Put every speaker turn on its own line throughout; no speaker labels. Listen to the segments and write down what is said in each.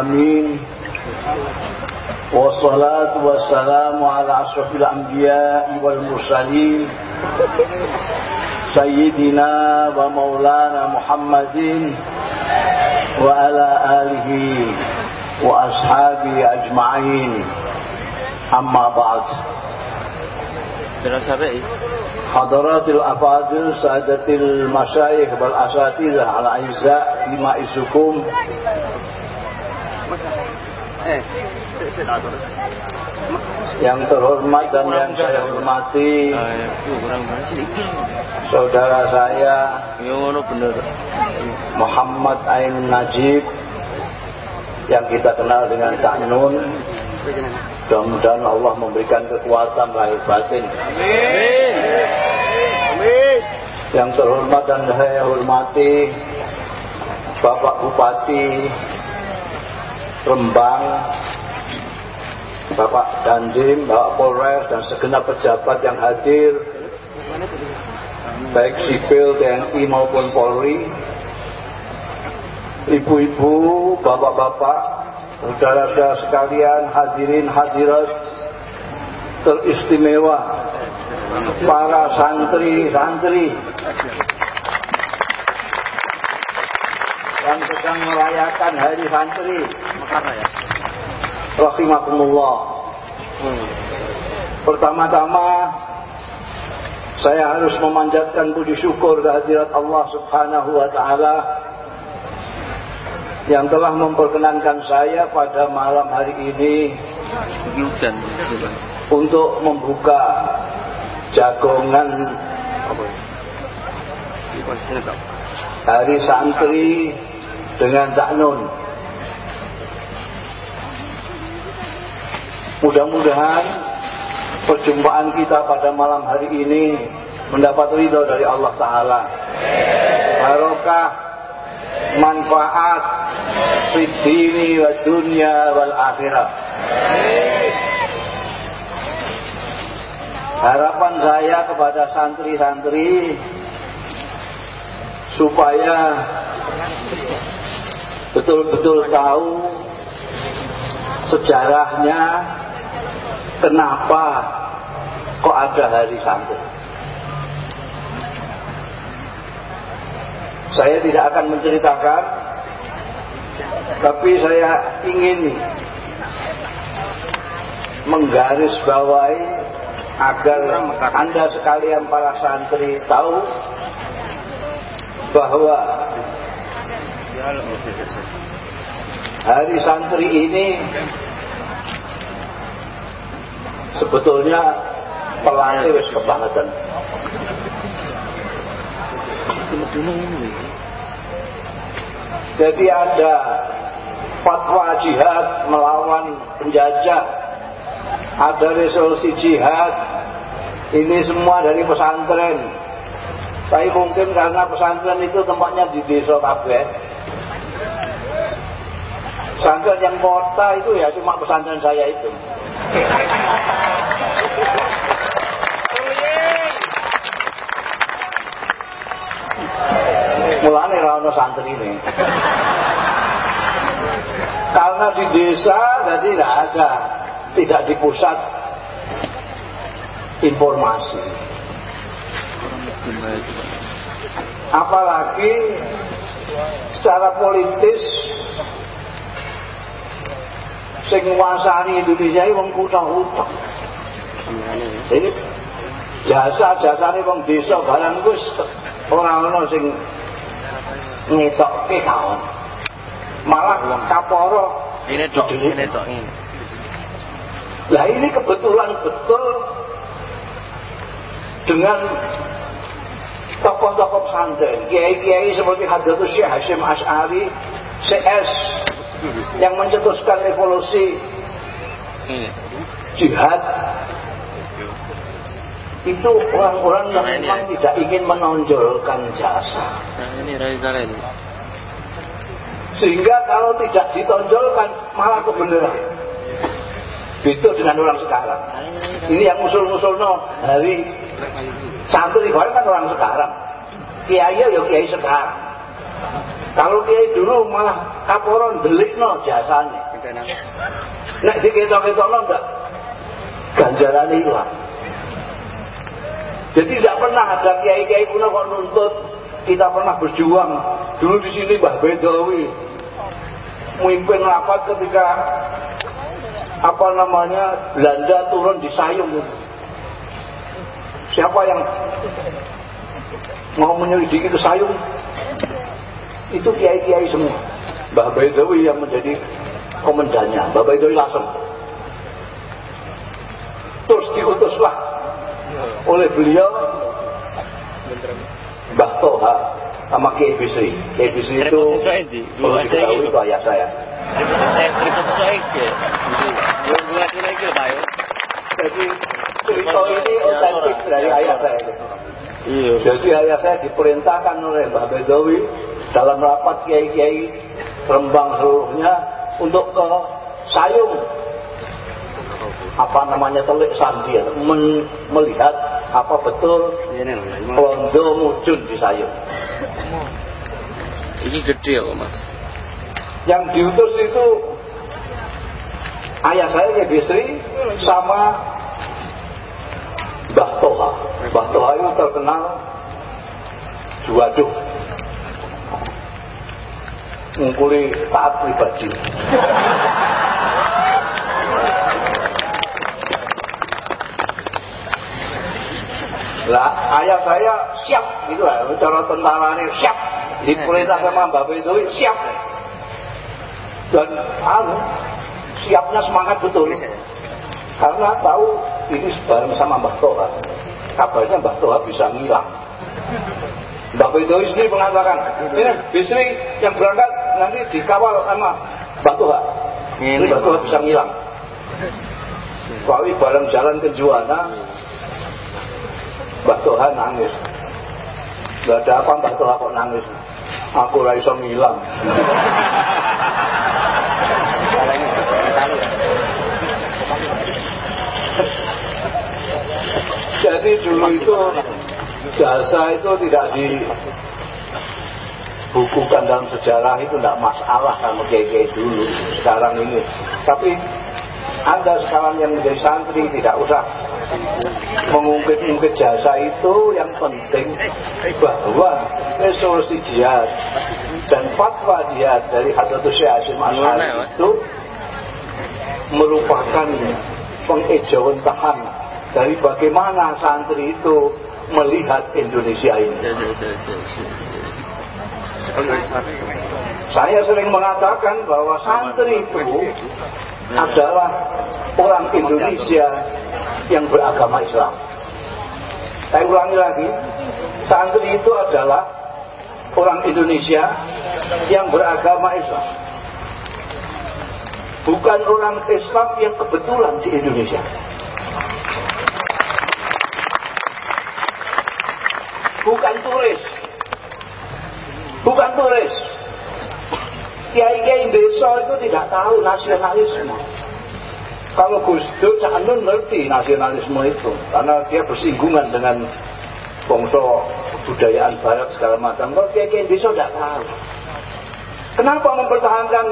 العالمين. والصلاة والسلام على أشرف الأنبياء والمرسلين. سيدنا ومولانا محمد وعلى آله وأصحابه أجمعين. أما بعد. حضرات الأفاضل سادة المشايخ والأساتذة الأعزاء في مائزكم yang terhormat dan yang saya hormati saudara saya Muhammad Ain Najib yang kita kenal dengan Cak Nun. Mudah-mudahan Allah memberikan kekuatan lahir batin. Yang terhormat dan saya hormati Bapak Bupati Rembang Bapak Dandim, Bapak Polres dan segenap pejabat yang hadir. Baik sipil, TNI maupun Polri. Ibu-ibu, bapak-bapak saudara-saudara sekalian hadirin hadirat. Teristimewa. Para santri-santri yang sedang merayakan hari santri rahimakumullah. Hmm. Pertama-tama saya harus memanjatkan puji syukur kehadirat Allah Subhanahu wa taala yang telah memperkenankan saya pada malam hari ini untuk membuka jagongan hari santri dengan taknun Mudah-mudahan perjumpaan kita pada malam hari ini mendapat ridho dari Allah Ta'ala. Barokah, manfaat, fitini wa dunia wal akhirah. Harapan saya kepada santri-santri supaya betul-betul tahu sejarahnya kenapa kok ada hari santri. Saya tidak akan menceritakan, tapi saya ingin menggarisbawahi agar Anda sekalian para santri tahu bahwa hari santri ini sebetulnya pelatih wis kebangetan. Jadi ada fatwa jihad melawan penjajah, ada resolusi jihad, ini semua dari pesantren. Tapi mungkin karena pesantren itu tempatnya di desa kabeh. Pesantren yang kota itu ya cuma pesantren saya itu. Mulane ra santri ini. Karena di desa jadi tidak ada, tidak di pusat informasi. Apalagi secara politis sing nguasani Indonesia iki wong kutha-kutha. Jadi jasa-jasane wong desa barang wis ora ana sing ngetokke kaon. Malah kaporo ini tok ini tok ini. Lah ini kebetulan betul dengan tokoh-tokoh pesantren, kiai-kiai seperti Hadratus Syekh Hashim Ash'ari, CS yang mencetuskan revolusi jihad itu orang-orang yang memang tidak ingin menonjolkan jasa. Sehingga kalau tidak ditonjolkan malah kebenaran. Beda dengan orang sekarang. Ini yang musul-musul no hari santri kan orang sekarang. Kiai ya kiai sekarang. Kalau kiai dulu malah kaporon delik no jasanya. Nek diketok-ketok no enggak ganjaran hilang. Jadi tidak pernah ada kiai-kiai kuno kok nuntut kita pernah berjuang dulu di sini Mbah Bedawi memimpin rapat ketika apa namanya Belanda turun di Sayung siapa yang mau menyelidiki ke Sayung itu kiai-kiai semua Mbah Bedawi yang menjadi komandannya Mbah Bedawi langsung terus diutuslah oleh beliau Mbah Toha sama Kiai Bisri. Kiai Bisri itu kalau diketahui itu ayah saya. Jadi cerita ini otentik dari ayah saya. Iya. Jadi ayah saya diperintahkan oleh Mbah Bedawi dalam rapat kiai-kiai Rembang seluruhnya untuk ke Sayung. Apa namanya telik sandi men, melihat apa betul londo mujun di sayur
ini gede ya mas.
Yang diutus itu ayah saya ya Bisri sama Mbah Toha. Mbah Toha itu terkenal juaduh ngukuli taat pribadi Lah ayah saya siap gitu lah, cara tentara ini siap diperintah sama Mbak itu siap. Dan anu siapnya semangat betul. Karena tahu ini bareng sama Mbak Toha. Kabarnya Mbak Toha bisa ngilang. Mbak Bedowi sendiri mengatakan, ini Bisri yang berangkat nanti dikawal sama Mbak Toha. Ini Mbak Toha bisa ngilang. Kalau bareng jalan ke Juwana, Mbak Tuhan nangis. Gak ada apa Mbak Tuhan kok nangis. Aku raiso ngilang. Jadi dulu itu jasa itu tidak dibukukan dalam sejarah itu tidak masalah sama kayak dulu sekarang ini. Tapi anda sekarang yang menjadi santri tidak usah mengungkit-ungkit jasa itu yang penting bahwa resolusi jihad dan fatwa jihad dari Hadratus Syekh Hasim itu merupakan pengejauhan tahan dari bagaimana santri itu melihat Indonesia ini. Saya sering mengatakan bahwa santri itu adalah orang Indonesia yang beragama Islam. Saya ulangi lagi, santri itu adalah orang Indonesia yang beragama Islam. Bukan orang Islam yang kebetulan di Indonesia. Bukan turis. Bukan turis kiai-kiai desa itu tidak tahu nasionalisme. Kalau Gus Dur Cak ngerti nasionalisme itu karena dia bersinggungan dengan bangsa budayaan barat segala macam. Kalau kiai-kiai desa tidak tahu. Kenapa mempertahankan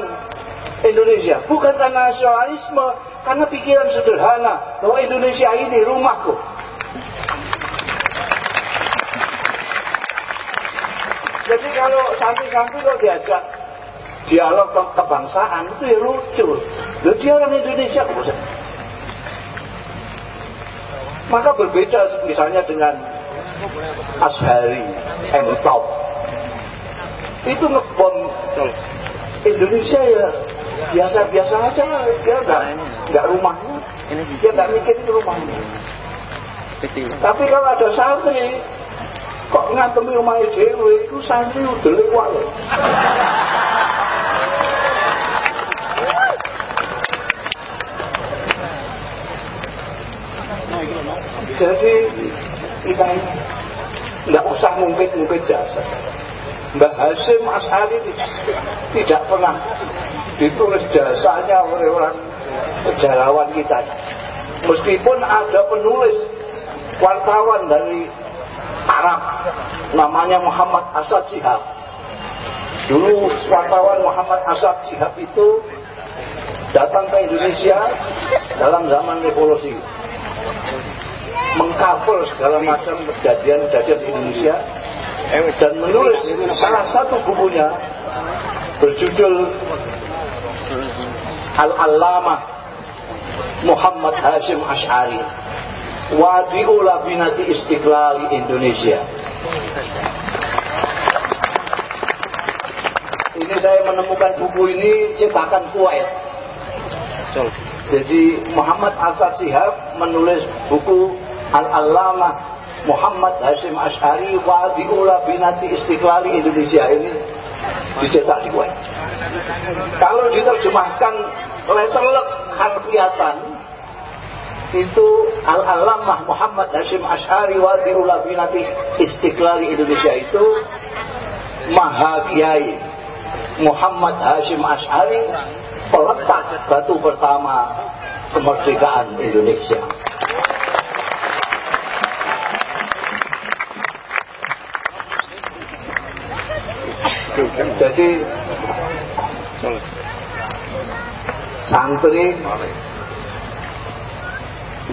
Indonesia? Bukan karena nasionalisme, karena pikiran sederhana bahwa Indonesia ini rumahku. Jadi kalau santri-santri kalau diajak dialog kebangsaan itu ya lucu. Loh dia orang Indonesia kok Maka berbeda misalnya dengan Ashari, M Top. Itu ngebom. Indonesia ya biasa-biasa aja dia nggak nggak rumahnya dia nggak mikirin rumahnya tapi kalau ada santri kok ngantemi rumah dewe itu santri udah lewat Jadi kita tidak usah mungkin-mungkin jasa. Mbah Hasim Ashari tidak pernah ditulis jasanya oleh orang sejarawan kita. Meskipun ada penulis wartawan dari Arab. Namanya Muhammad Asad Sihab. Dulu wartawan Muhammad Asad Sihab itu datang ke Indonesia dalam zaman revolusi. Mengcover segala macam kejadian-kejadian di Indonesia. Dan menulis salah satu bukunya berjudul Al-Allamah Muhammad Hashim Ash'ari Wadi'u Labinati Istiqlali Indonesia. Ini saya menemukan buku ini cetakan Kuwait. Jadi Muhammad Asad Sihab menulis buku Al-Allamah Muhammad Hashim Ash'ari Wadi'ula Binati Istiqlali Indonesia. Ini dicetak di Kuwait. Kalau diterjemahkan letterlek harfiatan itu Al-Alamah Muhammad Hashim Ash'ari Wadi'ula Binati Istiqlali Indonesia itu Maha Kiai Muhammad Hashim Ash'ari peletak batu pertama kemerdekaan Indonesia. Jadi santri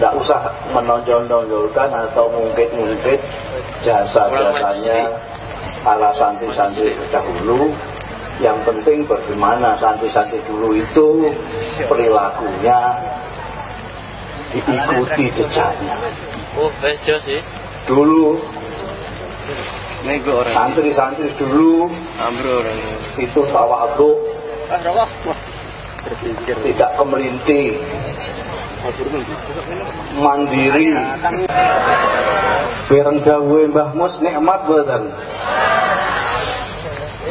tidak usah menonjol-nonjolkan atau mungkit-mungkit jasa-jasanya para santri-santri dahulu yang penting bagaimana santri-santri dulu itu perilakunya diikuti jejaknya
oh sih
dulu. Santri-santri dulu itu tawadhu.
Ah.
Tidak kemelinti. Mandiri. Bareng dawe Mbah Mus nikmat boten.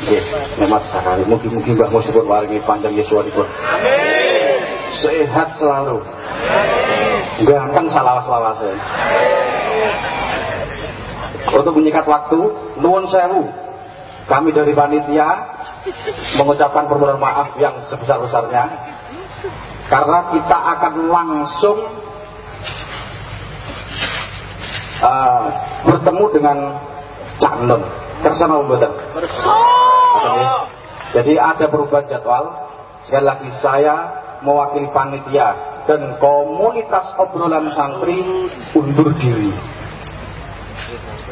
Nggih, nikmat sekali. Mugi-mugi Mbah Mus pun waringi panjang yuswanipun. Amin. Sehat selalu. Ganteng salawas-lawase. Untuk menyikat waktu, nuwun sewu. Kami dari panitia mengucapkan permohonan maaf yang sebesar-besarnya karena kita akan langsung uh, bertemu dengan Cak Nun. Kersana Mboten. Jadi ada perubahan jadwal. Sekali lagi saya mewakili panitia dan komunitas obrolan santri undur diri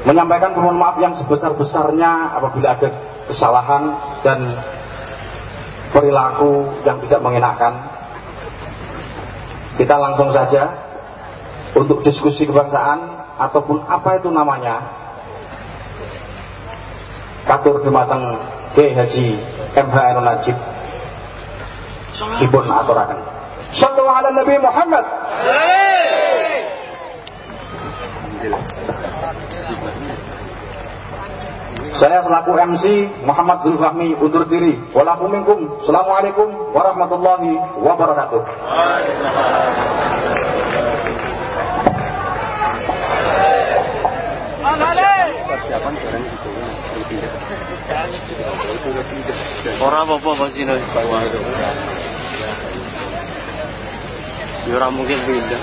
menyampaikan permohonan maaf yang sebesar-besarnya apabila ada kesalahan dan perilaku yang tidak mengenakan. Kita langsung saja untuk diskusi kebangsaan ataupun apa itu namanya. Katur Dumateng K. Haji MHN Najib Ibun aturakan. Sallallahu ala Nabi Muhammad. Saya selaku MC Muhammad Zulfahmi undur diri. Walafuminkum. Assalamualaikum warahmatullahi wabarakatuh.
Orang apa apa sih nih? Orang mungkin pindah.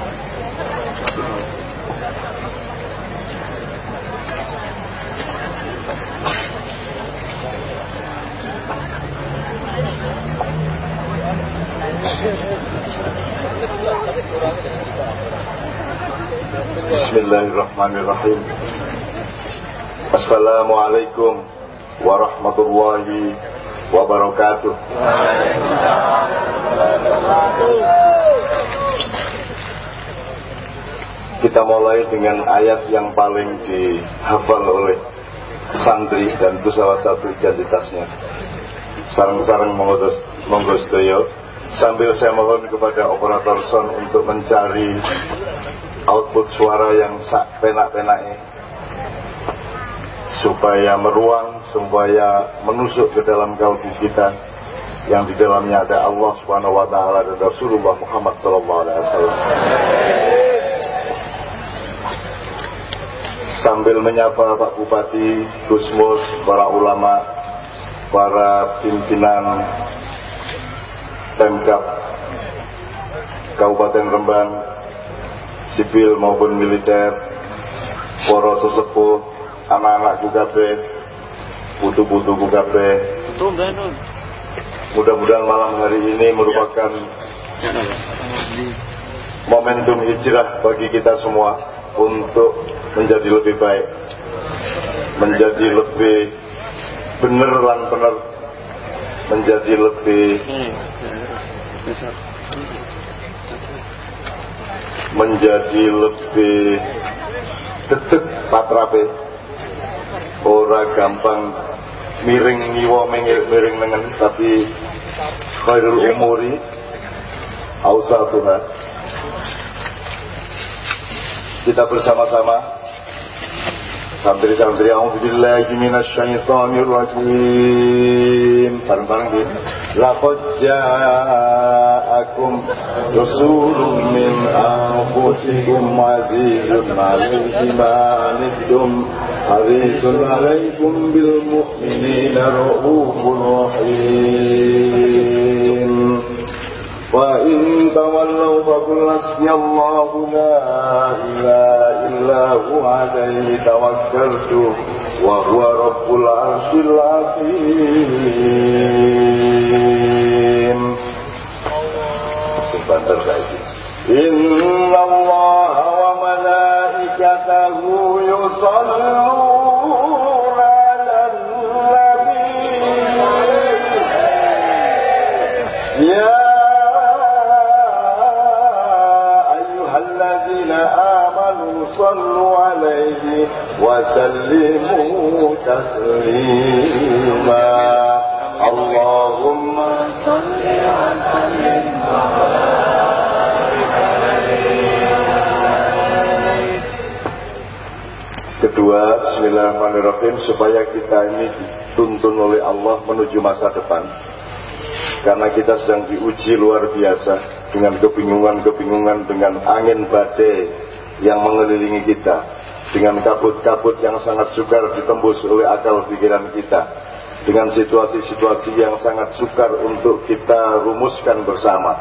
Bismillahirrahmanirrahim. Assalamualaikum warahmatullahi wabarakatuh. Kita mulai dengan ayat yang paling dihafal oleh santri dan itu salah satu identitasnya. Sarang-sarang mengutus monggo sedaya. Sambil saya mohon kepada operator sound untuk mencari output suara yang sak penak-penaknya supaya meruang, supaya menusuk ke dalam kalbu kita yang di dalamnya ada Allah Subhanahu wa taala dan Rasulullah Muhammad sallallahu alaihi wasallam. Sambil menyapa Pak Bupati, Gusmus, para ulama, para pimpinan Pemkap Kabupaten Rembang, sipil maupun militer, para sesepuh, anak-anakku kabeh, putu-putuku kabeh. Mudah-mudahan malam hari ini merupakan momentum hijrah bagi kita semua untuk menjadi lebih baik, menjadi lebih benar dan benar, menjadi lebih menjadi lebih detek patrape. Ora gampang miring ngiwa miring nengen tapi khairul umuri. Tuhan. Kita bersama-sama Santri santri A'udzubillahi minasyaitonirrajim Bareng-bareng di Laqad ja'akum Rasulun min anfusikum Azizun alaihi ma'anidum Azizun alaikum bil mu'minina Ruhufun rahim وإن تولوا فقل حسبي الله لا إله إلا هو عليه توكلت وهو رب العرش العظيم sebentar saya إن الله وملائكته يصلون وسلموا تسليما اللهم صل وسلم Kedua, Bismillahirrahmanirrahim supaya kita ini dituntun oleh Allah menuju masa depan. Karena kita sedang diuji luar biasa dengan kebingungan-kebingungan, dengan angin badai yang mengelilingi kita, dengan kabut-kabut yang sangat sukar ditembus oleh akal pikiran kita, dengan situasi-situasi yang sangat sukar untuk kita rumuskan bersama.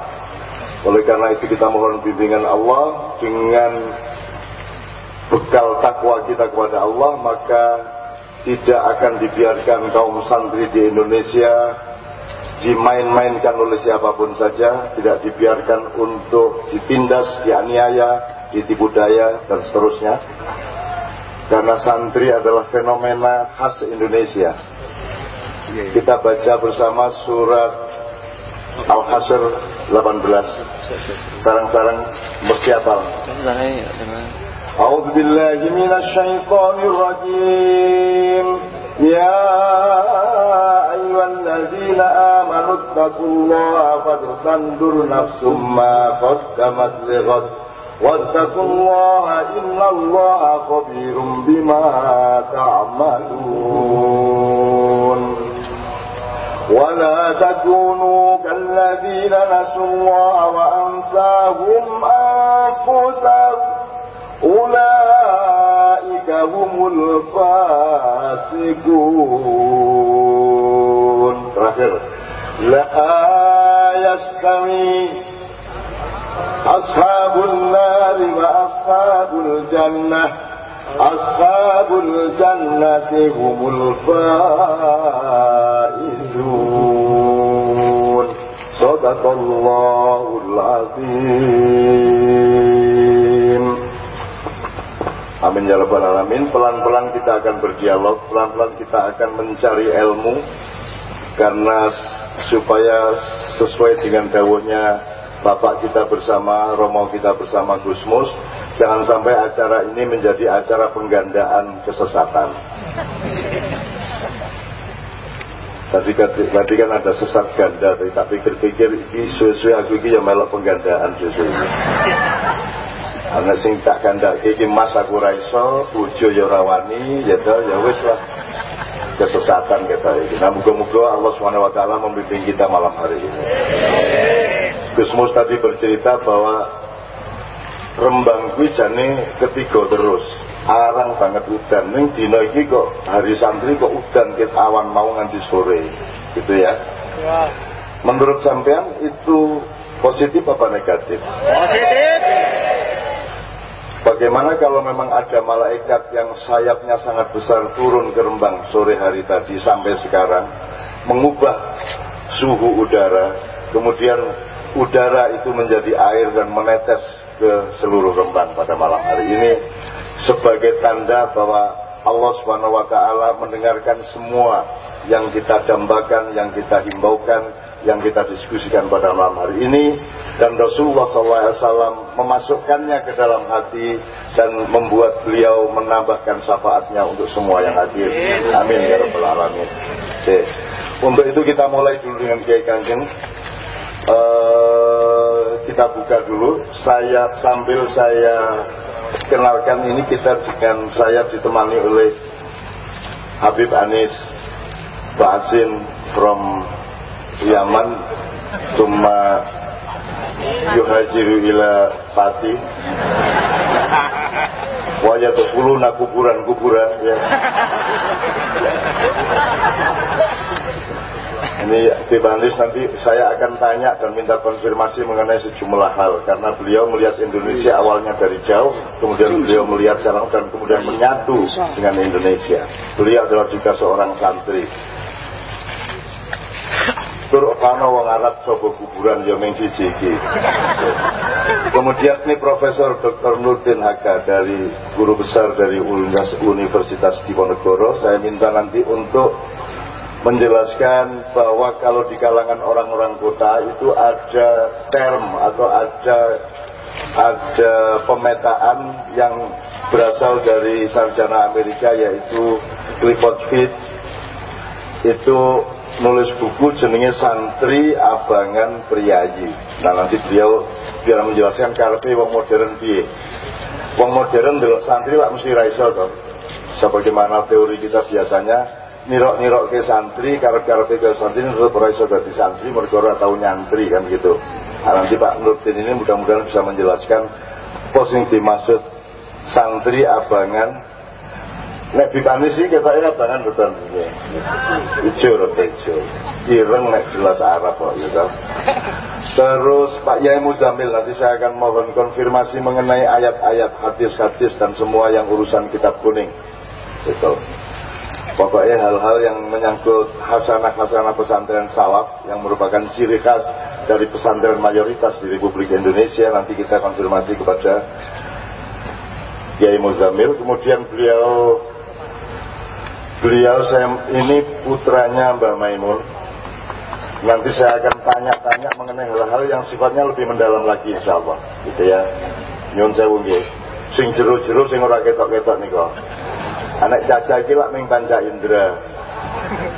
Oleh karena itu kita mohon bimbingan Allah dengan bekal takwa kita kepada Allah maka tidak akan dibiarkan kaum santri di Indonesia dimain-mainkan oleh siapa pun saja tidak dibiarkan untuk ditindas, dianiaya, ditipu daya dan seterusnya karena santri adalah fenomena khas Indonesia kita baca bersama surat Al-Hasr 18 sarang-sarang mesti hafal أعوذ بالله من الشيطان الرجيم يا أيها الذين آمنوا اتقوا الله فلتنظر نفس ما قدمت لغد واتقوا الله إن الله خبير بما تعملون. ولا تكونوا كالذين نسوا الله وأنساهم أنفسهم. أولئك هم الفاسقون. لا يستوي أصحاب النار وأصحاب الجنة أصحاب الجنة هم الفائزون صدق الله العظيم Amin ya rabbal alamin. Pelan-pelan kita akan berdialog, pelan-pelan kita akan mencari ilmu karena supaya sesuai dengan dawuhnya Bapak kita bersama, Romo kita bersama Gusmus, jangan sampai acara ini menjadi acara penggandaan kesesatan. Tadi, tadi kan ada sesat ganda, tapi pikir-pikir ini sesuai aku ini ya melok penggandaan sesuai. Anak sing tak ganda iki mas aku raiso, ujo ya rawani, ya ya wis lah kesesatan kita ini. Nah, moga-moga Allah swt membimbing kita malam hari ini. Gusmus tadi bercerita bahwa Rembang kuwi jane ketiga terus. Arang banget udan. Ning dina iki kok hari santri kok udan ket awan mau nganti sore. Gitu ya. Ya. Menurut sampean itu positif apa negatif?
Positif.
Bagaimana kalau memang ada malaikat yang sayapnya sangat besar turun ke Rembang sore hari tadi sampai sekarang mengubah suhu udara, kemudian udara itu menjadi air dan menetes ke seluruh Rembang pada malam hari ini sebagai tanda bahwa Allah Subhanahu wa taala mendengarkan semua yang kita dambakan, yang kita himbaukan, yang kita diskusikan pada malam hari ini dan Rasulullah SAW memasukkannya ke dalam hati dan membuat beliau menambahkan syafaatnya untuk semua yang hadir. Amin ya rabbal alamin. Oke. Untuk itu kita mulai dulu dengan Kiai Kanjeng. Uh, kita buka dulu. Saya sambil saya kenalkan ini kita dengan saya ditemani oleh Habib Anis Basin from Yaman Tuma Yuhajiru ila Pati Wajah nak kuburan-kuburan ya. Ini Tibanis nanti saya akan tanya dan minta konfirmasi mengenai sejumlah hal karena beliau melihat Indonesia awalnya dari jauh, kemudian beliau melihat sekarang dan kemudian menyatu dengan Indonesia. Beliau adalah juga seorang santri. Tur ana wong Arab coba kuburan ya ming Kemudian ini Profesor Dr. Nurdin Haka dari guru besar dari Universitas Diponegoro. Saya minta nanti untuk menjelaskan bahwa kalau di kalangan orang-orang kota itu ada term atau ada ada pemetaan yang berasal dari sarjana Amerika yaitu Clifford Pitt itu nulis buku jenenge Santri Abangan Priayi. Nah nanti beliau biar menjelaskan karpe wong modern piye. Wong modern delok santri wak mesti raiso toh. Sebagaimana teori kita biasanya nirok-nirok ke santri karep-karep ke santri ini tetap iso dadi santri mergo ora tau nyantri kan gitu nah, nanti Pak Nurdin ini mudah-mudahan bisa menjelaskan posing dimaksud santri abangan Nek bitani sih kita ini abangan betul ini. Ijo. Ireng nek jelas Arab kok gitu. Terus Pak Yai Muzamil nanti saya akan mohon konfirmasi mengenai ayat-ayat hadis-hadis dan semua yang urusan kitab kuning. Gitu. Pokoknya hal-hal yang menyangkut hasanah-hasanah pesantren salaf yang merupakan ciri khas dari pesantren mayoritas di Republik Indonesia nanti kita konfirmasi kepada Kiai Muzamil. Kemudian beliau beliau saya ini putranya Mbak Maimun. Nanti saya akan tanya-tanya mengenai hal-hal yang sifatnya lebih mendalam lagi insya Allah gitu ya nyun nggih sing jero-jero sing ora ketok-ketok kok anak caca iki lak ming panca indera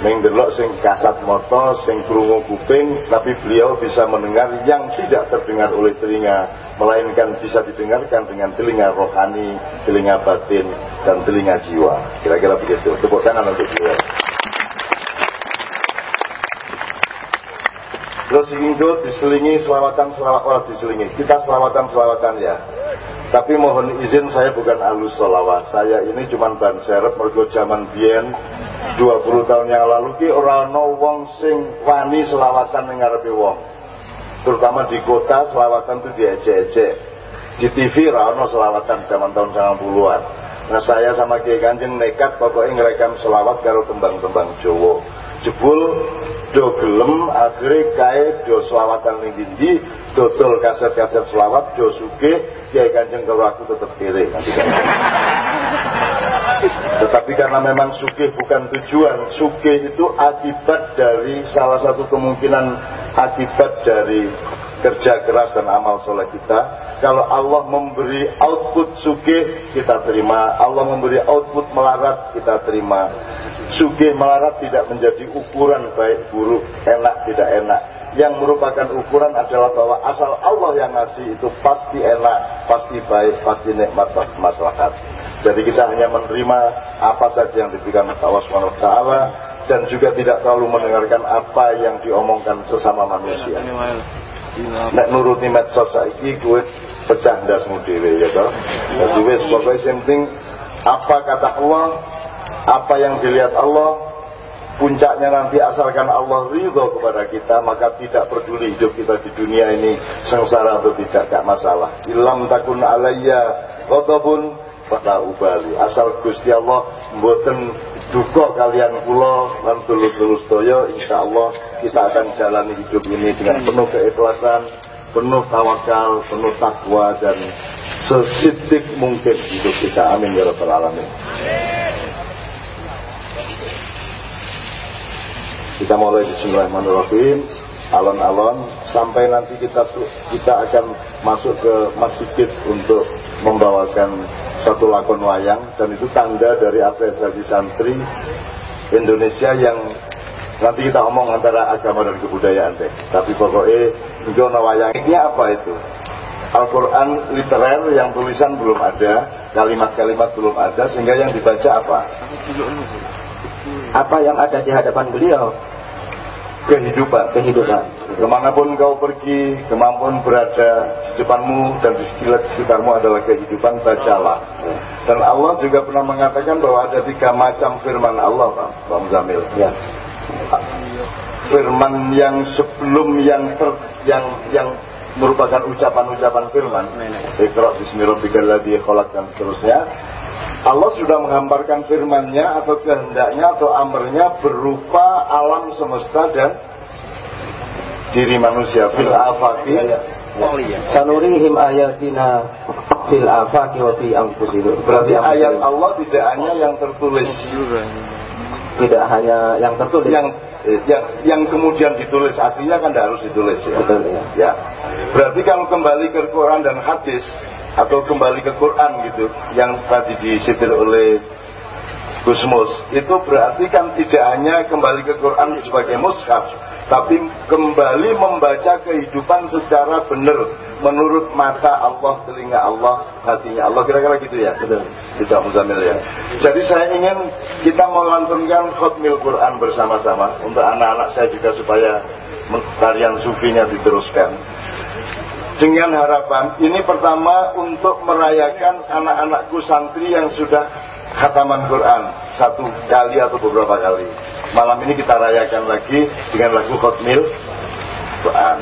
ming delok sing kasat mata sing krungu kuping tapi beliau bisa mendengar yang tidak terdengar oleh telinga melainkan bisa didengarkan dengan telinga rohani telinga batin dan telinga jiwa. Kira-kira begitu. Tepuk tangan untuk beliau Terus itu diselingi selawatan selawat diselingi. Kita selawatan selawatan ya. Tapi mohon izin saya bukan alus solawat. Saya ini cuma ban serep mergo zaman bien 20 tahun yang lalu ki ora no wong sing wani selawatan ning ngarepe wong. Terutama di kota selawatan itu diejek-ejek. Di TV ora no selawatan zaman tahun 90-an. Nah saya sama Kiai Kanjeng nekat pokoknya ngerekam selawat karo tembang-tembang Jawa. Jebul do gelem akhirnya kae do selawatan ning dindi dodol kaset-kaset selawat do suge Kiai Kanjeng kalau aku tetap kiri Tetapi karena memang sugih bukan tujuan, sugih itu akibat dari salah satu kemungkinan akibat dari kerja keras dan amal soleh kita. Kalau Allah memberi output sugih, kita terima. Allah memberi output melarat, kita terima. Sugih melarat tidak menjadi ukuran baik buruk, enak tidak enak. Yang merupakan ukuran adalah bahwa asal Allah yang ngasih itu pasti enak, pasti baik, pasti nikmat, pasti maslahat. Jadi kita hanya menerima apa saja yang diberikan Allah SWT dan juga tidak terlalu mendengarkan apa yang diomongkan sesama manusia. Nek nuruti medsos saiki kuwi pecah ndasmu dhewe ya toh. Jadi wis pokoke penting apa kata Allah, apa yang dilihat Allah, puncaknya nanti asalkan Allah ridho kepada kita maka tidak peduli hidup kita di dunia ini sengsara atau tidak gak masalah. Ilam takun alayya qadabun pada ubali asal Gusti Allah mboten duka kalian kula lan tulus-tulus daya insyaallah kita akan jalani hidup ini dengan penuh keikhlasan penuh tawakal penuh takwa dan sesidik mungkin hidup kita. Amin ya rabbal alamin kita mulai Bismillahirrahmanirrahim. Alon-alon sampai nanti kita kita akan masuk ke masjid untuk membawakan satu lakon wayang. Dan itu tanda dari apresiasi santri Indonesia yang nanti kita omong antara agama dan kebudayaan deh. Tapi pokoknya zona wayang ini apa itu? Al-Quran literer yang tulisan belum ada kalimat-kalimat belum ada sehingga yang dibaca apa?
Apa yang ada di hadapan beliau
kehidupan.
Kehidupan.
Ke mana pun kau pergi kemampuan berada di depanmu dan di sekitarmu adalah kehidupan bacalah. Dan Allah juga pernah mengatakan bahwa ada tiga macam firman Allah Pak, Pak Muzamil
ya.
firman yang sebelum yang ter, yang yang merupakan ucapan-ucapan firman. Iqra bismillahirrahmanirrahim dan seterusnya Allah sudah menghamparkan firmannya atau kehendaknya atau amernya berupa alam semesta dan diri manusia fil afaki
ya, ya. sanurihim ayatina fil afaki wa fi anfusihim
berarti ayat Allah tidak hanya yang tertulis
tidak hanya yang tertulis
yang yang yang kemudian ditulis aslinya kan tidak harus ditulis ya.
Betul, ya.
ya. Berarti kalau kembali ke Quran dan hadis atau kembali ke Quran gitu yang tadi disitir oleh Gusmus itu berarti kan tidak hanya kembali ke Quran sebagai mushaf tapi kembali membaca kehidupan secara benar menurut mata Allah, telinga Allah, hatinya Allah kira-kira gitu ya.
Betul.
Tidak muzamil ya. Jadi saya ingin kita melantunkan khutmil Quran bersama-sama untuk anak-anak saya juga supaya tarian sufinya diteruskan. Dengan harapan ini pertama untuk merayakan anak-anakku santri yang sudah khataman Quran satu kali atau beberapa kali. Malam ini kita rayakan lagi dengan lagu Khotmil Quran.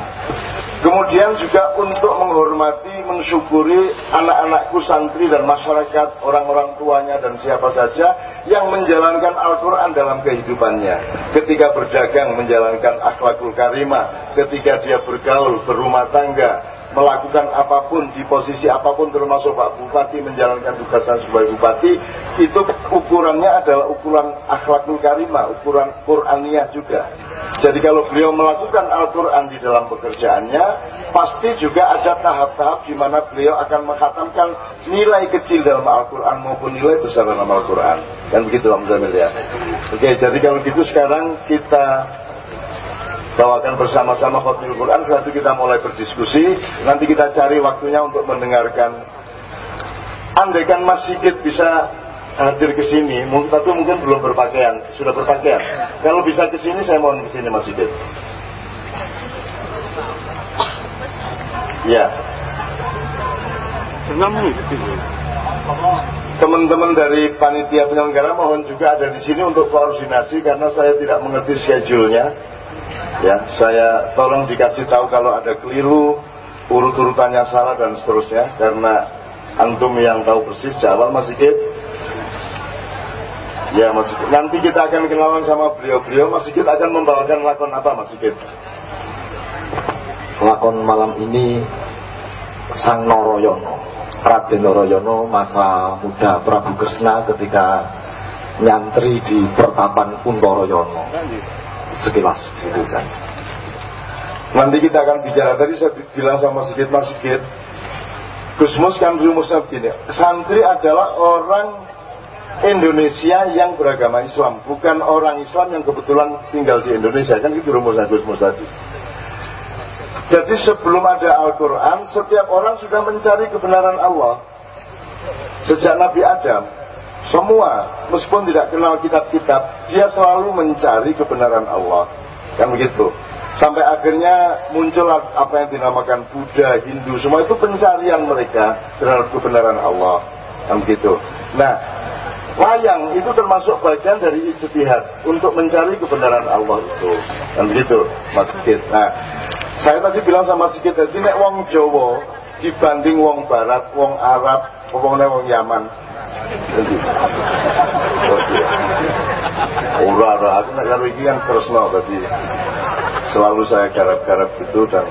Kemudian juga untuk menghormati, mensyukuri anak-anakku santri dan masyarakat, orang-orang tuanya dan siapa saja yang menjalankan Al-Quran dalam kehidupannya. Ketika berdagang menjalankan akhlakul karimah, ketika dia bergaul, berumah tangga, melakukan apa pun di posisi apa pun termasuk Pak Bupati menjalankan tugasan sebagai Bupati itu ukurannya adalah ukuran akhlakul karimah, ukuran Qur'aniyah juga. Jadi kalau beliau melakukan Al-Quran di dalam pekerjaannya, pasti juga ada tahap-tahap di mana beliau akan menghatamkan nilai kecil dalam Al-Quran maupun nilai besar dalam Al-Quran. Kan begitu Alhamdulillah ya. Oke, jadi kalau gitu sekarang kita bawakan bersama-sama khotbah Quran. Setelah itu kita mulai berdiskusi. Nanti kita cari waktunya untuk mendengarkan. Andaikan Mas Sigit bisa hadir ke sini tapi mungkin belum berpakaian. Sudah berpakaian. Kalau bisa ke sini saya mohon ke sini Mas Sigit. Ya. Teman-teman dari panitia penyelenggara mohon juga ada di sini untuk koordinasi karena saya tidak mengerti schedule-nya. Ya, saya tolong dikasih tahu kalau ada keliru, urut-urutannya salah dan seterusnya karena antum yang tahu persis jawab Mas Sigit. Ya Mas Sigit. Nanti kita akan kenalan sama beliau-beliau. Mas Sigit akan membawakan lakon apa Mas Sigit?
Lakon malam ini Sang Noroyono. Raden Noroyono masa muda Prabu Kresna ketika nyantri di pertapan Kuntoroyono sekilas gitu kan.
Nanti kita akan bicara. Tadi saya bilang sama Sigit Mas Sigit, Gusmus kan rumusnya begini. Santri adalah orang Indonesia yang beragama Islam, bukan orang Islam yang kebetulan tinggal di Indonesia. Kan itu rumus Agus Mus tadi. Jadi sebelum ada Al-Quran, setiap orang sudah mencari kebenaran Allah. Sejak Nabi Adam, semua, meskipun tidak kenal kitab-kitab, dia selalu mencari kebenaran Allah. Kan begitu. Sampai akhirnya muncul apa yang dinamakan Buddha, Hindu, semua itu pencarian mereka terhadap kebenaran Allah. Kan begitu. Nah, Wayang itu termasuk bagian dari ijtihad untuk mencari kebenaran Allah itu. Dan begitu, Mas Sikit. Nah, saya tadi bilang sama Sikit tadi nek wong Jawa dibanding wong Barat, wong Arab, wong wong Yaman. Ora ora aku nek karo iki kan tresno tadi. Selalu saya garap-garap gitu dan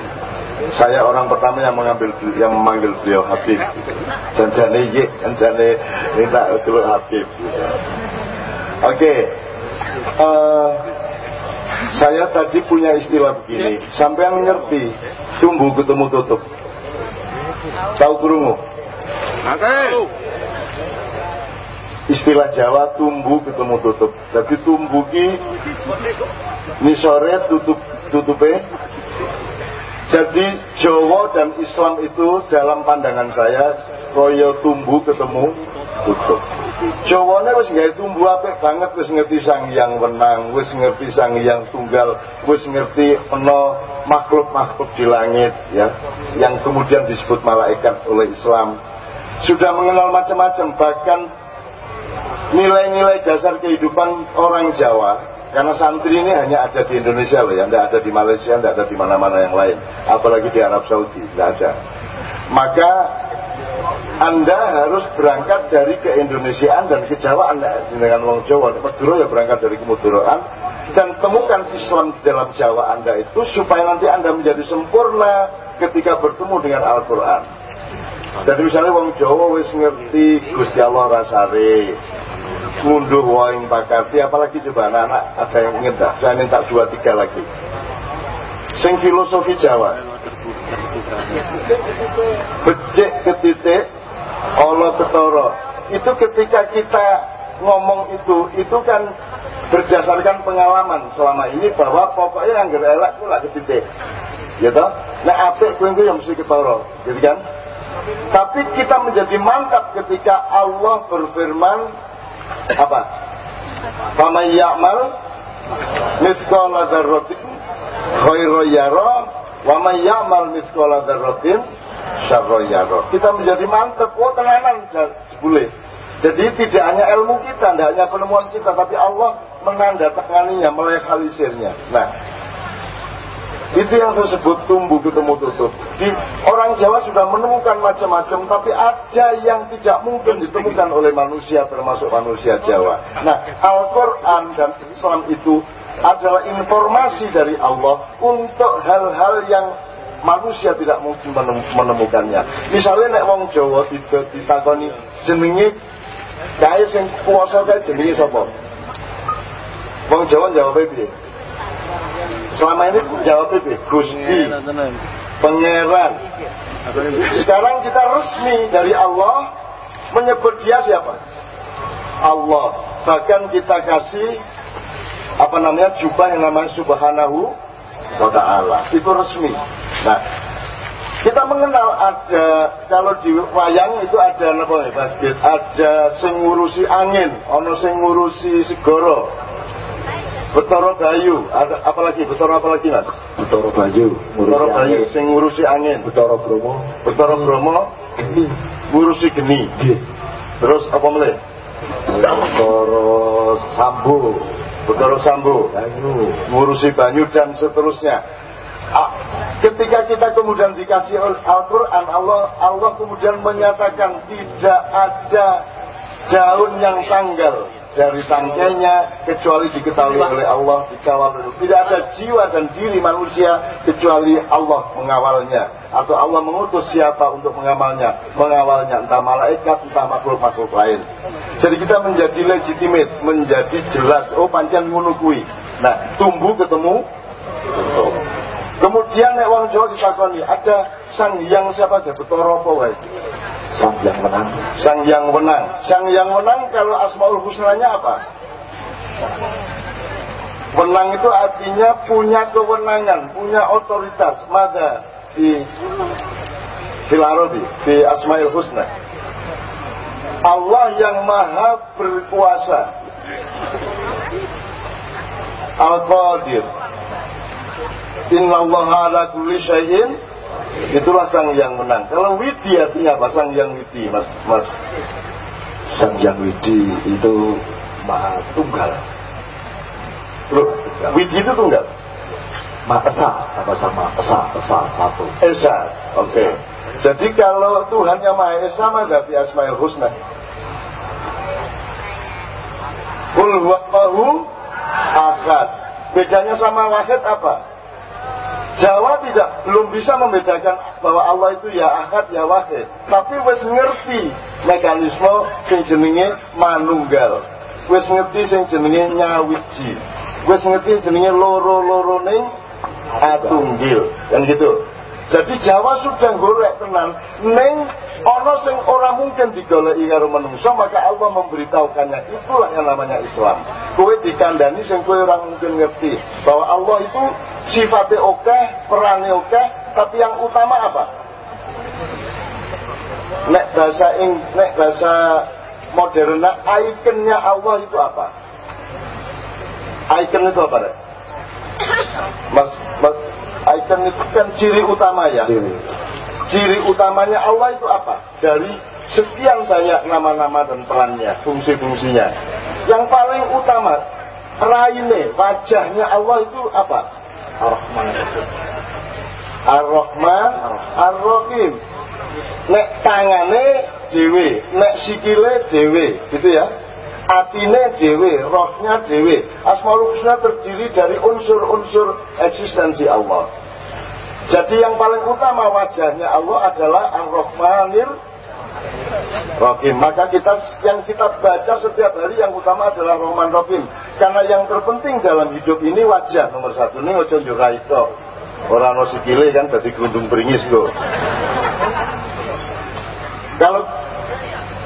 saya orang pertama yang mengambil yang memanggil beliau Habib. Janjane ye janjane minta dulu Habib. Oke. Okay. uh, eh, saya tadi punya istilah begini. Sampai yang ngerti tumbuh ketemu tutup. Tahu kurungu oke okay. Istilah Jawa tumbuh ketemu tutup jadi tumbuh ki sore tutup tutupnya jadi Jawa dan Islam itu dalam pandangan saya koyo tumbuh ketemu tutup. Jawane wis gawe tumbuh apik banget wis ngerti sang yang wenang, wis ngerti sang yang tunggal, wis ngerti ana makhluk-makhluk di langit ya yang kemudian disebut malaikat oleh Islam. Sudah mengenal macam-macam bahkan nilai-nilai dasar kehidupan orang Jawa karena santri ini hanya ada di Indonesia loh ya, tidak ada di Malaysia, tidak ada di mana-mana yang lain. Apalagi di Arab Saudi, tidak ada. Maka anda harus berangkat dari keindonesiaan dan kejawaan dengan Wong Jawa. Madura ya berangkat dari kemuduraan dan temukan Islam dalam Jawa Anda itu supaya nanti Anda menjadi sempurna ketika bertemu dengan Al-Quran. Jadi misalnya Wong Jawa wis ngerti Gusti Allah rasare, ngunduh waing pakati apalagi coba anak-anak ada yang tak saya minta dua tiga lagi. Sing filosofi Jawa. Becek ketitik Allah ketoro itu ketika kita ngomong itu itu kan berdasarkan pengalaman selama ini bahwa pokoknya yang gerelak itu lah ketitik gitu nah apik kuwi yang mesti ketoro gitu kan tapi kita menjadi mantap ketika Allah berfirman apa? Fama ya'mal mithqala dzarratin khairan yara wa may ya'mal dzarratin syarran yara. Kita menjadi mantep, oh tenanan boleh. Jadi tidak hanya ilmu kita, tidak hanya penemuan kita, tapi Allah menandatanganinya, melekalisirnya. Nah, itu yang saya sebut tumbuh ketemu tutup. Di orang Jawa sudah menemukan macam-macam, tapi ada yang tidak mungkin ditemukan oleh manusia, termasuk manusia Jawa. Nah, Al-Quran dan Islam itu adalah informasi dari Allah untuk hal-hal yang manusia tidak mungkin menemukannya. Misalnya nek wong Jawa tidak ditakoni jenenge kae sing kuasa kae jenenge sapa? Wong Jawa jawab piye? Selama ini jawab itu Gusti, iya, Pangeran. Sekarang kita resmi dari Allah menyebut dia siapa? Allah. Bahkan kita kasih apa namanya jubah yang namanya Subhanahu wa Ta'ala. Itu resmi. Nah, kita mengenal ada kalau di wayang itu ada apa ya ada sing ngurusi angin, ono sing ngurusi segoro, Betoro Bayu, ada apa lagi? Betoro apa lagi mas?
Betoro Bayu,
Betoro Bayu, sing ngurusi angin.
Betoro Bromo,
Betoro Bromo, ngurusi geni. Terus apa mulai?
Betoro Sambu,
Betoro Sambu,
Banyu,
ngurusi Banyu dan seterusnya. Ah, ketika kita kemudian dikasih Al-Quran, Allah Allah kemudian menyatakan tidak ada daun yang tanggal dari tangkainya kecuali diketahui oleh Allah dikawal tidak ada jiwa dan diri manusia kecuali Allah mengawalnya. Atau Allah mengutus siapa untuk mengamalnya mengawalnya. Entah malaikat entah makhluk-makhluk lain. Jadi kita menjadi legitimate menjadi jelas. Oh pancen menunggui nah tumbuh ketemu kemudian nek wong Jawa ditakoni ada sang yang siapa aja betoro apa wae
sang yang menang
sang yang menang sang yang menang kalau asmaul husnanya apa Menang itu artinya punya kewenangan, punya otoritas. Mada di fil arabi, di asmaul husna. Allah yang maha berkuasa. Al-Qadir. Inna Allah ala kulli syai'in Itulah sang yang menang. Kalau widi artinya apa? Sang yang widi, mas, mas.
Sang yang widi itu maha tunggal.
Loh, widi itu tunggal?
Maha esa, apa sama esa, esa satu.
Esa, oke. Okay. Jadi kalau Tuhan yang Maha Esa maka fi Asmaul Husna. Kul huwallahu akad. Bedanya sama wahid apa? Jawa tidak belum bisa membedakan bahwa Allah itu ya ahad ya wahid. Tapi wes ngerti mekanisme sing jenenge manunggal. Wes ngerti sing jenenge nyawiji. Wes ngerti jenenge loro-loro ning atunggil. Kan gitu. Jadi Jawa sudah golek tenan ning ana sing ora mungkin digoleki karo menungso maka Allah memberitahukannya itulah yang namanya Islam. Kowe dikandani sing kowe ora mungkin ngerti bahwa Allah itu sifatnya oke, perannya oke, tapi yang utama apa? Nek bahasa ing, nek bahasa moderna, ikonnya Allah itu apa? Icon itu apa? Mas, mas, icon itu kan ciri utama ya.
Ciri.
Ciri utamanya Allah itu apa? Dari sekian banyak nama-nama dan perannya, fungsi-fungsinya. Yang paling utama, raine, wajahnya Allah itu apa?
Ar-Rahman
Ar-Rahman Ar-Rahim Nek tangane dewe Nek sikile dewe Gitu ya Atine dewe, rohnya dewe Asmaul Husna terdiri dari unsur-unsur eksistensi Allah Jadi yang paling utama wajahnya Allah adalah Ar-Rahmanir Rahim. Maka kita yang kita baca setiap hari yang utama adalah Rahman Rahim. Karena yang terpenting dalam hidup ini wajah nomor satu ini ojo itu. Orang no sikile kan berarti gundung beringis kok. Kalau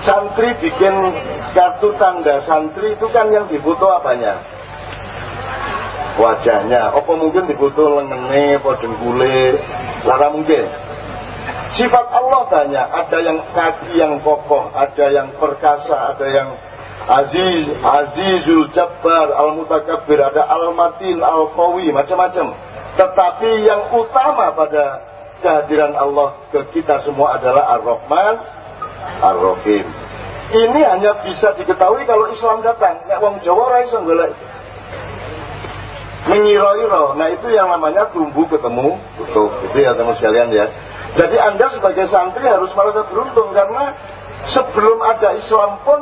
santri bikin kartu tanda santri itu kan yang dibutuh apanya? Wajahnya. Apa mungkin dibutuh lengene, apa dengkule? Lara mungkin. Sifat Allah banyak, ada yang kaki yang kokoh, ada yang perkasa, ada yang aziz, azizul jabbar, al-mutakabbir, ada al-matin, al-qawi, macam-macam. Tetapi yang utama pada kehadiran Allah ke kita semua adalah Ar-Rahman, Ar-Rahim. Ini hanya bisa diketahui kalau Islam datang. Nek wong Jawa ora iso golek. Mengiro-iro. Nah itu yang namanya tumbuh ketemu tutup. Itu ya teman sekalian ya. Jadi Anda sebagai santri harus merasa beruntung karena sebelum ada Islam pun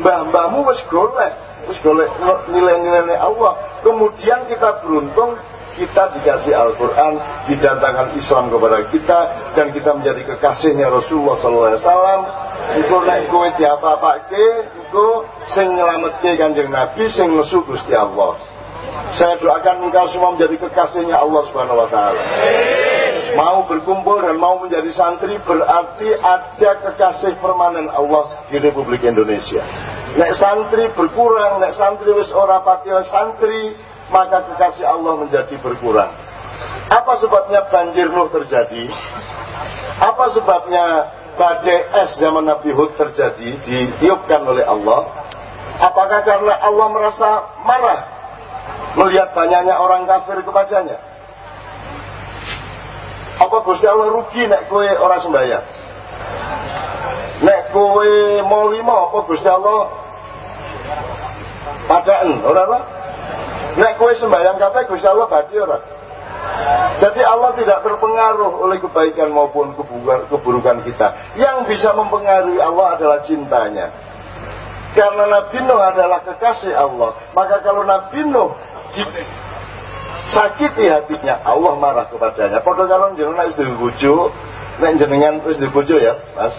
mbah-mbahmu wis golek, wis golek nilai-nilai Allah. Kemudian kita beruntung kita dikasih Al-Quran, didatangkan Islam kepada kita, dan kita menjadi kekasihnya Rasulullah SAW. Iku nek kowe diapa-apa ke, iku sing nyelametke kanjeng Nabi, sing Gusti Allah. Saya doakan engkau semua menjadi kekasihnya Allah Subhanahu Wa Taala mau berkumpul dan mau menjadi santri berarti ada kekasih permanen Allah di Republik Indonesia. Nek santri berkurang, nek santri wis ora pati santri, maka kekasih Allah menjadi berkurang. Apa sebabnya banjir Nuh terjadi? Apa sebabnya badai es zaman Nabi Hud terjadi ditiupkan oleh Allah? Apakah karena Allah merasa marah melihat banyaknya orang kafir kepadanya? Apa Gusti Allah rugi nek kowe ora sembahyang? Nek kowe mau lima apa Gusti Allah padaan ora apa? Nek kowe sembahyang kabeh Gusti Allah badi ora? Jadi Allah tidak terpengaruh oleh kebaikan maupun keburukan kita. Yang bisa mempengaruhi Allah adalah cintanya. Karena Nabi Nuh adalah kekasih Allah. Maka kalau Nabi Nuh sakiti hatinya Allah marah kepadanya padha kalau jenengan dibojo nek jenengan wis dibojo ya Mas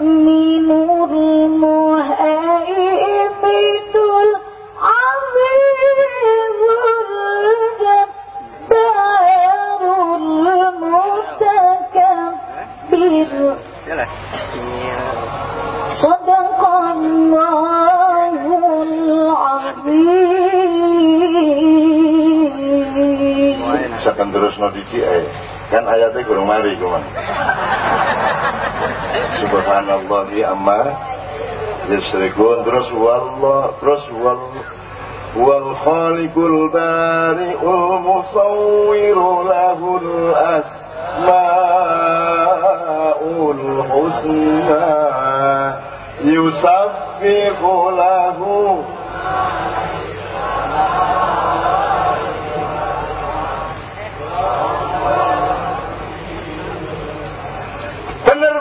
المؤمنون المهيمن العزيز الجبار المتكبر البصير
Yalah.
صدق الله العظيم
Misalkan terus no dici eh. Kan ayatnya kurang mari kuman. Subhanallah ya amma yusrikun terus wallah terus wal wal khaliqul bari'ul musawwiru lahul asmaul husna yusabbihu lahu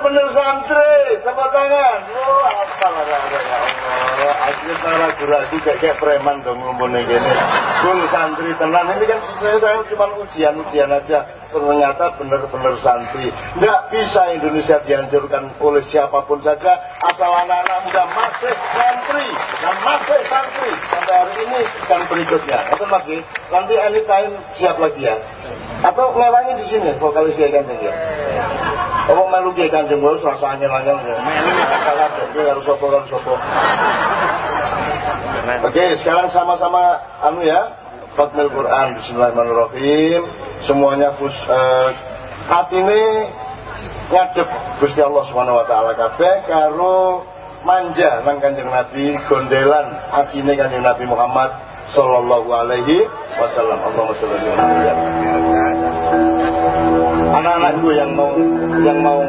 Bener-bener santri, tepuk tangan. Wah, apa lah Allah. Akhirnya saya ragu-ragu kayak, preman dong ngumpulnya gini. Full santri tenan. Ini kan saya, saya cuma ujian-ujian aja. Ternyata bener-bener santri. Nggak bisa Indonesia dihancurkan oleh siapa pun saja. Asal anak-anak muda masih santri. Dan masih santri. Sampai hari ini dan berikutnya. Itu masih. Nanti anytime siap lagi ya. Atau ngewangi di sini vokalis dia kan ya. Apa melu ki kanjeng Wul rasa angel-angel ya. Melu salah iki harus sopo kan sopo. Oke, sekarang sama-sama anu ya. Fatmil Quran Bismillahirrahmanirrahim. Semuanya fus eh, atine ngadep Gusti Allah Subhanahu wa taala kabeh karo manja nang Kanjeng Nabi gondelan atine Kanjeng Nabi Muhammad sallallahu alaihi wasallam. Allahumma sholli anak-anak gue yang mau yang mau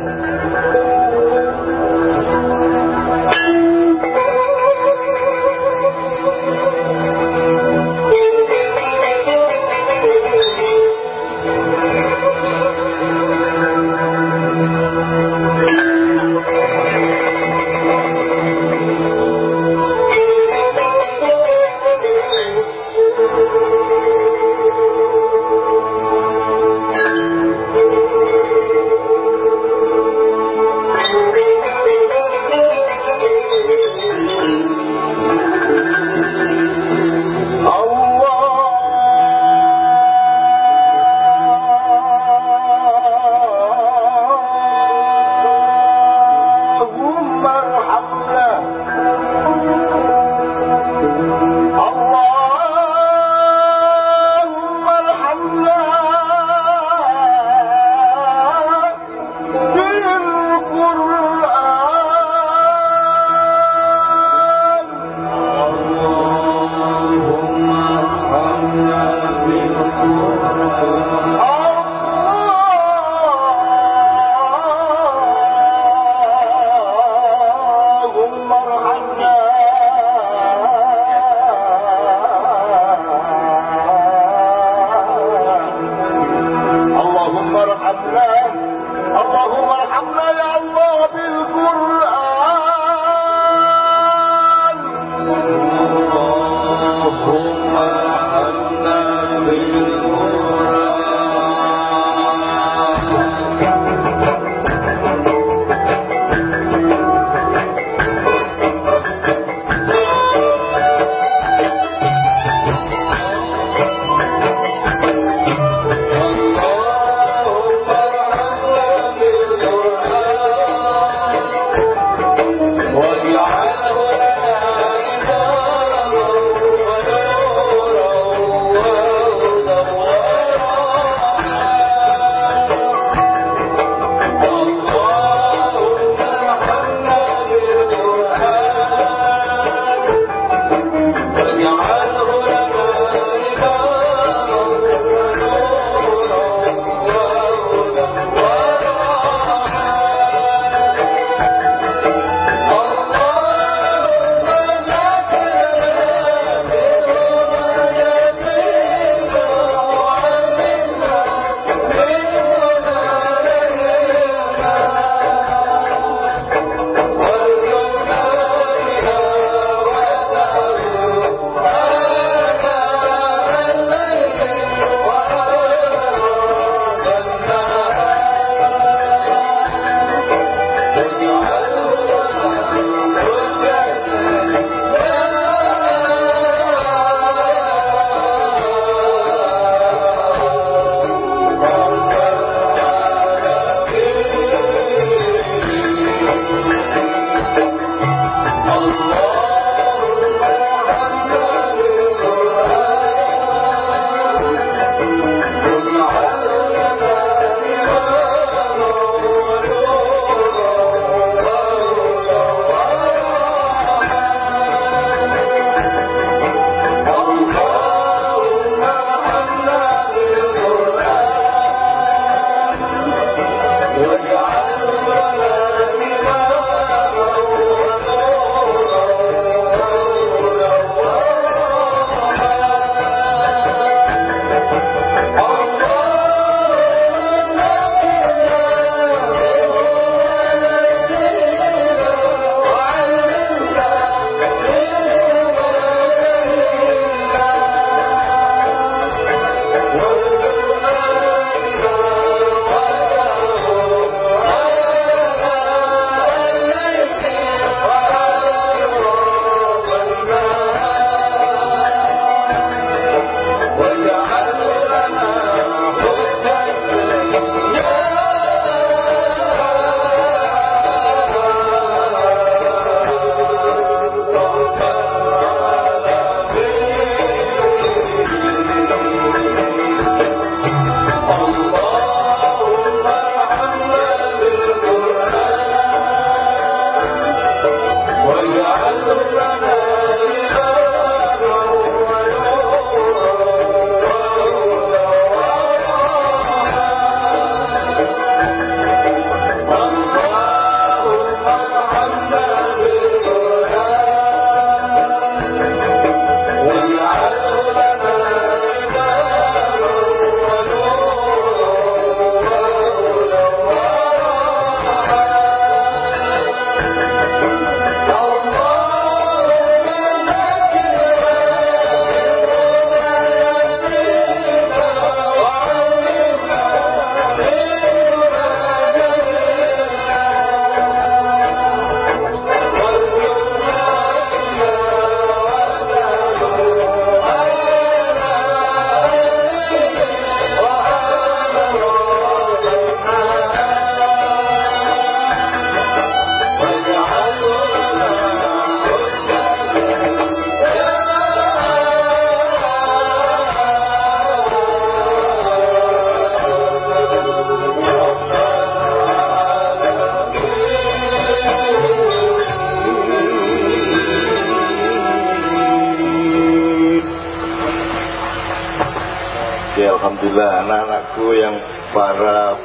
Alhamdulillah anak-anakku yang para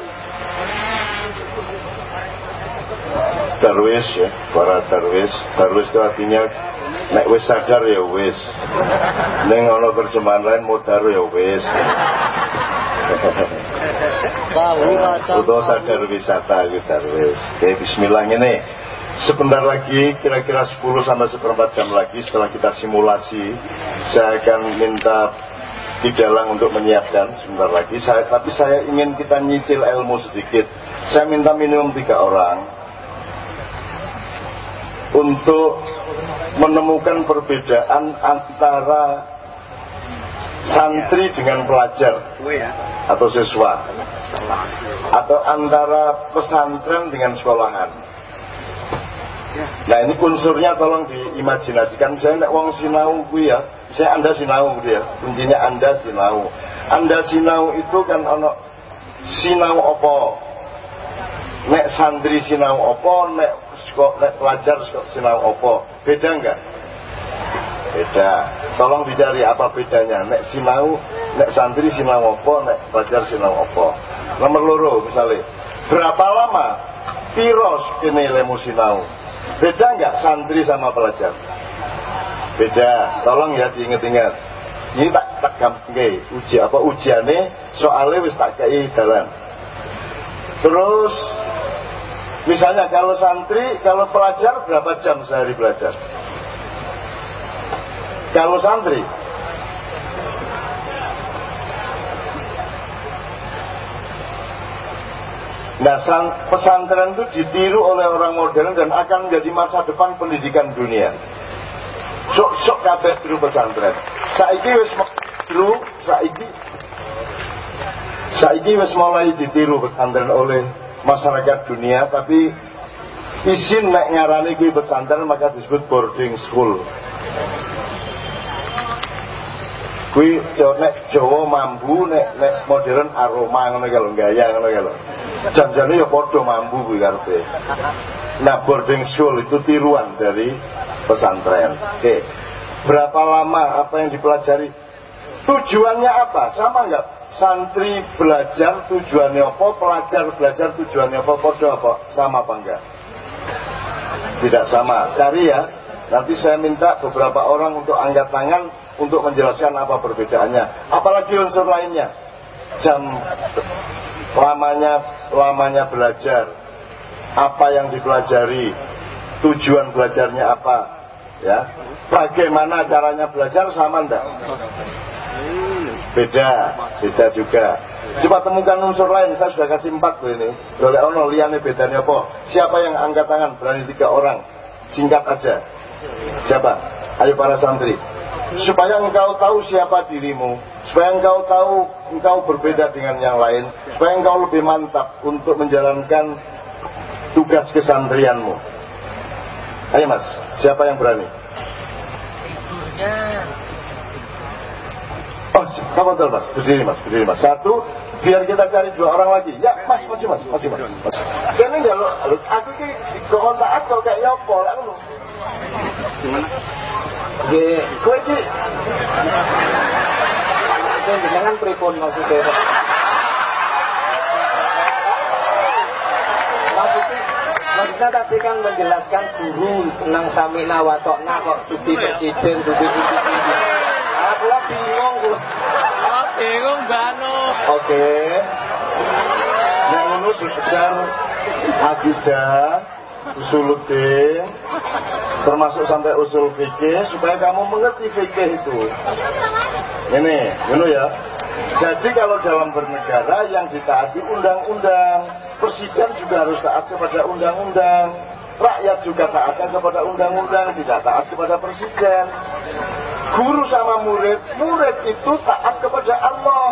darwis ya, para darwis. Darwis itu artinya nek wis sadar ya wis. Ning ana terjemahan lain modar ya wis. Udah sadar wisata gitu darwis. Oke, bismillah ini. Sebentar lagi, kira-kira 10 sampai seperempat jam lagi setelah kita simulasi, saya akan minta di dalam untuk menyiapkan sebentar lagi. Saya, tapi saya ingin kita nyicil ilmu sedikit. Saya minta minimum tiga orang untuk menemukan perbedaan antara santri dengan pelajar atau siswa atau antara pesantren dengan sekolahan. Nah ini unsurnya tolong diimajinasikan. Nek wong sinau kuwi ya, saya Anda sinau gitu ya. Kuncinya Anda sinau. Anda sinau itu kan ono sinau opo. Nek santri sinau opo, nek skok nek pelajar sinau opo. Beda enggak? Beda. Tolong dicari apa bedanya. Nek sinau, nek santri sinau opo, nek pelajar sinau opo. Nomor loro misalnya. Berapa lama piros kene lemu sinau? Beda nggak santri sama pelajar? Beda. Tolong ya diinget-inget. Ini tak tak gampang uji apa ujiannya soalnya wis tak dalam. Terus misalnya kalau santri, kalau pelajar berapa jam sehari belajar? Kalau santri Nah, pesantren itu ditiru oleh orang modern dan akan menjadi masa depan pendidikan dunia. Sok-sok kabeh pesantren. Saiki wis tiru, saiki saiki wis mulai ditiru pesantren oleh masyarakat dunia, tapi izin nek ngarani kuwi pesantren maka disebut boarding school. Kui nek Jawa mambu nek nek modern aroma ngono kalau gaya ngono kalau. Jam-jamnya ya podo mambu kuwi karepe. Nah, boarding school itu tiruan dari pesantren. Oke. Berapa lama apa yang dipelajari? Tujuannya apa? Sama nggak? Santri belajar tujuannya apa? Pelajar belajar tujuannya apa? Podo apa? Sama apa enggak? Tidak sama. Cari ya. Nanti saya minta beberapa orang untuk angkat tangan untuk menjelaskan apa perbedaannya. Apalagi unsur lainnya. Jam lamanya lamanya belajar. Apa yang dipelajari? Tujuan belajarnya apa? Ya. Bagaimana caranya belajar? Sama ndak? Beda. Beda juga. Coba temukan unsur lain. Saya sudah kasih empat tuh ini. Boleh ono liane bedanya apa? Siapa yang angkat tangan? Berani tiga orang. Singkat aja siapa ayo para santri supaya engkau tahu siapa dirimu, supaya engkau tahu engkau berbeda dengan yang lain, supaya engkau lebih mantap untuk menjalankan tugas kesantrianmu. Ayo mas, siapa yang berani? Oh, kamu mas, berdiri mas, berdiri mas. Satu, biar kita cari dua orang lagi. Ya, mas, mas, maju mas. mas. Ini jalur, aku ini di kontak aku kayak apa, lah Gimana? Nggih, kowe iki Sing jenengan pripun maksudnya? Maksudnya, tadi kan menjelaskan guru tentang samina watokna kok suci presiden, suci suci Aku lah bingung kok.
Oh, bingung Bano.
Oke. Yang ngono dikejar akidah, usuluddin, termasuk sampai usul fikih supaya kamu mengerti fikih itu. Ini, ini ya. Jadi kalau dalam bernegara yang ditaati undang-undang, presiden juga harus taat kepada undang-undang, rakyat juga taat kepada undang-undang, tidak taat kepada presiden. Guru sama murid, murid itu taat kepada Allah.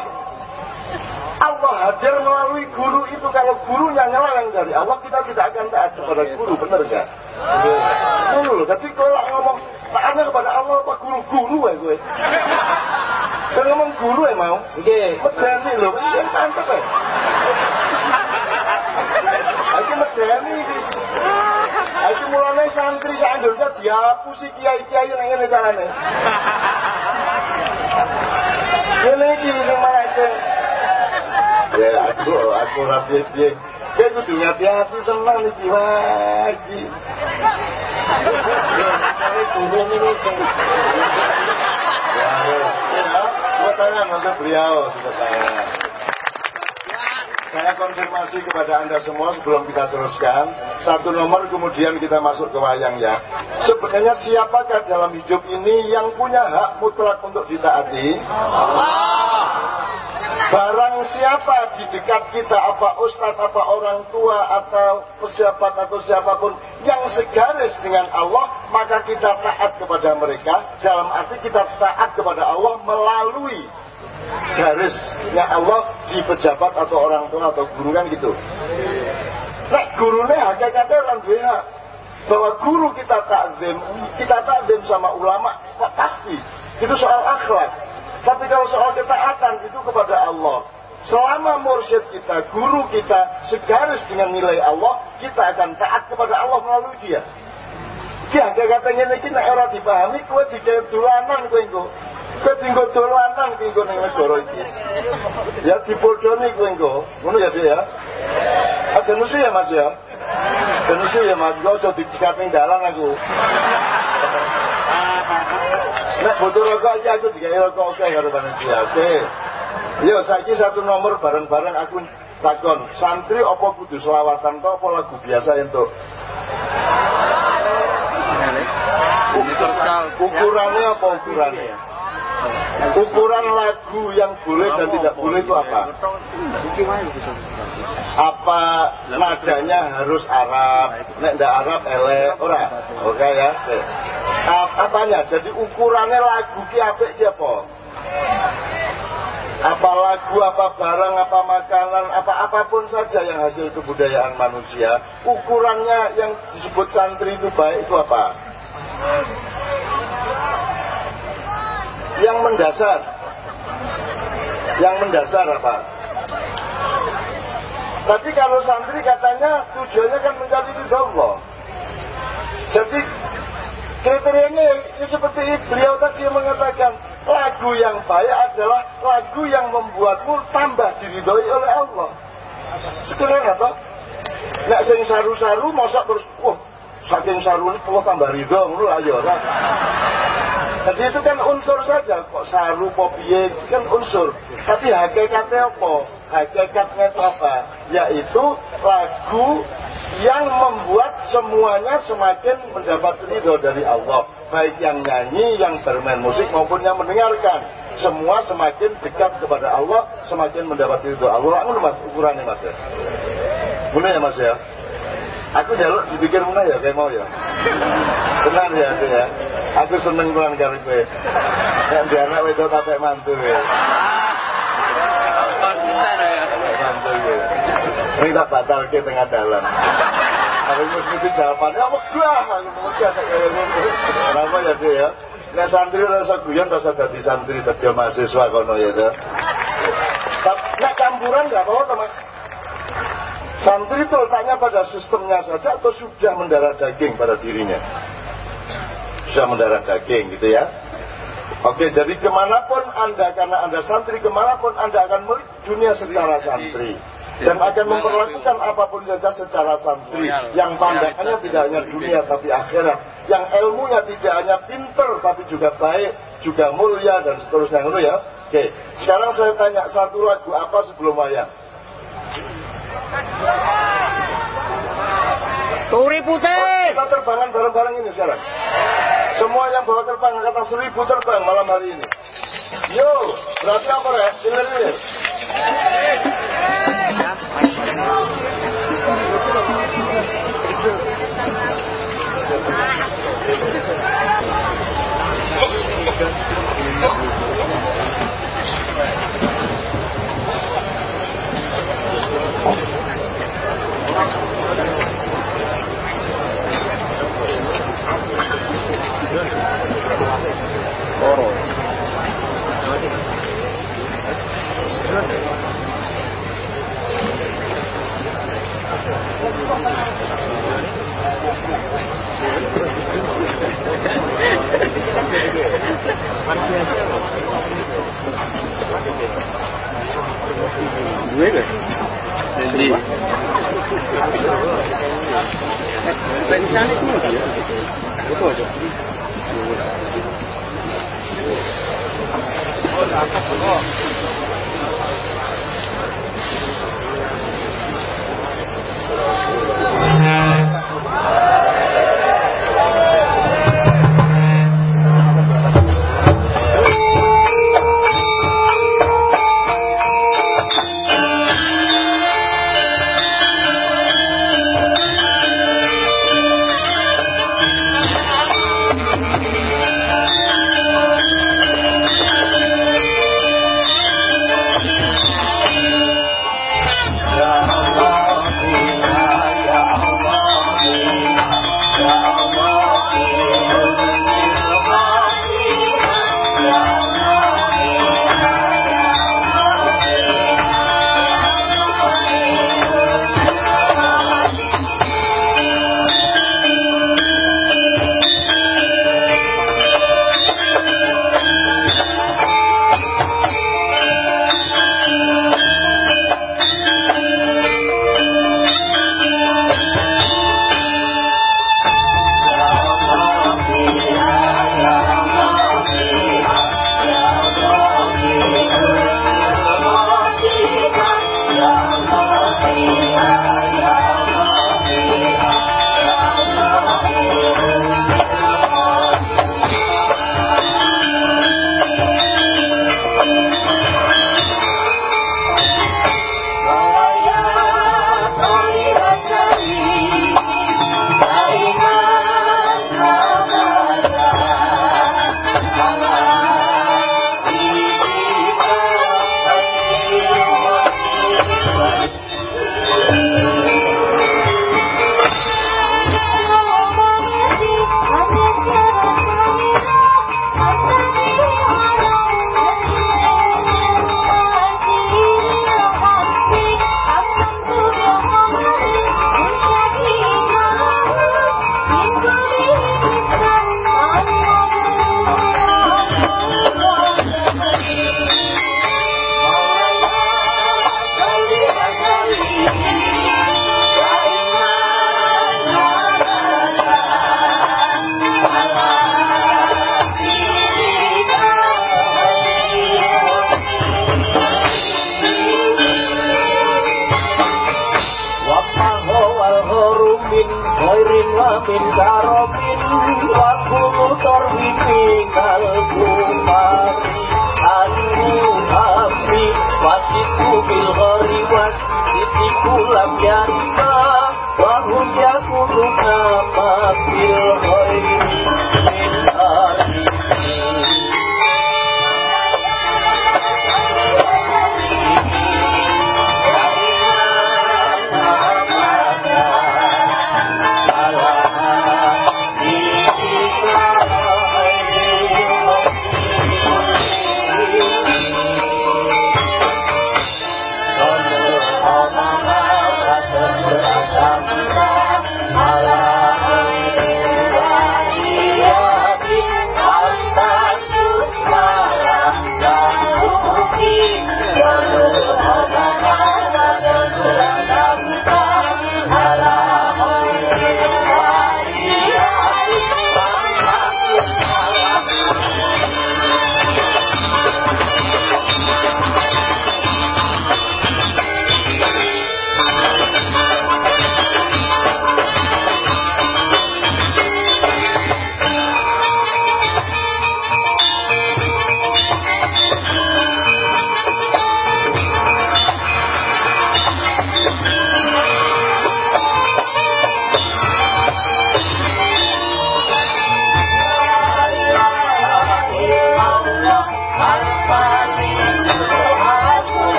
Allah hadir melalui guru itu kalau gurunya nyeleweng dari Allah kita tidak akan taat kepada guru benar gak? Guru loh, tapi kalau ngomong taatnya kepada Allah apa guru-guru ya gue? Kalau ngomong guru ya mau? Iya. Medani loh, ini mantep ya. Aku medani ini. Aku mulanya santri sa Indonesia dihapusi kiai-kiai yang ini caranya. Ini iki sing malah Ya aku aku rapi piye. Dia kudu hati-hati tenang iki lagi.
Saya guru ini
Ya, ya. Tepuk tangan untuk beliau, tepuk tangan. Saya konfirmasi kepada Anda semua sebelum kita teruskan. Satu nomor kemudian kita masuk ke wayang ya. Sebenarnya siapakah dalam hidup ini yang punya hak mutlak untuk ditaati? Barang siapa di dekat kita, apa ustadz, apa orang tua, atau pejabat, atau siapa pun yang segaris dengan Allah, maka kita taat kepada mereka. Dalam arti kita taat kepada Allah melalui garisnya Allah di pejabat atau orang tua atau guru kan gitu. Nah, gurunya hakikatnya orang dunia bahwa guru kita takzim, kita takzim sama ulama, pasti. Itu soal akhlak. Tapi kalau soal ketaatan itu kepada Allah. Selama mursyid kita, guru kita segaris dengan nilai Allah, kita akan taat kepada Allah melalui dia. Ya, katanya ini nek ora dipahami, kowe dikaya dolanan engko. Kowe tinggal dolanan kowe engko ning negara iki. Ya dibodoni kowe engko. Ngono ya, Dik ya. Aja nusu ya, Mas ya. Aja nusu ya, Mas. Kok aja dicikat ning dalan aku. Nek butuh rokok iki aku digawe rokok oke karo panitia. Oke. Yo saiki satu nomor bareng-bareng aku takon, santri apa kudu selawatan to apa lagu biasa entuk? Ukurannya apa ukurannya? Ukuran lagu yang boleh dan tidak boleh itu apa? Apa nadanya harus Arab? Nek ndak Arab elek ora? Oke ya. Apanya? Jadi ukurannya lagu ki apik ki apa? Apa lagu, apa barang, apa makanan, apa apa pun saja yang hasil kebudayaan manusia, ukurannya yang disebut santri itu baik itu apa? Yang mendasar. Yang mendasar apa? Tapi kalau santri katanya tujuannya kan mencari ridho Allah. Jadi kriterianya ya seperti beliau tadi yang mengatakan lagu yang baik adalah lagu yang membuatmu tambah diridhoi oleh Allah. Sekarang apa? Nek sing saru-saru masa terus wah saking saru Allah tambah ridho ngono ya ora. Jadi itu kan unsur saja kok saru piye kan unsur. Tapi hakikatnya apa? Hakikatnya apa? Yaitu lagu yang membuat semuanya semakin mendapat ridho dari Allah. Baik yang nyanyi, yang bermain musik maupun yang mendengarkan. Semua semakin dekat kepada Allah, semakin mendapat ridho Allah. Ini mas ukurannya mas ya. Benar ya mas ya? Aku jaluk dipikir mana ya kayak mau ya. Benar ya itu ya. Aku seneng pulang karo kowe. Nek di anak wedok tapek mantu ya. Mantu ya. Ini tak batal ke tengah dalam. Aku mesti itu jawabannya apa? Aku ada kayak. Kenapa ya dia ya? Nek santri rasa guyon rasa dadi santri dadi mahasiswa kono ya tuh. Nek campuran enggak apa-apa Mas. Santri itu letaknya pada sistemnya saja atau sudah mendarah daging pada dirinya? Sudah mendarah daging gitu ya. Oke, jadi ke mana pun Anda, karena Anda santri, ke mana pun Anda akan melihat dunia secara santri. Dan akan memperlakukan apa pun saja secara santri. Yang pandangannya tidak hanya dunia tapi akhirat. Yang ilmunya tidak hanya pinter tapi juga baik, juga mulia dan seterusnya. ya. Oke, sekarang saya tanya satu lagu apa sebelum wayang?
Turi putih.
Kita terbangan bareng-bareng ini sekarang. Semua yang bawa terbang kata seribu terbang malam hari ini. Yo, berarti apa ya? Ini ini.
Nueve. Entendí. Pensale como yo. No puedo yo. Hola, ¿cómo? Thank you.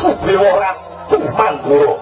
Subiwara Tuman Guru.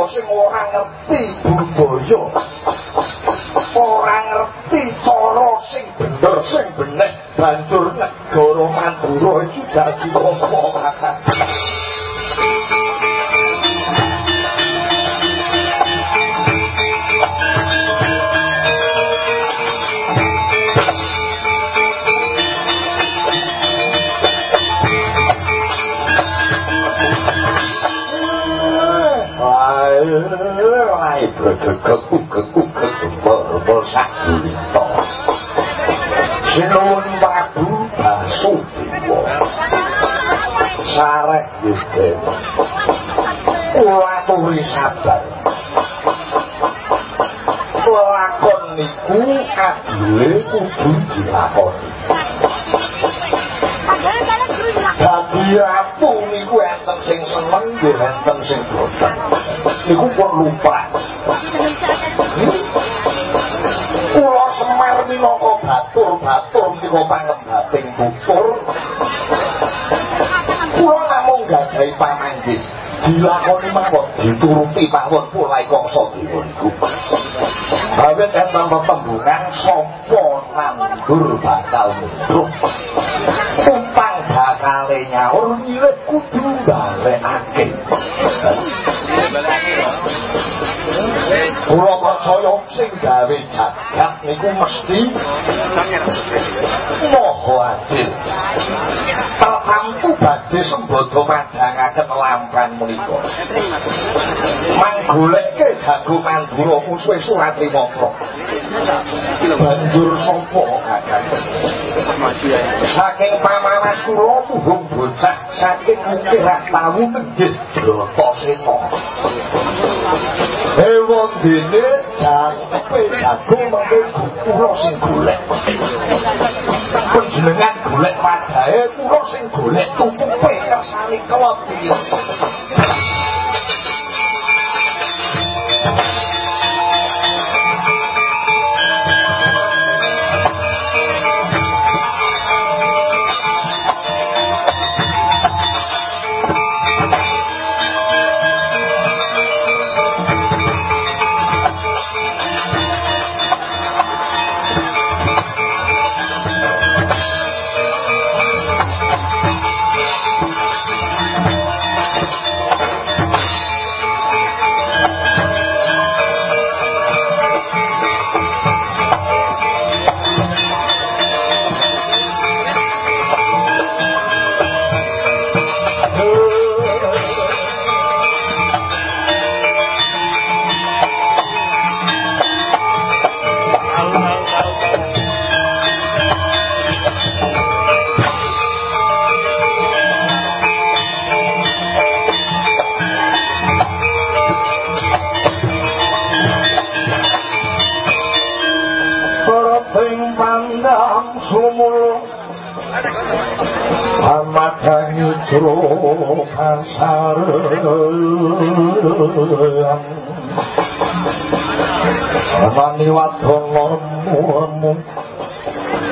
Kongso dewa sing ora ngerti budaya nandur bakal mundur. Tumpang bakale nyaur milih kudu balekake. Kula percaya sing gawe jagat niku mesti moho adil. Tertamtu badhe sembodo madangaken lampan menika. Manggolekke jago mandura musuhe Suratri Mokro. Banjur sapa kakang? Saking pamawas kula muhung bocah saking ukiran tawu nenggih Brata Seta. Ewon dene jarepe jagung mengke kula sing golek. Panjenengan golek padahe kula sing golek tutupe kersane kula piye.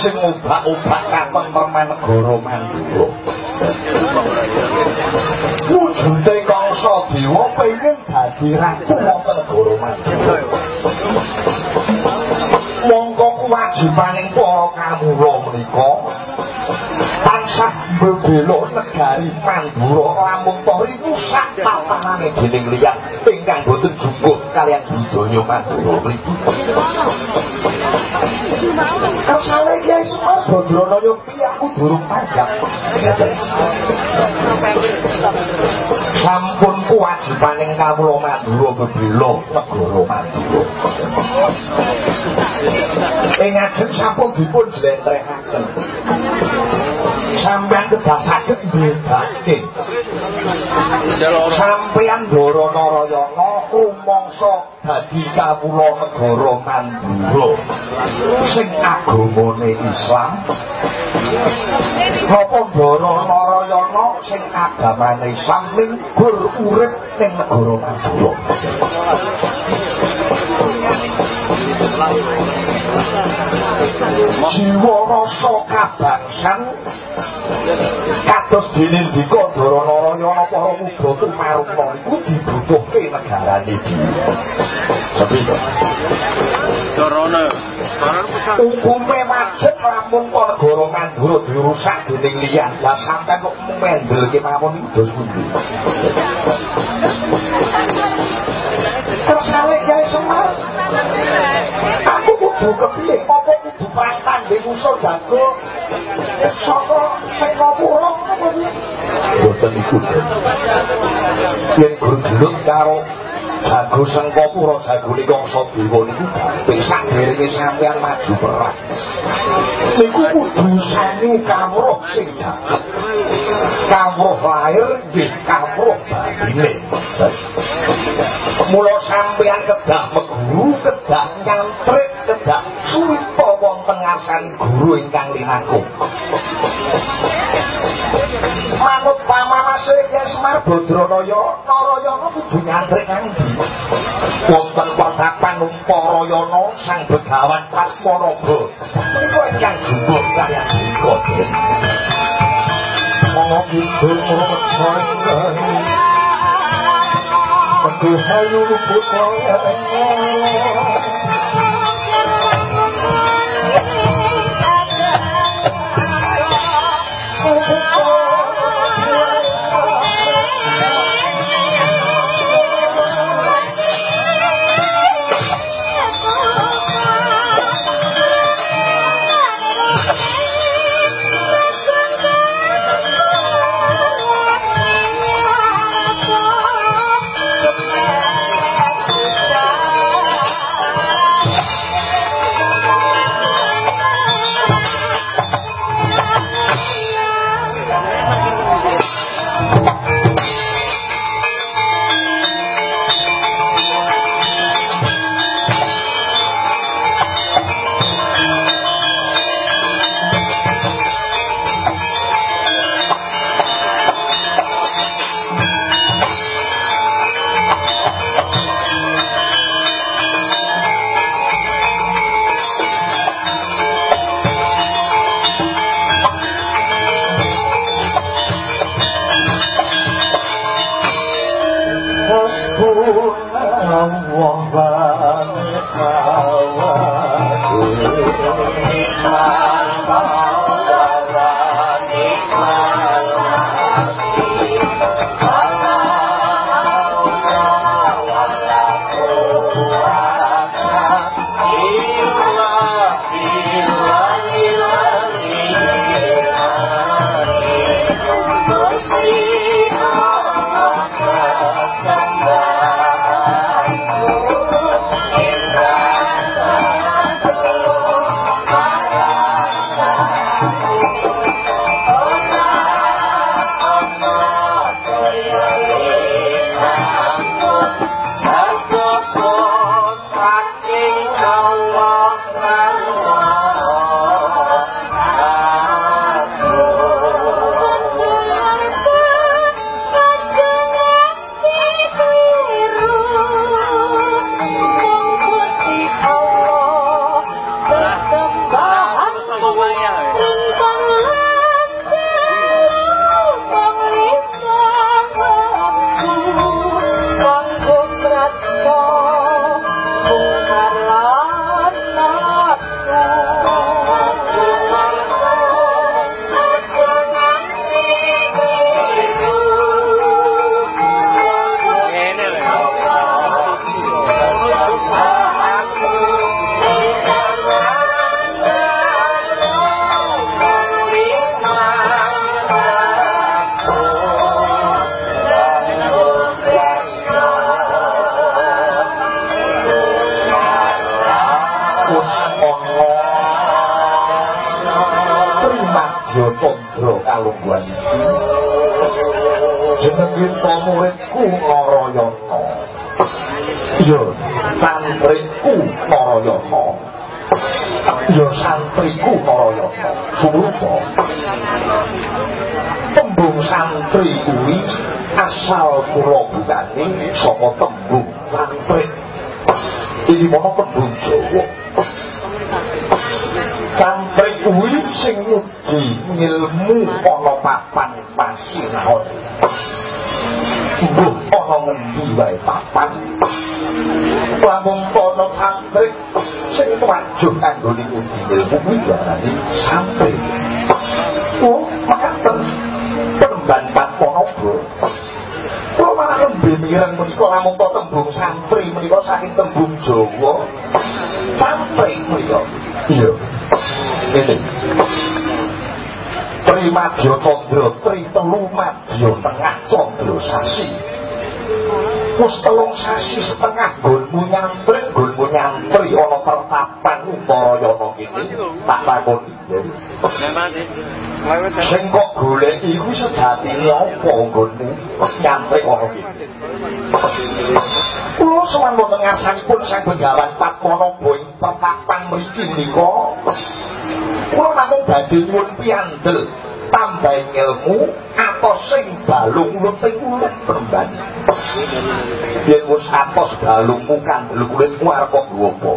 sing ngubah-ubah katentreman negara Mandura. wujude kangsa dewa pengen dadi ratu wonten negara Madura mongko kewajibaning para kamula menika tansah bebelo negari Mandura lamun tori rusak tatanane dening liyan ingkang boten jumbuh kalian budaya Mandura mriku Kersane sampun kewajibaning kawula Mandura bebelo negara Mandura. Ing ajeng sampun dipun jlentrehaken sampean kedah saged mbedake sampean Ndara Narayana rumangsa dadi kawula negara Mandura. Sing agamane Islam Napa Ndara Narayana sing agamane Islam minggur urip ning negara Mandura jiwa rasa kabangsan kados dene ndika Ndara Narayana para muga tumaruna iku dibutuhke negarane dhewe. Sepito.
Corona.
Hukume wajib lamun kok Mandura dirusak dening liyan. Lah sampean kok mendelke mawon iku dos pundi? Kersane Kyai Semar. Aku kudu kepiye? Apa kudu pantang di musuh jago? Saka sing piye? Boten iku. Yen gergelut karo jago sengkapura jago ning kangsa dewa niku gampang sak derenge sampean maju perang. Niku kudu sami kawruh sing jago. Kawruh lahir nggih kawruh batine. Mula sampean kedah meguru, kedah nyantrik, kedah suwita wonten ngarsan guru ingkang linaku. Manut pamamase Kyai Semar Badranaya, Narayana kudu nyantrik ngendi? Wonten pertapan Umparayana Sang Begawan Pasmanaga. Menika ingkang jumbuh kaliyan menika. Monggo kidul mrocaya. Kehayu putra wae papan lamun ana santri sing tujuh kanggo nyugi ilmu diarani santri. Oh makaten Patmonogo Kalau malah lebih mireng menika lamun to tembung santri menika saking Wis telung sasi setengah gonmu nyantri gonmu nyantri ana pertapan Uparayana kene. Tak takoni sing kok golek iku sejatine apa nggonmu nyantri ana kene. Kulo sowan wonten ngarsanipun Sang Bengawan Patmanaba ing pertapan mriki menika. Kulo namung badhe nyuwun piandel tambah ilmu atau sing balung ulut ing ulet peremban. Yen wis atos balungmu kan kulitmu arep kok apa?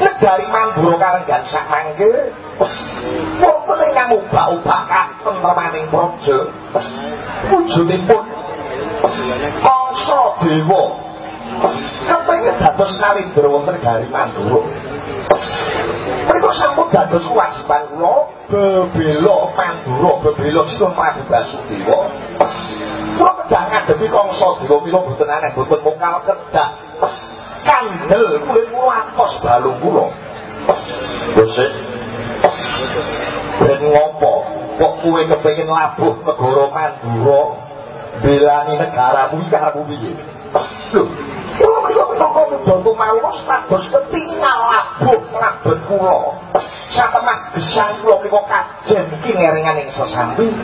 Negari Mandura kalenggan sak mangke wonten ingkang ubah-ubah katentremaning praja. Wujudipun mangsa dewa kepengin dados kalindra wonten negari Mandura. Mereka sampun dados kewajiban kula bebela Mandura, bebela Sinun Prabu Basudewa. Kedah ngadepi kangsa dewa mila boten aneh boten mokal kedah. Kandel kulit kula atos balung kula. Bosik. Ben ngopo? Kok kowe kepengin labuh negara Mandura? Belani negaramu iki karepmu piye? Lho, kula menika minangka mudantu mawon status ketingal labuh labet kula. Satemah gesang kula menika kajen iki ngeringan ing sesambi.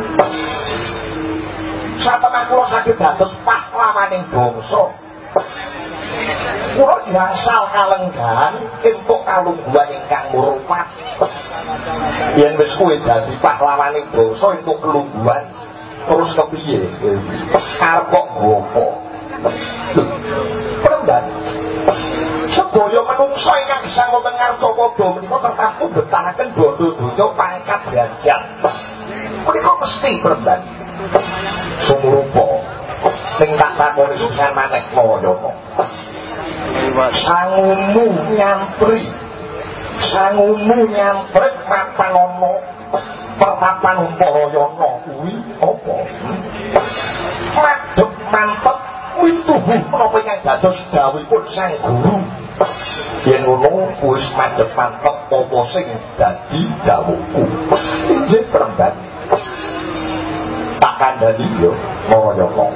Satemah kula saged dados pahlawaning bangsa. Kula diangsal kalenggan entuk kalungguhan ingkang murpat. Yen wis kowe dadi pahlawaning bangsa entuk kelungguhan terus kepiye? Arep kok gopo? Peremban. Sedaya menungso ingkang gesang wonten Ngarcapada menika tertampu betahaken bondo donya pangkat derajat. Menika mesti peremban. Sumurupa sing tak takoni susah maneh Mayana. Sangumu nyantri. Sangumu nyantri mapanono pertapan Umpayana kuwi apa? Madhep mantep mituhu menapa ingkang dados dawuhipun Sang Guru. Yen ngono wis madhep mantep apa sing dadi dawuhku. Injih perembat. Tak kandhani yo Mayana.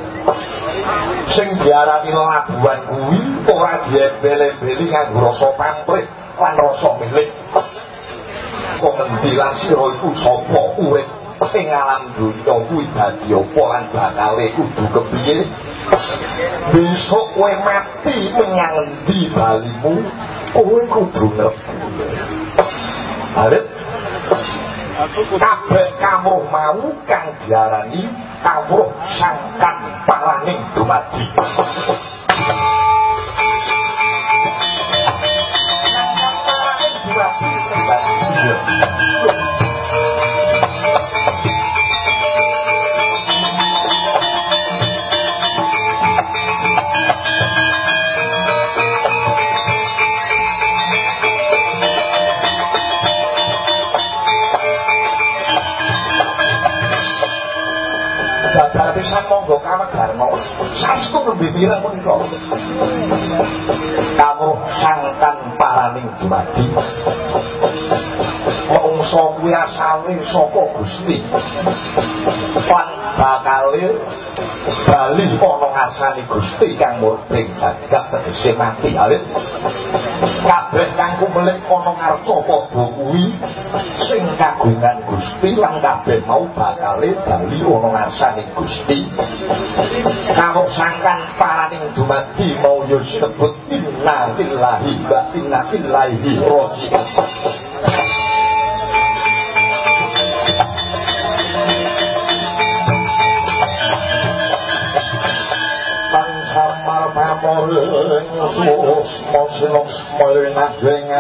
Sing diarani labuhan kuwi ora diembel-embeli nganggo rasa pamrih lan rasa milik. kok ngendi lan sira iku sapa urip ing alam dunya kuwi dadi apa lan bakale kudu kepiye besok kowe mati menyang endi balimu kowe kudu ngerti arep kabeh kamu mau kang diarani kawruh sangkan paraning dumadi. Dadar pisan monggo kawegarna sastu nembe mireng menika. Kamu sangkan paraning dumadi. Mongso kuwi asale saka Gusti. Lan bakale bali ana ngasani Gusti kang murping jagat tegese mati. Awit kabeh kang kumelik ana ngarsa padha kuwi sing kagungan Gusti lan kabeh mau bakale bali ana ngasani Gusti. Kawok sangkan paraning dumadi mau yo sebut inna lillahi wa inna ilaihi raji'un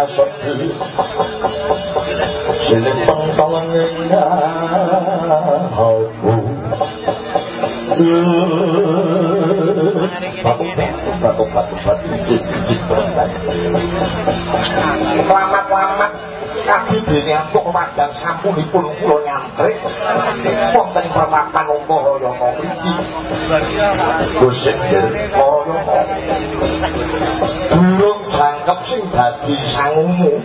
sepi sini pentong aku batu batu batu Selamat selamat kaki dene antuk madang sampunipun kula nyantrik wonten permapan ongko royono mriki gosek sing dadi sangumu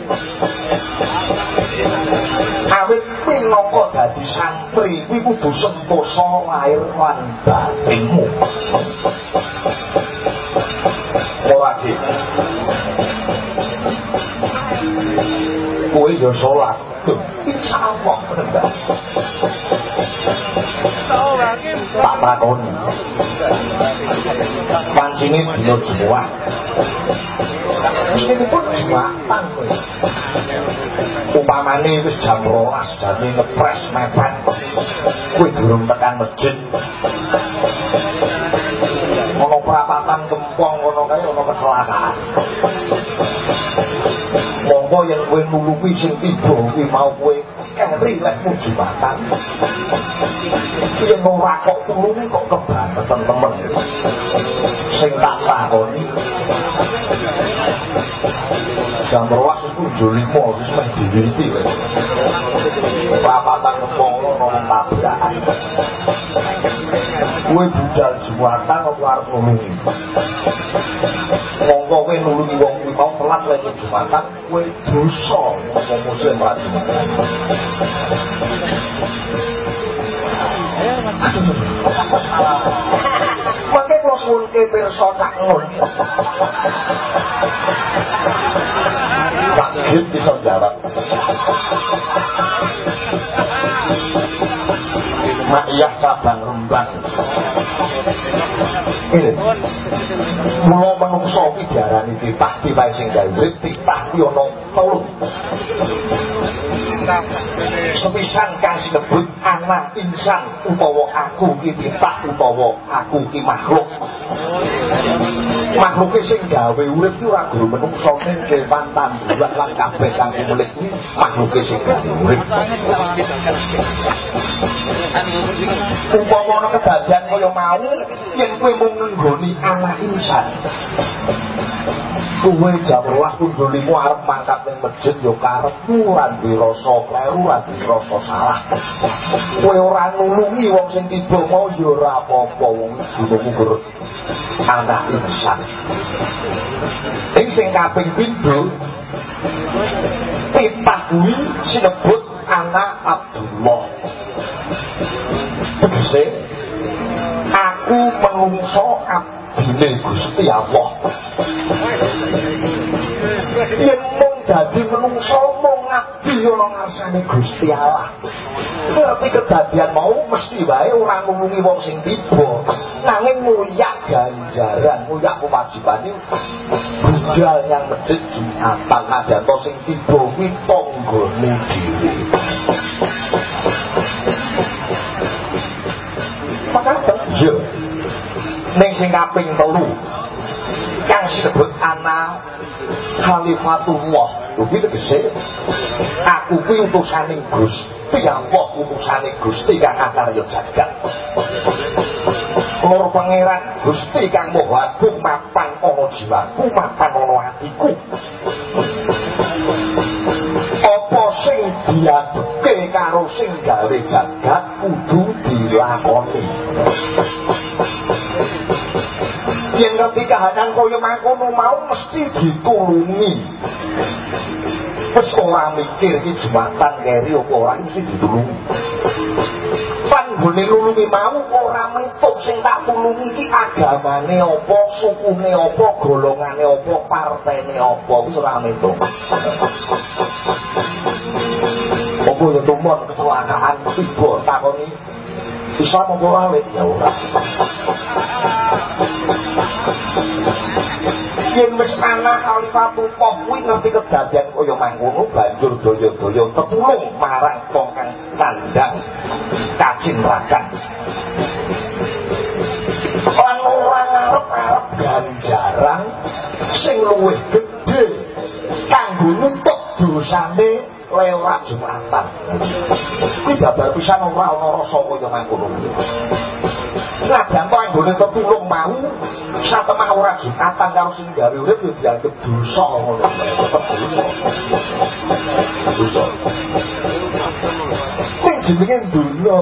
awit minangka dadi santri? Kuwi kudu sentosa lahir lan batinmu. Ora kowe yo salat. Insyaallah bener tak takoni pancine dina Jumat Mesti pun jumatan kowe umpamane wis jam 12 jane ngepres mepet kowe durung tekan masjid ono perapatan kempong ono kae ono kecelakaan monggo yang kowe nulungi sing tiba kuwi mau kowe keri lek jumatan yen ora kok tulunge kok kebangetan temen sing tak takoni jam rolas itu jolimo wis meh diwiti papatan kepolo ngomong tabrakan kowe budal jumatan apa arep nulungi monggo kowe nulungi wong mau telat lek jumatan kowe dosa ngomong muslim jumatan Mangke kula suwun ke. Git bisa jawab. Maiyah cabang rembang. Ini. Mula menungso diarani titah titah sing gawe titah ana telu. Sepisan kang sinebut anak insan utawa aku ki titah utawa aku ki makhluk. Makhluke sing gawe urip ora guru menungso ning kewan tanduran lan kabeh kang kulit ki makhluke sing gawe urip. Umpama ana kedadian kaya mau yen kowe mung nggoni anak insan. Kowe jam 12 kunjunimu arep mangkat ning masjid yo karepmu ora duwe rasa kleru, ora duwe rasa salah. Kowe ora nulungi wong sing tiba mau yo ora apa-apa wong gunungmu gur anak insan. Ing sing kaping pindho Pitah kuwi sinebut anak Abdullah. Tegese aku menungso abdine Gusti Allah. Yen mung dadi menungso mung ngabdi ana ngarsane Gusti Allah. Tapi kedadian mau mesti wae ora ngumumi wong sing tiba, nanging nguyak ganjaran, nguyak kewajibane budal yang medhit Jumatan nadato sing tiba kuwi tanggane dhewe. Sing kaping telu. Kang disebut anak Khalifatullah kuwi tegese aku kuwi utusane Gusti Allah utusane Gusti kang antarya jagat. Loro pangeran Gusti kang Maha Agung mapan ana jiwaku mapan ana atiku. Apa sing diadekke karo sing gawe jagat kudu dilakoni yen ngerti kahanan kaya mangkono mau mesti ditulungi ora mikir iki jumatan keri apa ora mesti ditulungi pan anggone nulungi mau ora metuk sing tak tulungi iki agamane apa, sukune apa, golongane apa, partene apa, wis ora metuk. Apa ya tumon kecelakaan tiba takoni Apa wae ya ora. yen wis ana khalifatullah kuwi ngerti kedadian kaya mangkono banjur daya-daya tetulung marang wong kang kandhang kacinrakan lan ora ngarep-arep ganjaran sing luwih gedhe kanggo nutup dosane lewat Jumatan. Kuwi babar pisan ora ana rasa kaya mangkono. Ladan to anggone mau satemah ora jumatan karo sing gawe urip yo dianggep dosa ngono. Dosa. Ning jenenge dunya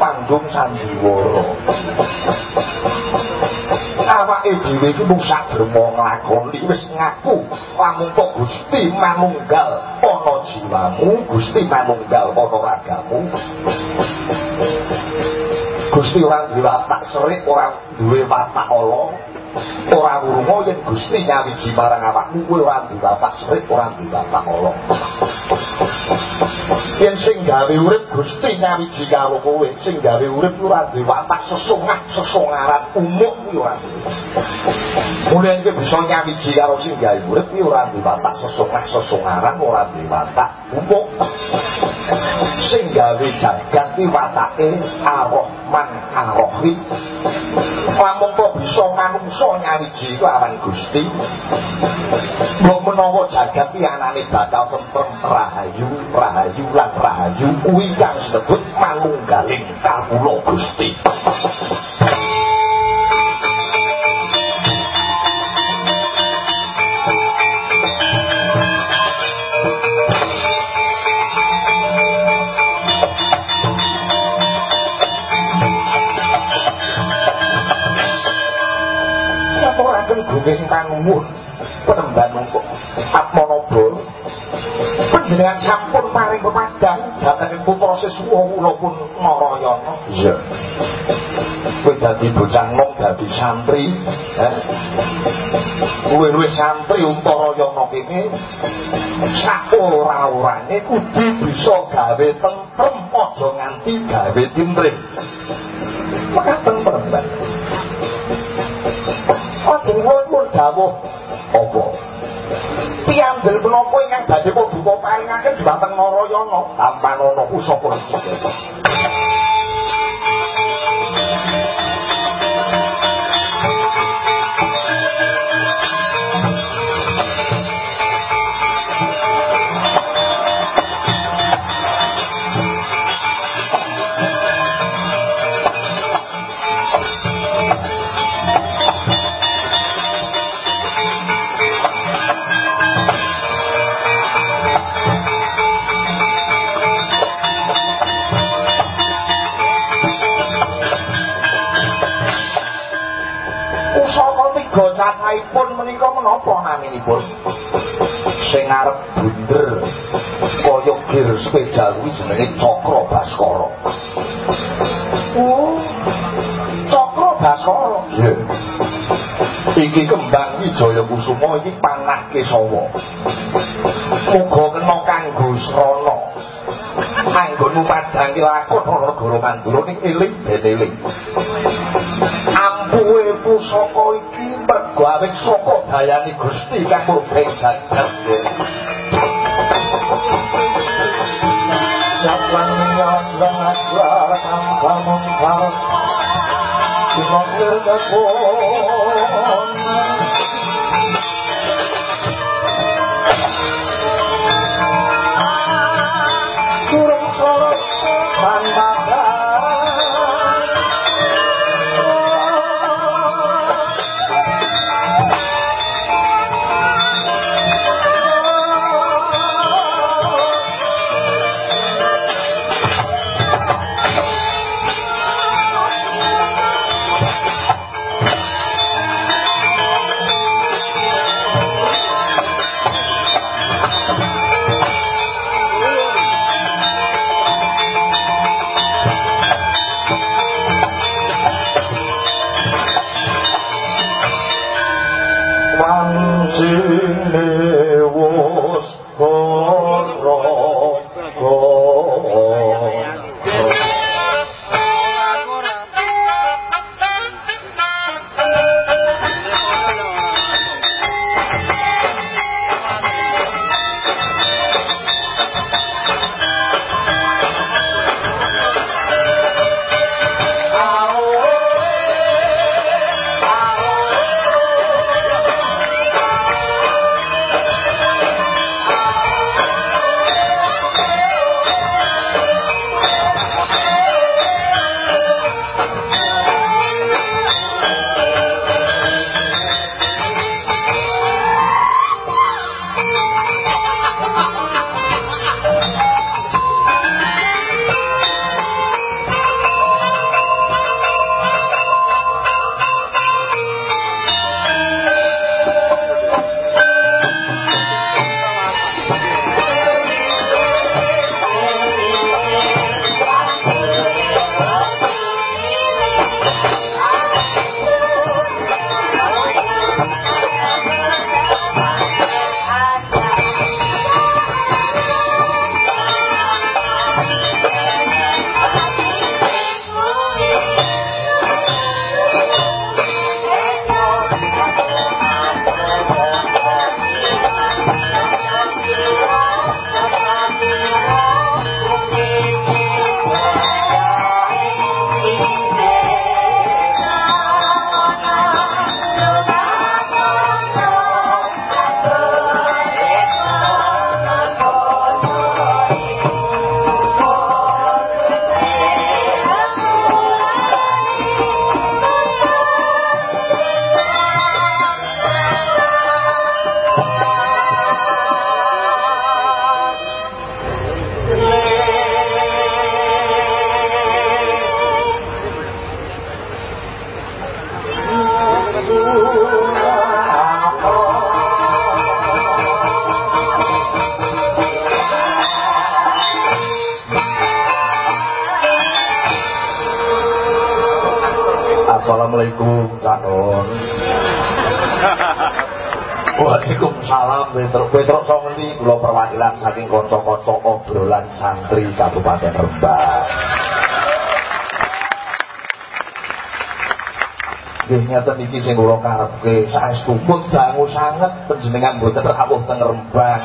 panggung sandiwara. Awake dhewe iki mung sak bremo nglakoni wis ngaku lamun kok Gusti manunggal ana jiwamu Gusti manunggal ana ragamu. Gusti ora duwe watak serik ora duwe watak ala ora wurunga yen Gusti nyawiji marang awakmu kuwi ora duwe watak serik ora duwe watak ala yen sing gawe urip Gusti nyawiji karo kowe. Sing gawe urip ora duwe watak sesungah sesongaran umuk kuwi ora Mulai iki bisa nyawiji karo sing gawe urip kuwi ora duwe watak sesungah sesongaran ora duwe watak umuk. Sing gawe jagat kuwi watake Ar-Rahman Ar-Rahim lamun kok bisa manungsa nyawiji ku awan Gusti. Mbok menawa jagat iki anane bakal tentrem rahayu rahayu lan rahayu kuwi kang disebut manunggaling kawula Gusti Ngapuraken gunung kang nuwun penemban mengko Atmanaba panjenengan sampun paring pemadang dhateng putra siswa kula pun Narayana. Iya. Kowe dadi bocah nom dadi santri, eh. Luwih-luwih santri Utarayana kene sak ora-orane kudu bisa gawe tentrem aja nganti gawe timring. Mekaten Tuhan dawuh apa? Piambil menapa ingkang badhe kudu paringaken dhateng Narayana, Tampanana ku sapa? Tiga cacahipun menika menapa naminipun? Sing arep bunder kaya gir sepeda kuwi jenenge Cakra Baskara. Oh, Cakra Baskara. Nggih. Iki kembang Wijaya Kusuma iki panah Kesawa. Muga kena kanggo srana. Anggon padhangi lakon ana negara Mandura ning eling ben eling. ampuhe pusaka mergo awit saka dayane Gusti kang mbek gagas. Sampun nyawang ngarep kamong karo. Dimongkel kok. Petruk Petruk Songli kula perwakilan saking kanca-kanca obrolan santri Kabupaten Rembang. Nggih ngeten iki sing kula karepke saestu pun dangu sanget panjenengan boten rawuh Rembang.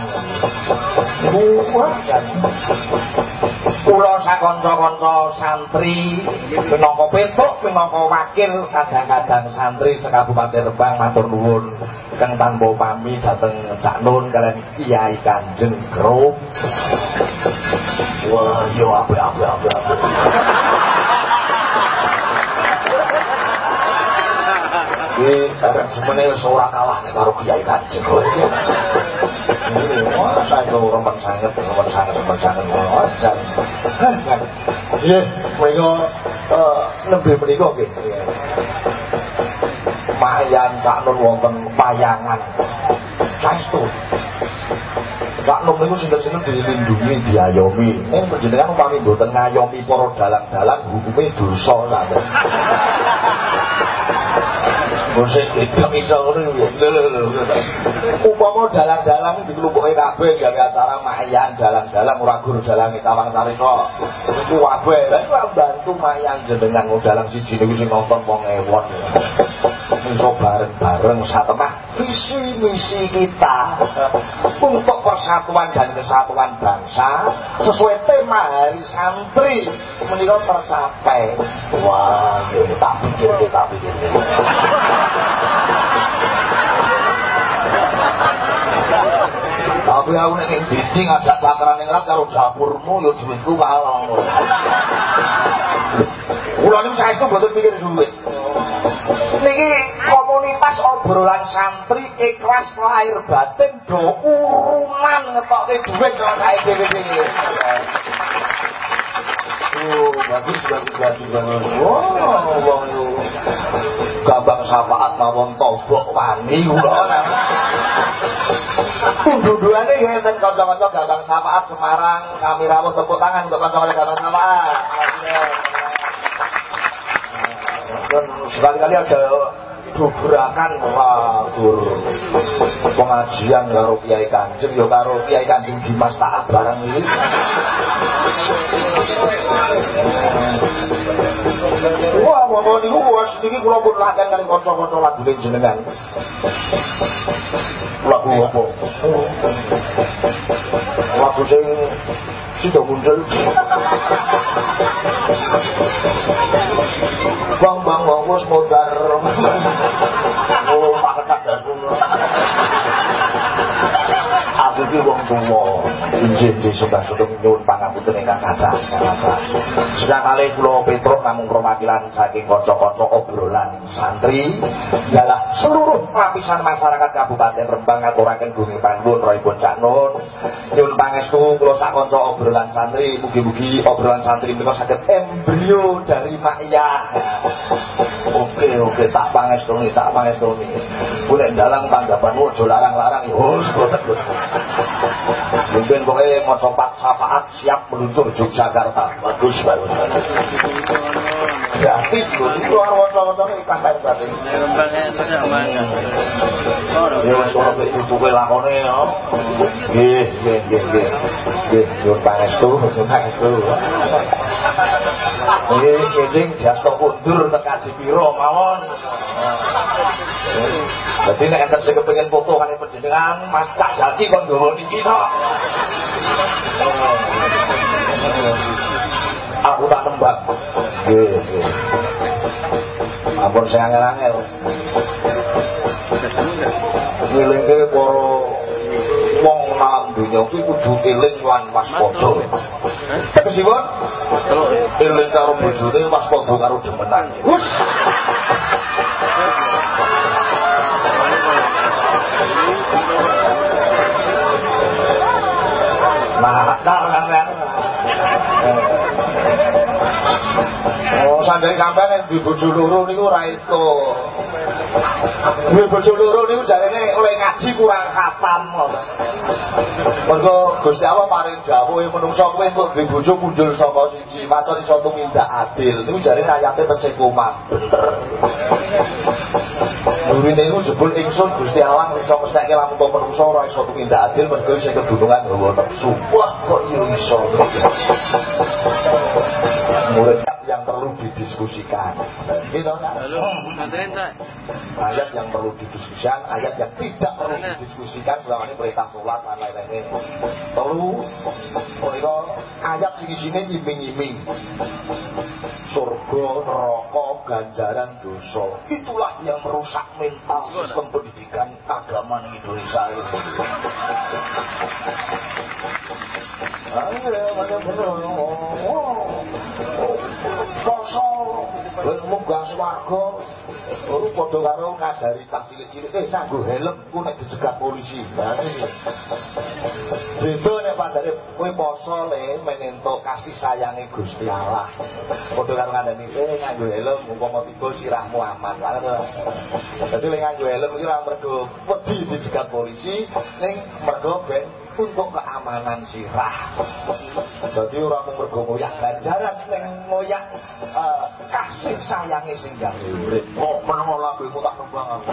Kula sakanca-kanca santri. Minangka petuk minangka wakil kadang-kadang santri sekabupaten Rembang matur nuwun. Kang tanpa pami dateng Cak Nun kalian Kiai Kanjeng Grup wah yo apik-apik apik Iki bareng semene wis ora kalah nek karo Kiai Kanjeng Wah, saya remen sangat, remen sangat, remen sangat, wajar. Iya, mereka lebih menikah, gitu. Mayan Cak Nun wonten payangan. Saestu. Cak Nun niku sinten-sinten dilindungi, diayomi. Ning panjenengan upami mboten ngayomi para dalang-dalang hukume dosa sampeyan. Musik tidak bisa Upama dalang-dalang dikelumpukin kabeh gak acara mayan dalang-dalang ora guru dalange tarik kok Iku bantu mayan jenengan dalang siji niku sing nonton 1000. Entro bareng-bareng mah visi-misi kita untuk persatuan dan kesatuan bangsa sesuai tema hari santri. Menikah tercapai. Wah ini tak pikir ini tak pikir ini. Tapi aku ini ning ngajak cakran yang rat kalau dapurmu ya duitku kalong kula niku saestu mboten pikir duit. Niki komunitas obrolan santri ikhlas lahir batin do uruman ngetokke duit karo saiki dhewe-dhewe. Oh, bagus bagus bagus bagus. Oh, wong yo gambang syafaat mawon tobok wani kula. Dunduane ya enten kanca-kanca gambang syafaat Semarang, kami rawuh tepuk tangan untuk kanca-kanca gambang syafaat. Sekali-kali ada dobrakan wah guru. pengajian karo Kiai Kanjeng ya karo Kiai Kanjeng Dimas Taat barang ini Wah, mau niku wis niki kula pun kali kanca-kanca lagu jenengan. Lagu apa? Lagu sing sudah muncul. Bang bang bang bos modar. Oh, tak ketak Aku ki wong tuwa. Injih-injih sebab-sebab nyuwun pangapunten ingkang kathah. Sedang kali kula Petruk namung perwakilan saking kanca-kanca obrolan santri dalam seluruh lapisan masyarakat Kabupaten Rembang aturaken bumi pannuwun raipun Cak Nun. Nyuwun pangestu kula sak kanca obrolan santri mugi-mugi obrolan santri menika saged embrio dari Ma'iyah. Oke oke tak pangestuni tak pangestuni. Kuwi dalam tanggapanmu aja larang-larang ya. Mungkin pokoknya mau copat syafaat siap meluncur Yogyakarta. Bagus, bagus. Gratis loh, itu wacana-wacana ikan kain berarti. Ya wis ora kok tutupe lakone ya. Nggih, nggih, nggih, nggih. Nggih, nyuwun pangestu, nyuwun pangestu. Nggih, kejing diasto kundur tekan dipira mawon. Jadi nek enten sing kepengin foto kali panjenengan, macak jati kon nggawa niki to. Aku tak tembak. Nggih. Ampun sing angel-angel. Ngilingke para wong malam dunya kuwi kudu eling lan waspada. Tegesipun? Eling karo bojone waspada karo demenan. Wus. Nah, nah. Oh, sandai sampean yang bojo loro niku ora itu. Di bojo loro niku jarene oleh ngaji kurang khatam. Mergo Gusti Allah paring dawuh menungso kowe entuk di bojo mundul saka siji, matur iso tumindak adil. Niku jarene ayate koma bener. Durine iku jebul ingsun Gusti Allah iso mestake lamun to menungso ora iso tumindak adil mergo sing kedunungan hawa nepsu. Wah, kok iso. Murid yang perlu didiskusikan. Gitu kan? Ayat yang perlu didiskusikan, ayat yang tidak perlu didiskusikan, ini perintah sholat dan lain-lain. Perlu, ayat sini-sini iming-iming. Surga, neraka, ganjaran dosa. Itulah yang merusak mental sistem pendidikan agama di Indonesia bener. Poso munggah swarga. Ora padha karo ngajari tak cilik-cilik. Eh nganggo helm ku nek dicegat polisi. Nah beda nek padane kowe poso le menentuk kasih sayange Gusti Allah. Padha karo ngandani eh nganggo helm umpama tiba sirahmu aman. Dadi lek nganggo helm iki ora mergo wedi dicegat polisi. Ning mergo ben untuk keamanan sirah. Jadi orang mau mergo ngoyak ganjaran ning ngoyak uh, kasih sayangnya sing gawe urip. Kok menawa lagu tak aku.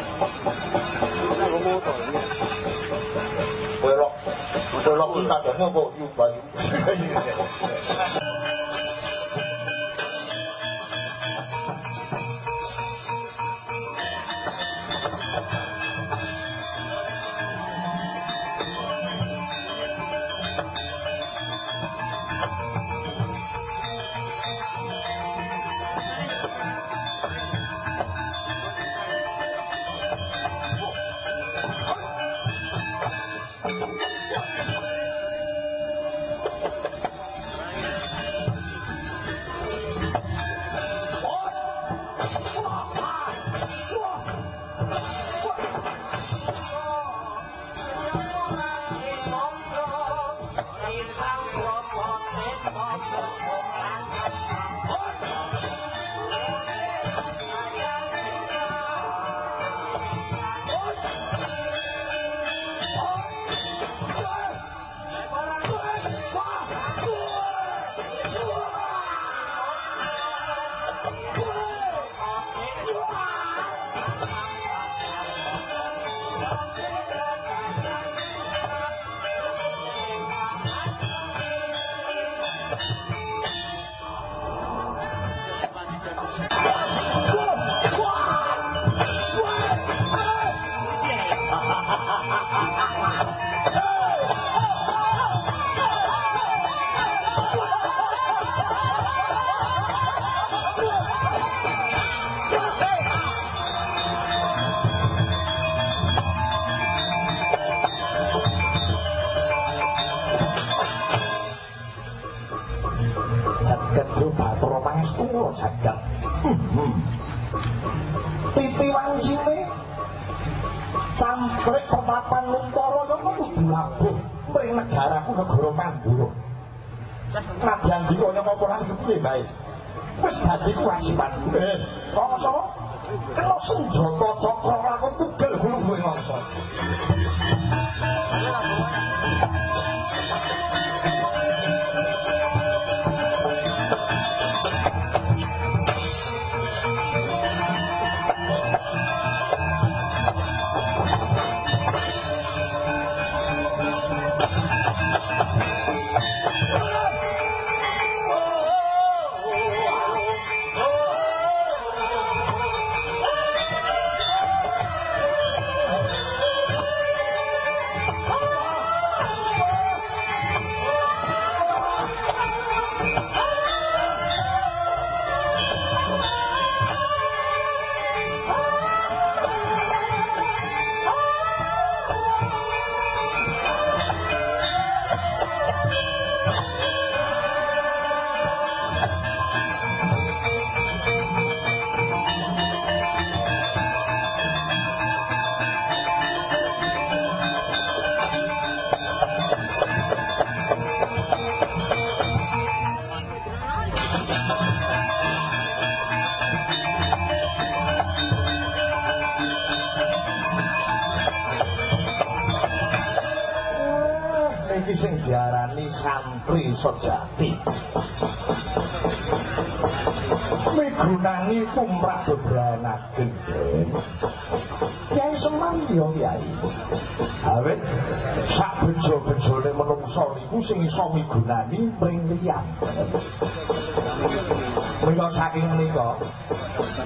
Menika saking menika.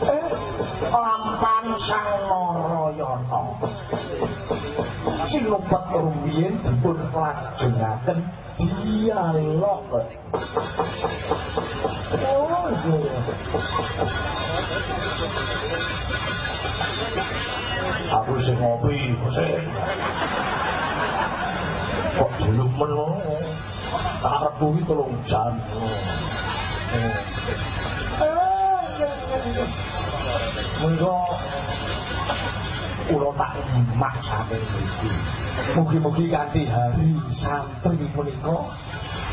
Eh lampan sang narayana sinupat rumiyin dipun lajengaken dialog. Oh aku sing ngopi sing jam Mengko kula tak maksane iki. Mugi-mugi kanthi hari santri punika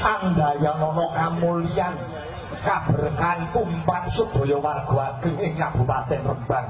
andayana kamulyan kaberkahan tumpak sedaya warga ageng ing Kabupaten Rembang.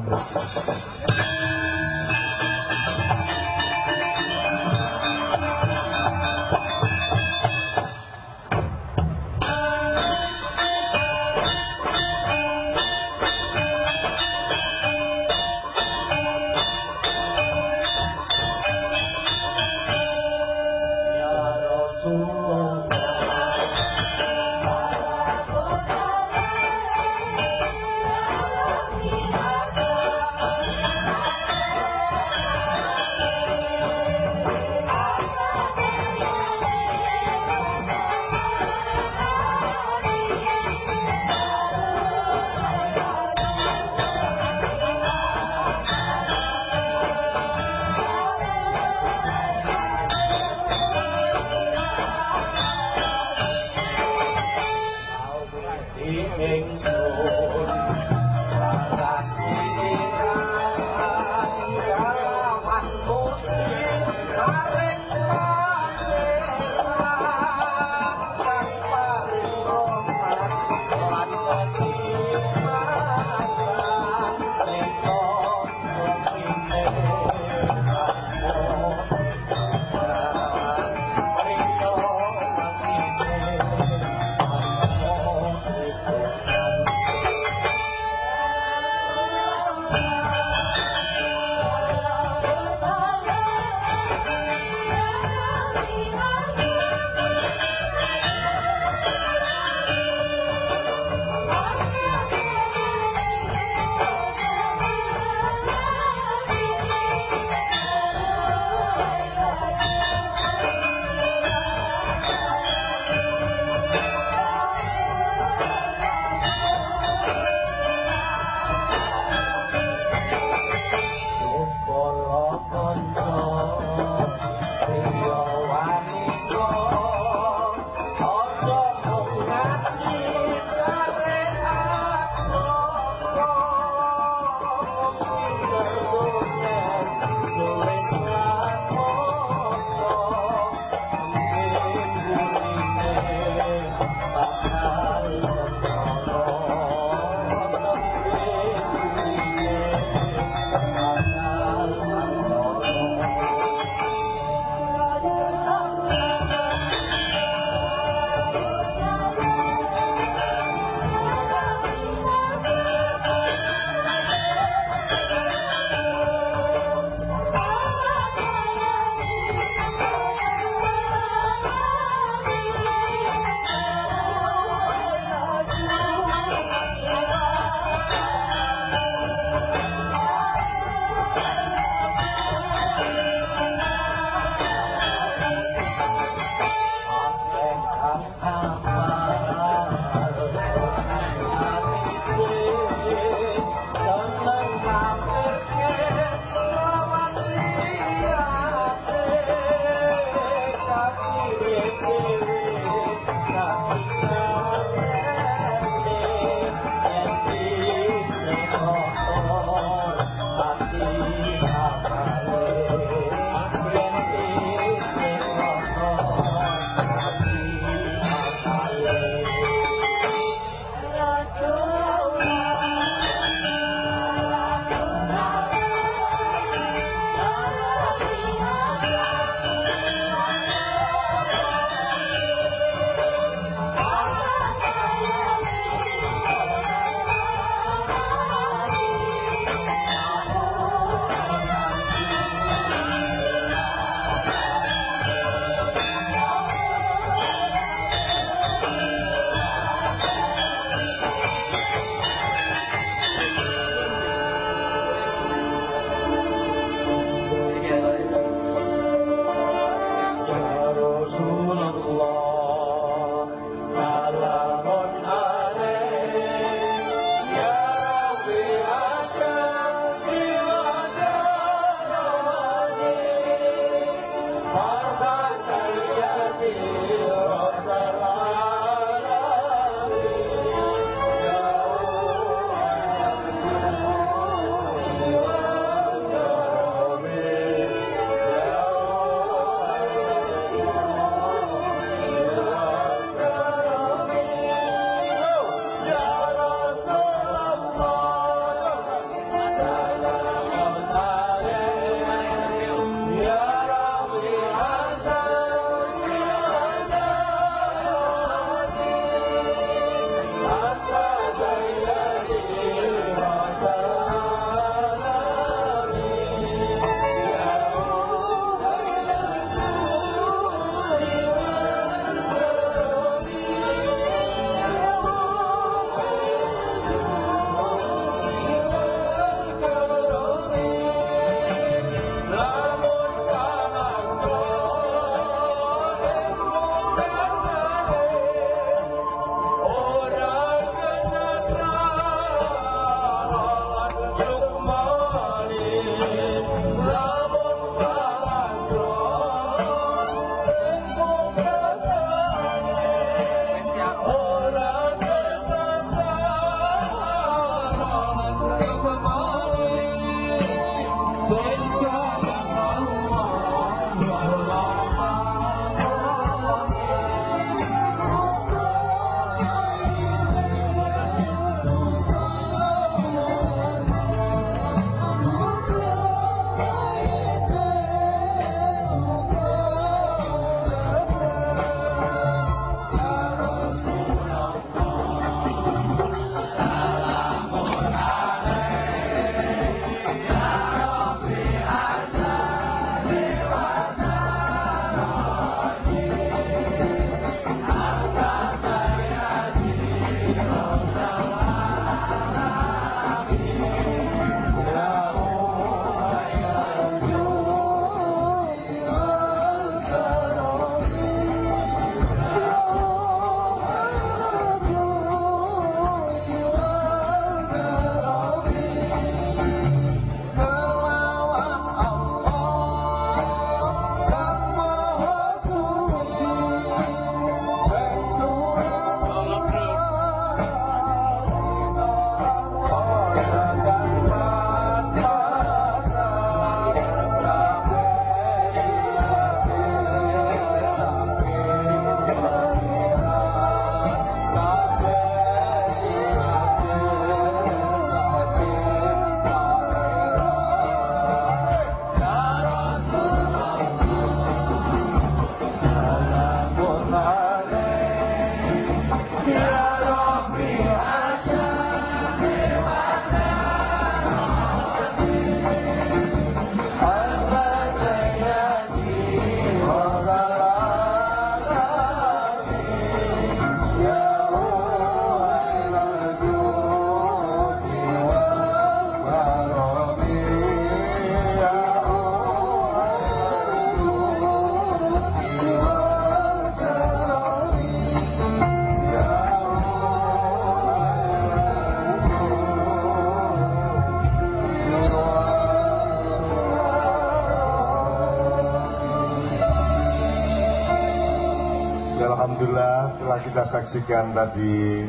Saksikan tadi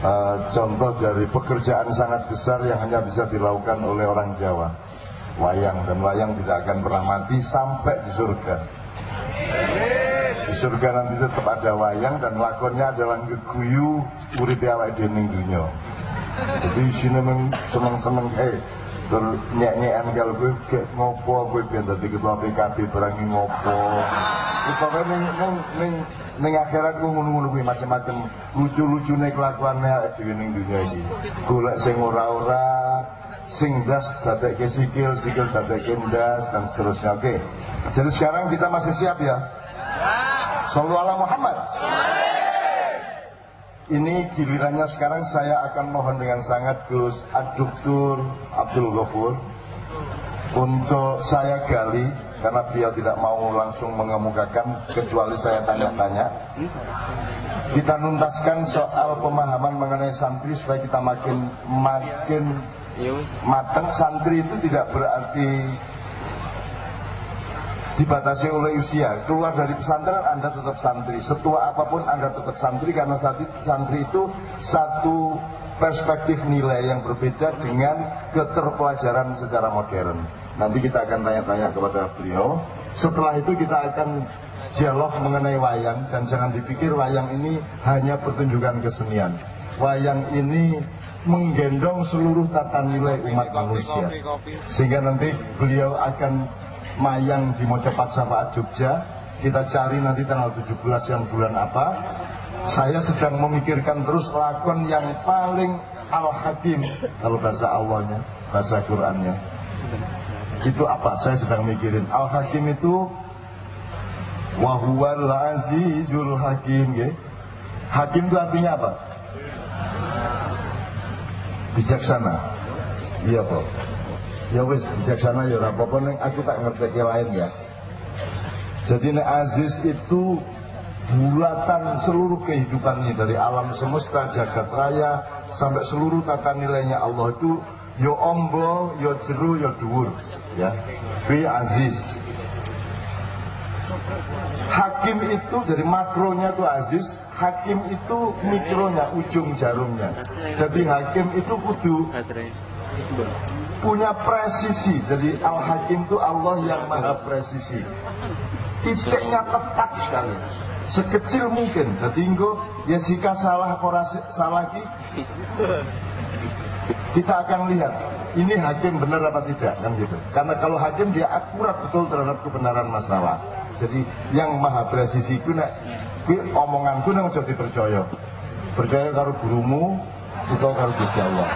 uh, contoh dari pekerjaan sangat besar yang hanya bisa dilakukan oleh orang Jawa. Wayang dan wayang tidak akan pernah mati sampai di surga. Di surga nanti tetap ada wayang dan lakonnya adalah ngeguyu urip awake dhewe ning dunya. Jadi sini seneng-seneng eh terus nyek-nyekan kalau gue kayak ngopo gue biar dadi ketua PKB berangi ngopo neng neng neng akhirat gue ngono-ngono gue macam-macam lucu-lucu nih kelakuannya di ning dunia ini golek sing ora-ora sing das dadekke sikil sikil dadekke ndas dan seterusnya. Oke. Jadi sekarang kita masih siap ya? Sallallahu ala Muhammad. Ini gilirannya sekarang saya akan mohon dengan sangat Gus Aduktur Abdul Ghafur untuk saya gali karena beliau tidak mau langsung mengemukakan kecuali saya tanya-tanya kita nuntaskan soal pemahaman mengenai santri supaya kita makin makin matang santri itu tidak berarti dibatasi oleh usia. Keluar dari pesantren Anda tetap santri. Setua apa pun Anda tetap santri karena santri itu satu perspektif nilai yang berbeda dengan keterpelajaran secara modern. Nanti kita akan tanya-tanya kepada beliau. Setelah itu kita akan dialog mengenai wayang dan jangan dipikir wayang ini hanya pertunjukan kesenian. Wayang ini menggendong seluruh tata nilai umat manusia. Sehingga nanti beliau akan Mayang di Mojopat Safaat Jogja kita cari nanti tanggal 17 yang bulan apa saya sedang memikirkan terus lakon yang paling al-hakim kalau bahasa Allahnya bahasa Qurannya itu apa? Saya sedang mikirin. Al-hakim itu wahuwal azizul hakim ya. hakim itu artinya apa? Bijaksana. Iya pak. Ya wis bijaksana ya ora apa-apa. Aku tak ngerti lain ya. Jadi nek Aziz itu bulatan seluruh kehidupannya dari alam semesta jagat raya sampai seluruh tata nilainya Allah itu yo ombo yo jeru yo dhuwur ya bi Aziz Hakim itu dari makronya itu Aziz Hakim itu mikronya ujung jarumnya jadi hakim itu kudu punya presisi. Jadi Al-Hakim itu Allah yang maha presisi. Titiknya tepat sekali. Sekecil mungkin. Jadi ya jika salah salah ki kita akan lihat ini hakim benar apa tidak kan gitu. Karena kalau hakim dia akurat betul terhadap kebenaran masalah. Jadi yang maha presisi itu nek omonganku nek aja dipercaya. Percaya karo gurumu atau karo Gusti Allah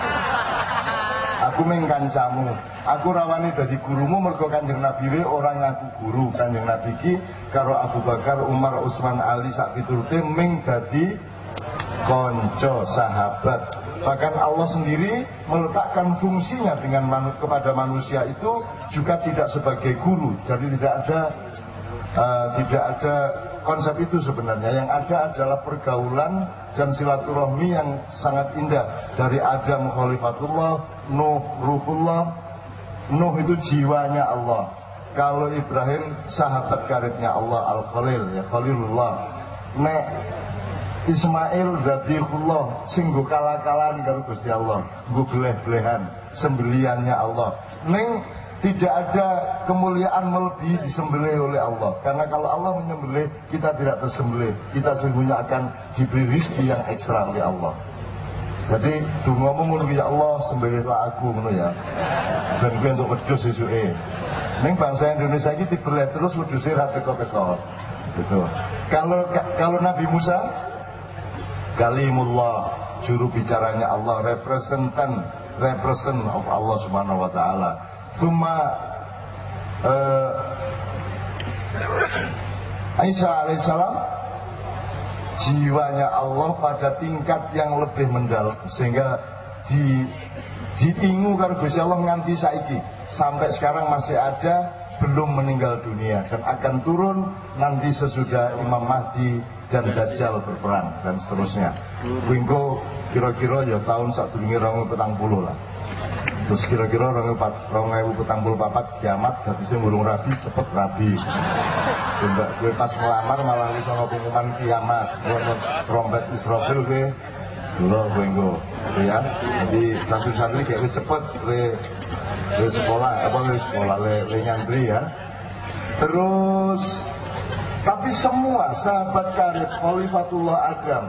aku ming kancamu aku rawani dadi gurumu mergo kanjeng nabi we orang ngaku guru kanjeng nabi ki karo Abu Bakar Umar Utsman Ali sak piturute ming dadi konco sahabat bahkan Allah sendiri meletakkan fungsinya dengan manu, kepada manusia itu juga tidak sebagai guru. Jadi tidak ada uh, tidak ada konsep itu sebenarnya. Yang ada adalah pergaulan dan silaturahmi yang sangat indah. Dari Adam Khalifatullah Nuh ruhullah. Nuh itu jiwanya Allah. Kalau Ibrahim sahabat karibnya Allah Al-Khalil ya Khalilullah. Nek Ismail Zabihullah singgu kalah-kalahan karo Gusti Allah nggo beleh-belehan sembeliannya Allah Neng tidak ada kemuliaan melebihi disembelih oleh Allah karena kalau Allah menyembelih kita tidak tersembelih kita sesungguhnya akan diberi rizki yang ekstra oleh Allah jadi dongamu ngono ya Allah sembelihlah aku ngono ya. Ben kuwi untuk wedhus sesuke. Ning bangsa Indonesia iki diberlet terus wedhuse ra teko-teko. Gitu. Kalau kalau Nabi Musa kalimullah juru bicaranya Allah representan represent of Allah Subhanahu wa taala. Cuma uh, Aisyah alaihissalam jiwanya Allah pada tingkat yang lebih mendalam sehingga di ditingu karo Gusti Allah nganti saiki sampai sekarang masih ada belum meninggal dunia dan akan turun nanti sesudah Imam Mahdi dan Dajjal berperang dan seterusnya. Wingko kira-kira ya tahun saat dunia petang puluh lah. terus kira-kira empat orang ewu petang puluh papat kiamat sing burung rabi cepet rabi. Mbak gue pas melamar malah bisa pengumuman kiamat. Gue trompet Israfil gue gue gitu ya. Jadi santri-santri kayak cepet le le sekolah apa le sekolah le, le nyantri ya. Terus tapi semua sahabat karib Khalifatullah Adam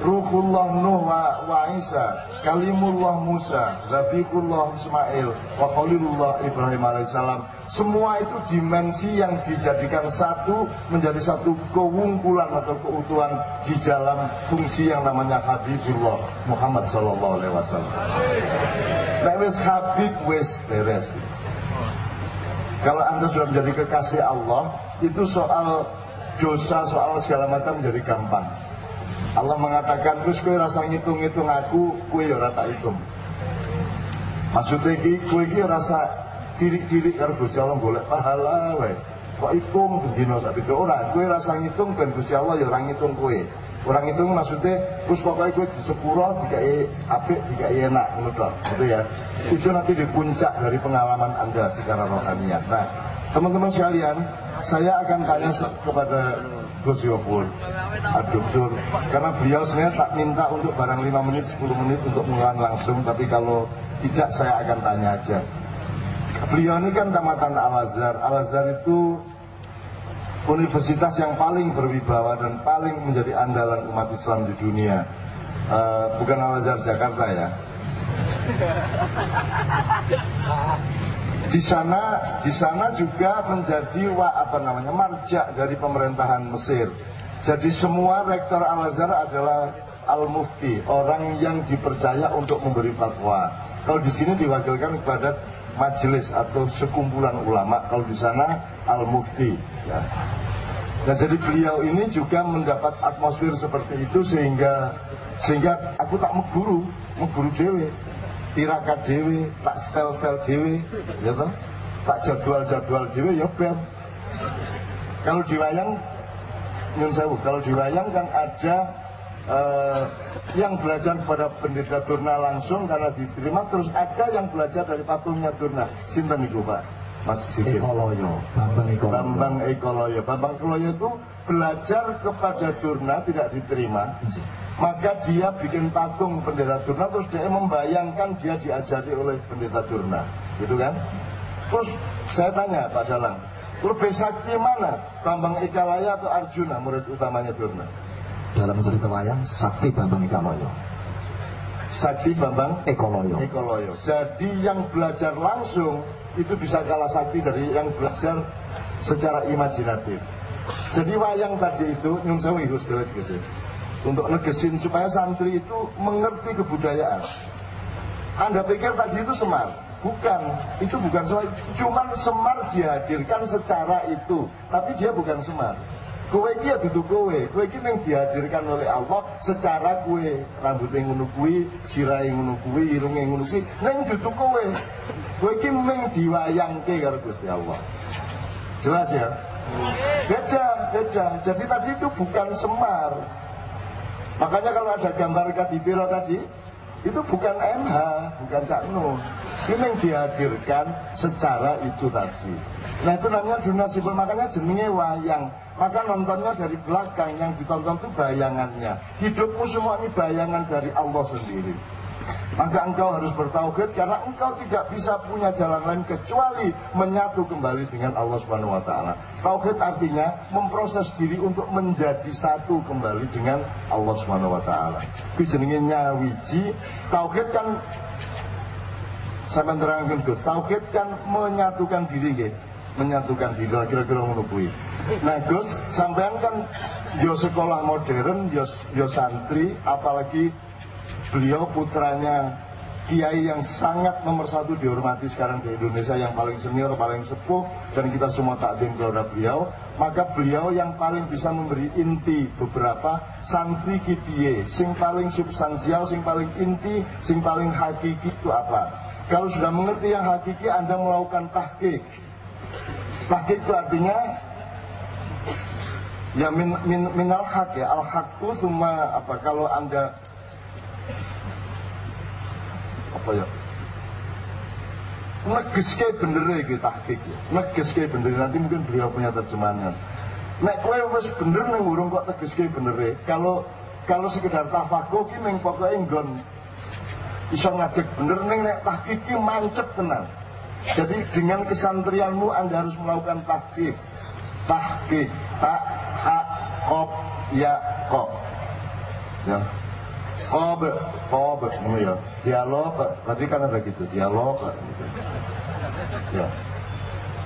Ruhullah Nuh wa, wa Isa Kalimullah Musa Zabiqullah Ismail Wa Khalilullah Ibrahim alaihissalam Semua itu dimensi yang dijadikan satu Menjadi satu kewungkulan atau keutuhan Di dalam fungsi yang namanya Habibullah Muhammad Sallallahu Alaihi Wasallam. Nah wis Habib wis beres. Kalau anda sudah menjadi kekasih Allah Itu soal dosa, soal segala macam menjadi gampang. Allah mengatakan terus kue rasa ngitung-ngitung aku kue ya rata hitung. Maksudnya ki kue ki rasa diri-diri karo Gusti Allah golek pahala wae. Kok hitung bendino sak itu ora kue rasa ngitung ben Gusti Allah ya orang ngitung kue orang itu maksudnya terus pokoknya kue di sepuro dikai apik dikai enak menurut gitu ya. Itu nanti di puncak dari pengalaman anda secara rohaniah. Nah teman-teman sekalian saya akan tanya kepada Gus Yofur Aduktur karena beliau sebenarnya tak minta untuk barang 5 menit 10 menit untuk mengulang langsung tapi kalau tidak saya akan tanya aja. Beliau ini kan tamatan Al-Azhar. Al-Azhar itu universitas yang paling berwibawa dan paling menjadi andalan umat Islam di dunia uh, bukan Al-Azhar Jakarta ya di sana di sana juga menjadi wa, apa namanya marjak dari pemerintahan Mesir. Jadi semua rektor Al Azhar adalah al mufti, orang yang dipercaya untuk memberi fatwa. Kalau di sini diwakilkan kepada majelis atau sekumpulan ulama, kalau di sana al mufti. Ya. Nah jadi beliau ini juga mendapat atmosfer seperti itu sehingga sehingga aku tak mengguru, mengguru dewe tirakat dewi, tak stel-stel dewi, ya toh? Tak jadwal-jadwal dewi, ya bem. Kalau di wayang, nyun sewu, kalau di wayang kan ada yang belajar kepada pendeta Turna langsung karena diterima, terus ada yang belajar dari patungnya Turna. Sinten itu Pak? Mas Sikit.
Ekoloyo, Bambang Ekoloyo.
Bambang Ekoloyo. Bambang Ekoloyo itu belajar kepada Turna tidak diterima maka dia bikin patung pendeta Durna terus dia membayangkan dia diajari oleh pendeta Durna gitu kan terus saya tanya Pak Dalang lebih sakti mana Bambang Ikalaya atau Arjuna murid utamanya Durna
dalam cerita wayang sakti Bambang Ikaloyo
sakti Bambang
Ekoloyo
Ekoloyo jadi yang belajar langsung itu bisa kalah sakti dari yang belajar secara imajinatif jadi wayang tadi itu nyun sewu gitu untuk negesin supaya santri itu mengerti kebudayaan. Anda pikir tadi itu semar? Bukan, itu bukan semar. Cuman semar dihadirkan secara itu, tapi dia bukan semar. Kue kia duduk kue, kue kia yang dihadirkan oleh Allah secara kue rambutnya ngono kue, sirai ngono irungnya ngono kue, neng duduk kue. Kue kia neng diwayangke karo Gusti Allah. Jelas ya? Beda, beda. Jadi tadi itu bukan semar, Makanya kalau ada gambar Kadipiro tadi, itu bukan MH, bukan Cak Nun. Ini yang dihadirkan secara itu tadi. Nah itu namanya dunasibul, makanya jenenge wayang. Maka nontonnya dari belakang, yang ditonton itu bayangannya. Hidupmu semua ini bayangan dari Allah sendiri. Maka engkau harus bertauhid karena engkau tidak bisa punya jalan lain kecuali menyatu kembali dengan Allah Subhanahu wa taala. Tauhid artinya memproses diri untuk menjadi satu kembali dengan Allah Subhanahu wa taala. Kuwi jenenge nyawiji. Tauhid kan saya menerangkan Gus, tauhid kan menyatukan diri. Menyatukan diri kira-kira kuwi. Nah Gus, sampean kan yo sekolah modern, yo yo santri, apalagi beliau putranya kiai yang sangat nomor satu dihormati sekarang di Indonesia yang paling senior, paling sepuh dan kita semua takdim kepada beliau. Maka beliau yang paling bisa memberi inti beberapa santri kipiye. Sing paling substansial, sing paling inti sing paling hakiki itu apa? Kalau sudah mengerti yang hakiki Anda melakukan tahkik tahkik itu artinya ya min, min, minal hak ya al hak itu cuma apa kalau Anda apa ya negeske bener iki tahqiq ya. Negeske bener nanti mungkin beliau punya terjemahannya. Nek kowe wis bener ning urung kok tegeske bener Kalau kalau sekedar tafakuh ki ning pokoke nggon iso ngadeg bener ning nek tahqiq ki. Jadi dengan kesantrianmu Anda harus melakukan tahqiq. Tahqiq, tak, ha, kop, ya, kop. Ya. Kop, kop, ya. Dialog, tadi kan ada gitu, dialog. Gitu. Ya.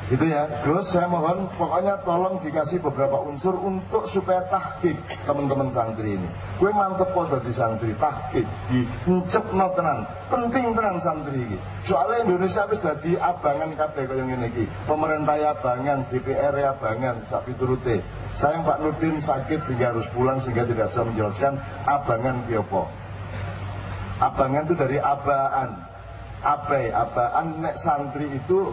Gitu ya. Terus saya mohon pokoknya tolong dikasih beberapa unsur untuk supaya tahkik teman-teman santri ini. Gue mantep kok dari santri tahkik di encep no tenan. Penting tenan santri ini. Soalnya Indonesia habis jadi abangan kabeh kaya ngene iki. Pemerintah ya abangan, DPR ya abangan, sapi turute. Saya Pak Nurdin sakit sehingga harus pulang sehingga tidak bisa menjelaskan abangan kiopo. Abangan itu dari abaan. Abai, abaan nek santri itu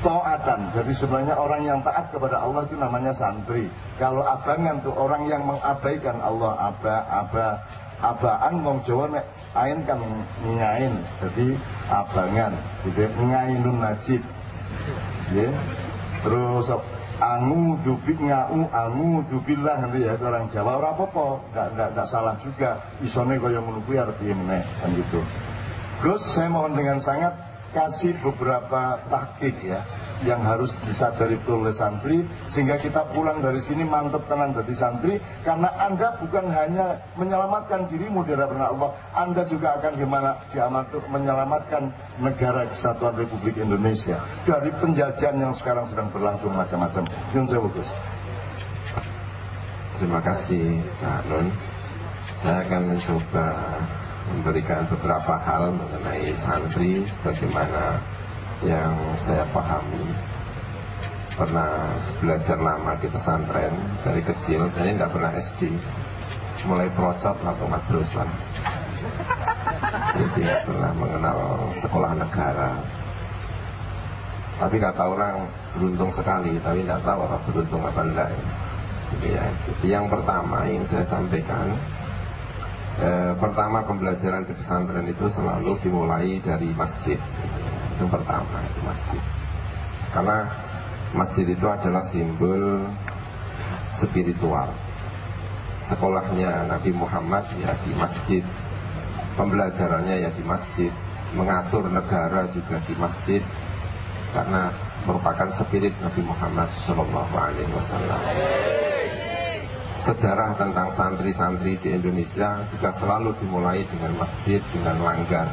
toatan. Jadi sebenarnya orang yang taat kepada Allah itu namanya santri. Kalau abangan tuh orang yang mengabaikan Allah, aba, aba, abaan wong Jawa nek ain kan ngain. Jadi abangan, gitu ngainun najib. Ya. Terus angu dubi ngau angu dubillah nanti ya orang Jawa ora apa-apa, enggak enggak salah juga. Isone kaya ngono kuwi arep kan gitu. Terus saya mohon dengan sangat kasih beberapa tahkik ya yang harus disadari oleh santri sehingga kita pulang dari sini mantep tenan dari santri karena anda bukan hanya menyelamatkan dirimu di hadapan Allah anda juga akan gimana? Diamat menyelamatkan negara kesatuan Republik Indonesia dari penjajahan yang sekarang sedang berlangsung macam-macam.
Terima kasih Pak Nun. Saya akan mencoba memberikan beberapa hal mengenai santri sebagaimana yang saya pahami. Pernah belajar lama di pesantren dari kecil ini tidak pernah SD mulai procot langsung madrasah. Jadi pernah mengenal sekolah negara. Tapi kata orang beruntung sekali tapi tidak tahu apa beruntung apa enggak. Ya. jadi yang pertama yang saya sampaikan Eh, pertama pembelajaran di pesantren itu selalu dimulai dari masjid. Yang pertama itu masjid. Karena masjid itu adalah simbol spiritual. Sekolahnya Nabi Muhammad ya di masjid. Pembelajarannya ya di masjid. Mengatur negara juga di masjid. Karena merupakan spirit Nabi Muhammad Shallallahu Alaihi Wasallam sejarah tentang santri-santri di Indonesia juga selalu dimulai dengan masjid, dengan langgar.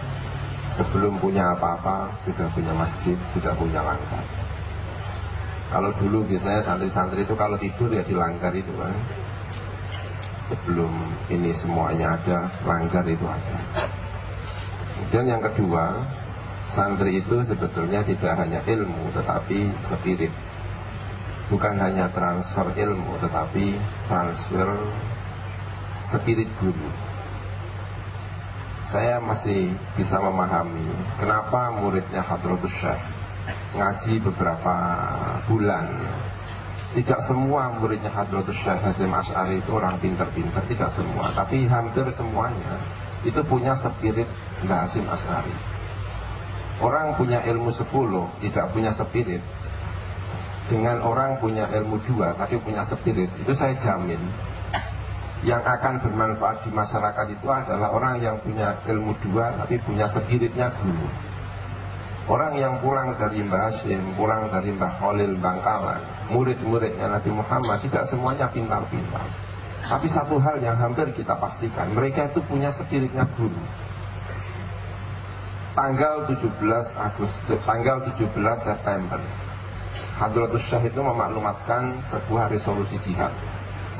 Sebelum punya apa-apa, sudah punya masjid, sudah punya langgar. Kalau dulu biasanya santri-santri itu kalau tidur ya di langgar itu kan. Sebelum ini semuanya ada, langgar itu ada. Kemudian yang kedua, santri itu sebetulnya tidak hanya ilmu tetapi spirit bukan hanya transfer ilmu tetapi transfer spirit guru. Saya masih bisa memahami kenapa muridnya Hadratus Syekh ngaji beberapa bulan. Tidak semua muridnya Hadratus Syekh Hasim Ash'ari itu orang pinter-pinter tidak semua. Tapi hampir semuanya itu punya spirit Hasim Ash'ari. Orang punya ilmu 10 tidak punya spirit dengan orang punya ilmu dua tapi punya spirit itu saya jamin yang akan bermanfaat di masyarakat itu adalah orang yang punya ilmu dua tapi punya spiritnya guru orang yang pulang dari Mbah Hashim pulang dari Mbah Khalil Bangkalan murid-muridnya Nabi Muhammad tidak semuanya pintar-pintar. Tapi satu hal yang hampir kita pastikan mereka itu punya spiritnya guru tanggal 17 Agustus tanggal 17 September Hadratus Syah itu memaklumatkan sebuah resolusi jihad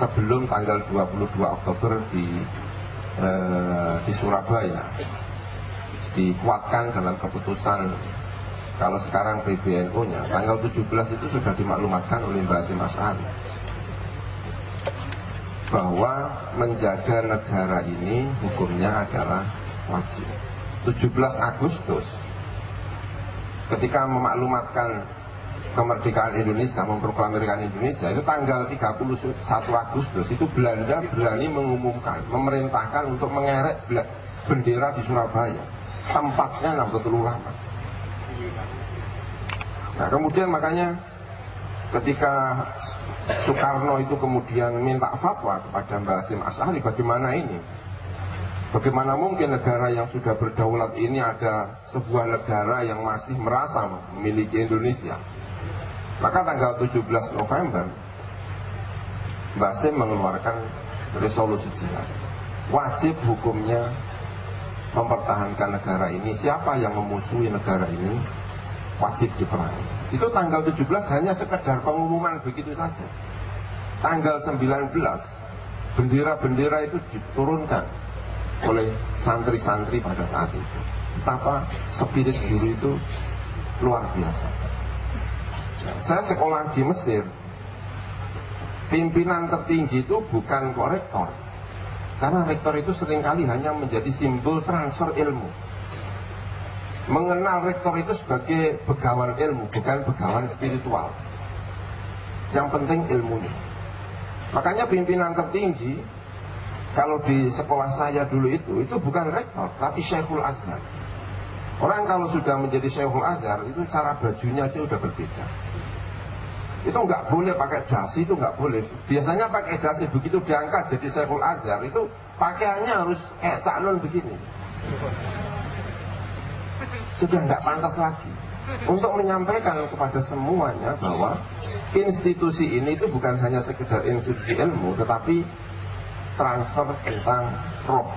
sebelum tanggal 22 Oktober di eh, di Surabaya. Dikuatkan dalam keputusan kalau sekarang PBNU nya tanggal 17 itu sudah dimaklumatkan oleh Mbak Asim As'ari bahwa menjaga negara ini hukumnya adalah wajib. 17 Agustus ketika memaklumatkan kemerdekaan Indonesia, memproklamirkan Indonesia itu tanggal 31 Agustus itu Belanda berani mengumumkan, memerintahkan untuk mengerek bendera di Surabaya. Tempatnya Nahdlatul Ulama. Nah kemudian makanya ketika Soekarno itu kemudian minta fatwa kepada Mbak Hasim As'ari bagaimana ini Bagaimana mungkin negara yang sudah berdaulat ini ada sebuah negara yang masih merasa memiliki Indonesia maka tanggal 17 November Mbak Sim mengeluarkan resolusi jihad wajib hukumnya mempertahankan negara ini siapa yang memusuhi negara ini wajib diperangi itu tanggal 17 hanya sekedar pengumuman begitu saja. Tanggal 19 bendera-bendera itu diturunkan oleh santri-santri pada saat itu. Betapa spirit guru itu luar biasa. Saya sekolah di Mesir. Pimpinan tertinggi itu bukan korektor. Karena rektor itu sering kali hanya menjadi simbol transfer ilmu mengenal rektor itu sebagai begawan ilmu, bukan begawan spiritual. Yang penting ilmunya. Makanya pimpinan tertinggi kalau di sekolah saya dulu itu itu bukan rektor tapi Syekhul Azhar. Orang kalau sudah menjadi Syekhul Azhar itu cara bajunya aja udah berbeda. Itu nggak boleh pakai dasi itu nggak boleh. Biasanya pakai dasi begitu diangkat jadi Syekhul Azhar itu pakaiannya harus kayak cak begini. Sudah tidak pantas lagi. Untuk menyampaikan kepada semuanya bahwa institusi ini itu bukan hanya sekedar institusi ilmu tetapi transfer tentang roh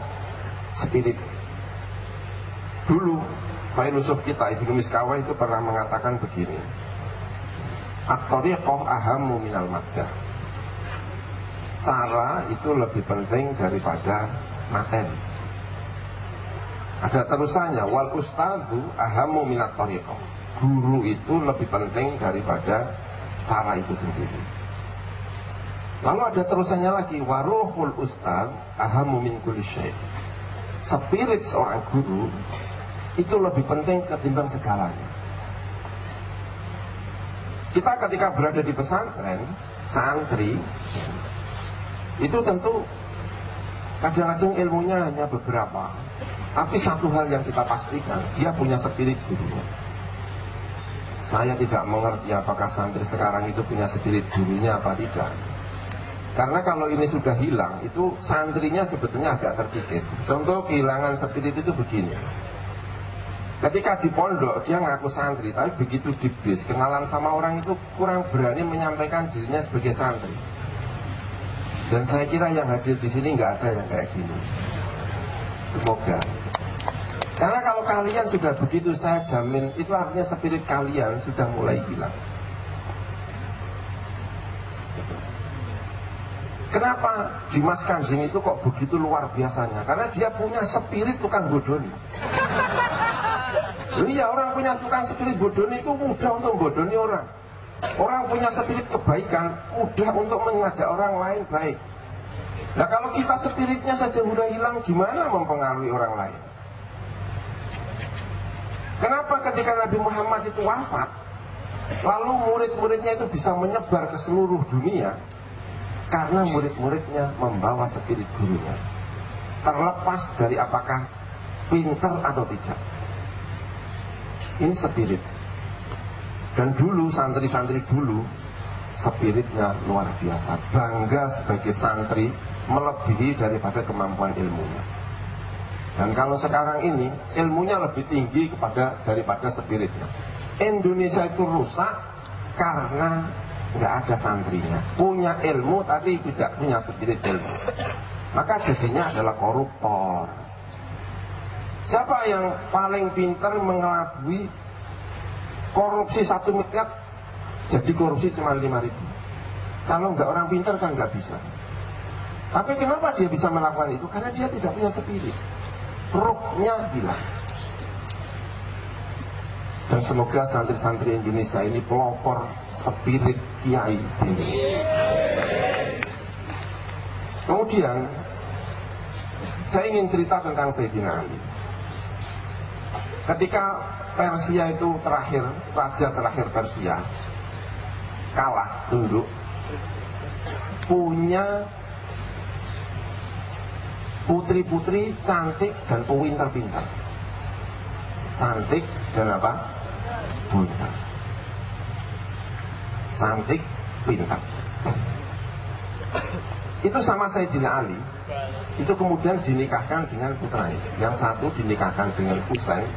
spirit dulu filosof kita Ibnu Miskawa itu pernah mengatakan begini At-tariqah ahamu minal maddah Cara itu lebih penting daripada materi ada terusannya wal ustadu ahamu minat tariqah. Guru itu lebih penting daripada cara itu sendiri. Lalu ada terusannya lagi waruhul ustad ahamu min kulli Spirit seorang guru itu lebih penting ketimbang segalanya. Kita ketika berada di pesantren, santri, itu tentu kadang-kadang ilmunya hanya beberapa, tapi satu hal yang kita pastikan, dia punya spirit gurunya. Saya tidak mengerti apakah santri sekarang itu punya spirit gurunya apa tidak. Karena kalau ini sudah hilang, itu santrinya sebetulnya agak terkikis. Contoh kehilangan spirit itu begini. Ketika di pondok dia ngaku santri, tapi begitu di bis kenalan sama orang itu kurang berani menyampaikan dirinya sebagai santri. Dan saya kira yang hadir di sini nggak ada yang kayak gini. Semoga. Karena kalau kalian sudah begitu saya jamin itu artinya spirit kalian sudah mulai hilang. Kenapa Dimas Kanjeng itu kok begitu luar biasanya? Karena dia punya spirit tukang bodoni. Iya orang punya tukang spirit bodoni itu mudah untuk bodoni orang. Orang punya spirit kebaikan mudah untuk mengajak orang lain baik. Nah kalau kita spiritnya saja sudah hilang gimana mempengaruhi orang lain? Kenapa ketika Nabi Muhammad itu wafat, lalu murid-muridnya itu bisa menyebar ke seluruh dunia? Karena murid-muridnya membawa spirit gurunya. Terlepas dari apakah pinter atau tidak. Ini spirit. Dan dulu santri-santri dulu spiritnya luar biasa. Bangga sebagai santri melebihi daripada kemampuan ilmunya. Dan kalau sekarang ini ilmunya lebih tinggi kepada daripada spiritnya. Indonesia itu rusak karena nggak ada santrinya. Punya ilmu tapi tidak punya spirit ilmu. Maka jadinya adalah koruptor. Siapa yang paling pintar mengelabui korupsi satu miliar jadi korupsi cuma lima ribu. Kalau nggak orang pintar kan nggak bisa. Tapi kenapa dia bisa melakukan itu? Karena dia tidak punya spirit rohnya hilang. Dan semoga santri-santri Indonesia ini pelopor spirit kiai ini. Kemudian saya ingin cerita tentang Sayyidina Ali. Ketika Persia itu terakhir, raja terakhir Persia kalah tunduk, punya putri-putri cantik dan pintar-pintar cantik dan apa pintar cantik, pintar. Itu sama Sayyidina Ali. Itu kemudian dinikahkan dengan putranya. Yang satu dinikahkan dengan Husain.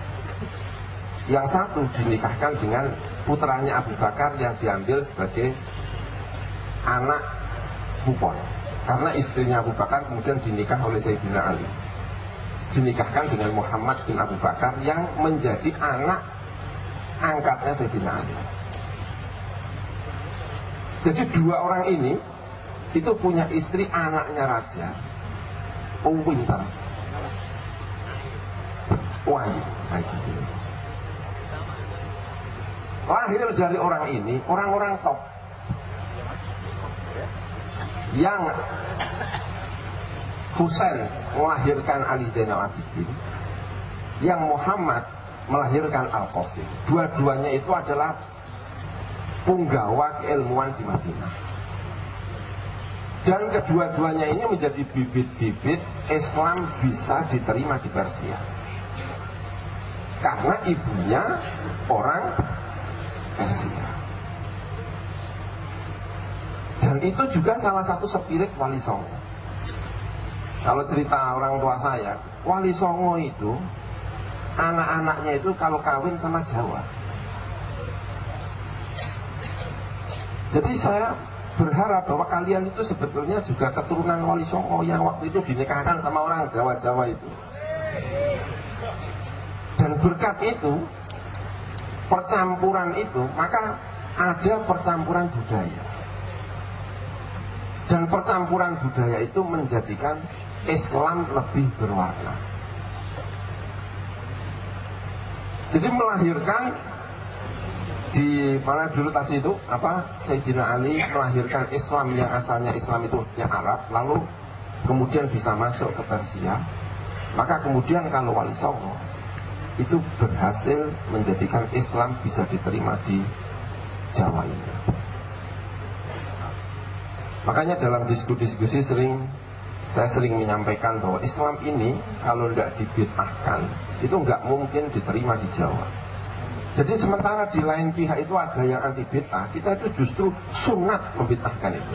Yang satu dinikahkan dengan putranya Abu Bakar yang diambil sebagai anak Bupon. Karena istrinya Abu Bakar kemudian dinikah oleh Sayyidina Ali. Dinikahkan dengan Muhammad bin Abu Bakar yang menjadi anak angkatnya Sayyidina Ali. Jadi dua orang ini itu punya istri anaknya raja. Pintar. Wahyu. Lahir dari orang ini orang-orang top. Yang Husain melahirkan Ali Zainal Abidin yang Muhammad melahirkan Al-Qasim dua-duanya itu adalah punggawa keilmuan di Madinah. Dan kedua-duanya ini menjadi bibit-bibit Islam bisa diterima di Persia. Karena ibunya orang Dan itu juga salah satu spirit Wali Songo kalau cerita orang tua saya Wali Songo itu anak-anaknya itu kalau kawin sama Jawa. Jadi saya berharap bahwa kalian itu sebetulnya juga keturunan Wali Songo yang waktu itu dinikahkan sama orang Jawa-Jawa itu. Dan berkat itu, percampuran itu, maka ada percampuran budaya. Dan percampuran budaya itu menjadikan Islam lebih berwarna. Jadi melahirkan di mana dulu tadi itu apa Sayyidina Ali melahirkan Islam yang asalnya Islam itu yang Arab lalu kemudian bisa masuk ke Persia maka kemudian kalau Wali Songo itu berhasil menjadikan Islam bisa diterima di Jawa ini makanya dalam diskusi-diskusi sering saya sering menyampaikan bahwa Islam ini kalau tidak dibid'ahkan itu nggak mungkin diterima di Jawa. Jadi sementara di lain pihak itu ada yang anti bid'ah, kita itu justru sunat membid'ahkan itu.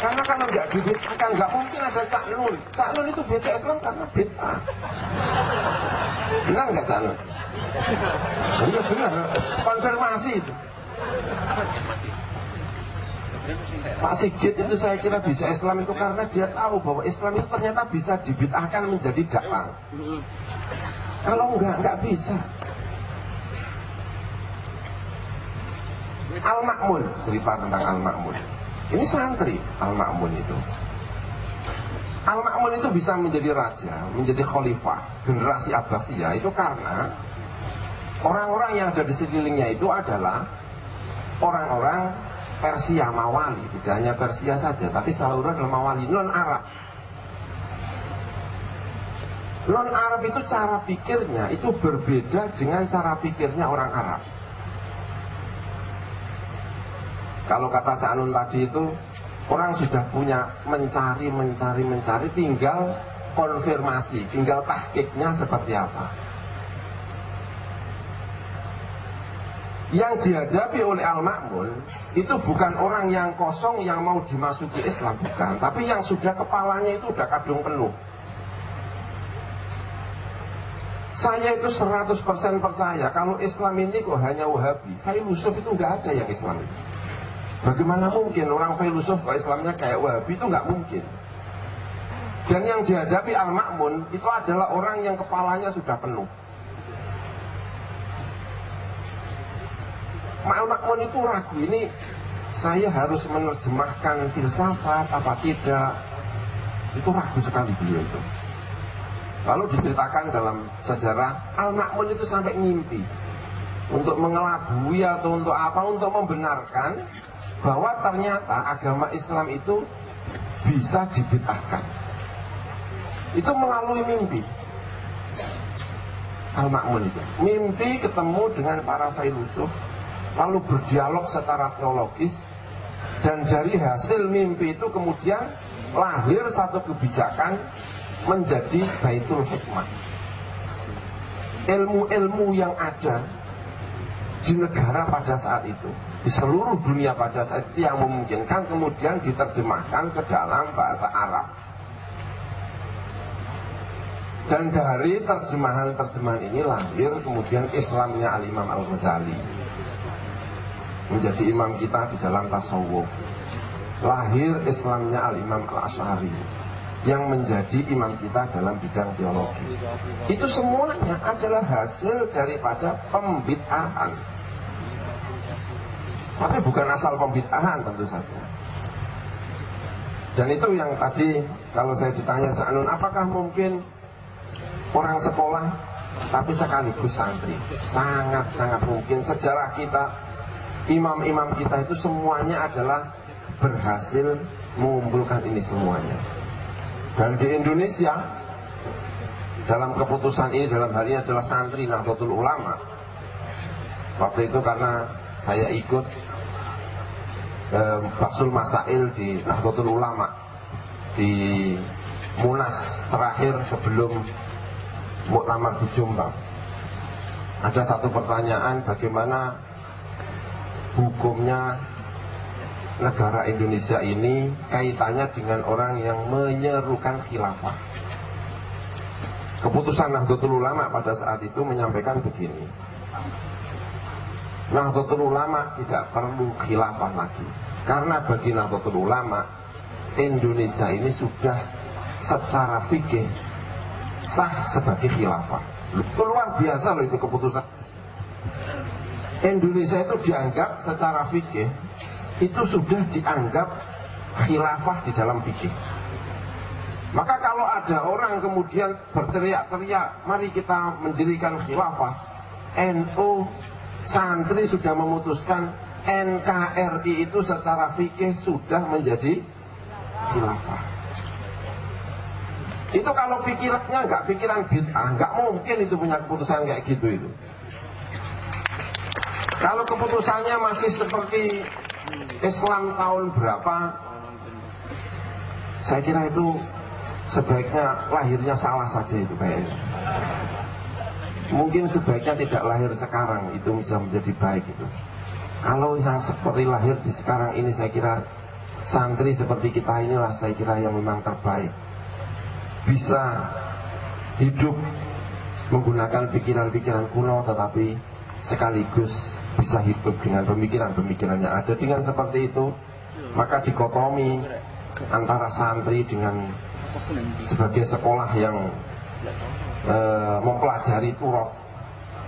Karena kalau nggak dibid'ahkan nggak mungkin ada taklul. Taklul itu biasa Islam karena bid'ah. Benar nggak taklul? Iya benar. Konfirmasi itu. Pak Sigit itu saya kira bisa Islam itu karena dia tahu bahwa Islam itu ternyata bisa dibitahkan menjadi dakwah. Kalau enggak, enggak bisa. Al-Ma'mun, cerita tentang Al-Ma'mun. Ini santri Al-Ma'mun itu. Al-Ma'mun itu bisa menjadi raja, menjadi khalifah, generasi Abbasiyah itu karena orang-orang yang ada di sekelilingnya itu adalah orang-orang Persia Mawali tidak hanya Persia saja tapi saluran adalah Mawali non Arab non Arab itu cara pikirnya itu berbeda dengan cara pikirnya orang Arab. Kalau kata Cak Nun tadi itu orang sudah punya mencari mencari mencari tinggal konfirmasi tinggal tahkiknya seperti apa. Yang dihadapi oleh Al-Ma'mun itu bukan orang yang kosong yang mau dimasuki Islam bukan. Tapi yang sudah kepalanya itu udah kadung penuh saya itu 100% percaya kalau Islam ini kok hanya Wahabi. Filosof itu nggak ada yang Islam bagaimana mungkin orang filosof kalau Islamnya kayak Wahabi itu nggak mungkin? Dan yang dihadapi Al-Ma'mun itu adalah orang yang kepalanya sudah penuh. Makmun itu ragu ini saya harus menerjemahkan filsafat apa tidak? Itu ragu sekali beliau itu lalu diceritakan dalam sejarah Al-Ma'mun itu sampai ngimpi. Untuk mengelabui atau untuk apa untuk membenarkan bahwa ternyata agama Islam itu bisa dibitahkan. Itu melalui mimpi. Al-Ma'mun itu. Mimpi ketemu dengan para filosof lalu berdialog secara teologis dan dari hasil mimpi itu kemudian lahir satu kebijakan menjadi baitul hikmah. Ilmu-ilmu yang ada di negara pada saat itu di seluruh dunia pada saat itu yang memungkinkan kemudian diterjemahkan ke dalam bahasa Arab. Dan dari terjemahan-terjemahan ini lahir kemudian Islamnya Al-Imam Al-Ghazali menjadi imam kita di dalam tasawuf. Lahir Islamnya Al-Imam Al-Ash'ari yang menjadi imam kita dalam bidang teologi. Itu semuanya adalah hasil daripada pembid'ahan. Tapi bukan asal pembid'ahan tentu saja. Dan itu yang tadi kalau saya ditanya Cak Nun, apakah mungkin orang sekolah tapi sekaligus santri? Sangat-sangat mungkin sejarah kita imam-imam kita itu semuanya adalah berhasil mengumpulkan ini semuanya. Dan di Indonesia dalam keputusan ini dalam hal ini adalah santri Nahdlatul Ulama. Waktu itu karena saya ikut eh, Basul Masail di Nahdlatul Ulama di Munas terakhir sebelum Muktamar di Jombang. Ada satu pertanyaan bagaimana hukumnya negara Indonesia ini kaitannya dengan orang yang menyerukan khilafah. Keputusan Nahdlatul Ulama pada saat itu menyampaikan begini. Nahdlatul Ulama tidak perlu khilafah lagi. Karena bagi Nahdlatul Ulama Indonesia ini sudah secara fikih sah sebagai khilafah. Luar biasa loh itu keputusan. Indonesia itu dianggap secara fikih itu sudah dianggap khilafah di dalam fikih. Maka kalau ada orang kemudian berteriak-teriak, mari kita mendirikan khilafah. NU santri sudah memutuskan NKRI itu secara fikih sudah menjadi khilafah. Itu kalau pikirannya nggak pikiran bid'ah, nggak mungkin itu punya keputusan kayak gitu itu. Kalau keputusannya masih seperti Islam tahun berapa? Saya kira itu sebaiknya lahirnya salah saja itu kayaknya mungkin sebaiknya tidak lahir sekarang itu bisa menjadi baik itu. Kalau yang seperti lahir di sekarang ini saya kira santri seperti kita inilah saya kira yang memang terbaik. Bisa hidup menggunakan pikiran-pikiran kuno tetapi sekaligus bisa hidup dengan pemikiran-pemikiran yang ada dengan seperti itu maka dikotomi antara santri dengan sebagai sekolah yang e, mempelajari turaf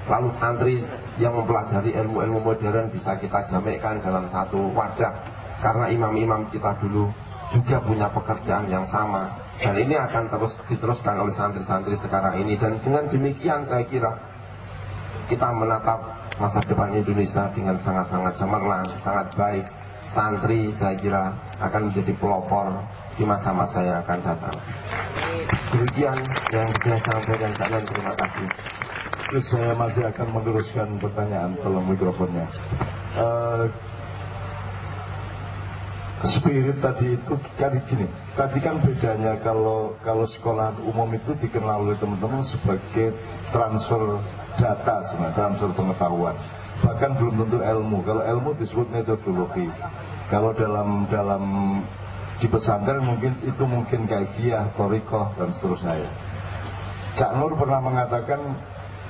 lalu santri yang mempelajari ilmu-ilmu modern bisa kita jamakkan dalam satu wadah. Karena imam-imam kita dulu juga punya pekerjaan yang sama. Dan ini akan terus diteruskan oleh santri-santri sekarang ini. Dan dengan demikian saya kira kita menatap masa depan Indonesia dengan sangat-sangat cemerlang, sangat baik. Santri saya kira akan menjadi pelopor di masa-masa yang akan datang. Demikian yang saya sampaikan kalian terima kasih.
Saya masih akan meneruskan pertanyaan tolong mikrofonnya. Uh, spirit tadi itu kan gini tadi kan bedanya kalau kalau sekolah umum itu dikenal oleh teman-teman sebagai transfer data sebenarnya transfer pengetahuan. Bahkan belum tentu ilmu. Kalau ilmu disebut metodologi. Kalau dalam dalam di pesantren mungkin itu mungkin kaifiah, torikoh dan seterusnya. Ya. Cak Nur pernah mengatakan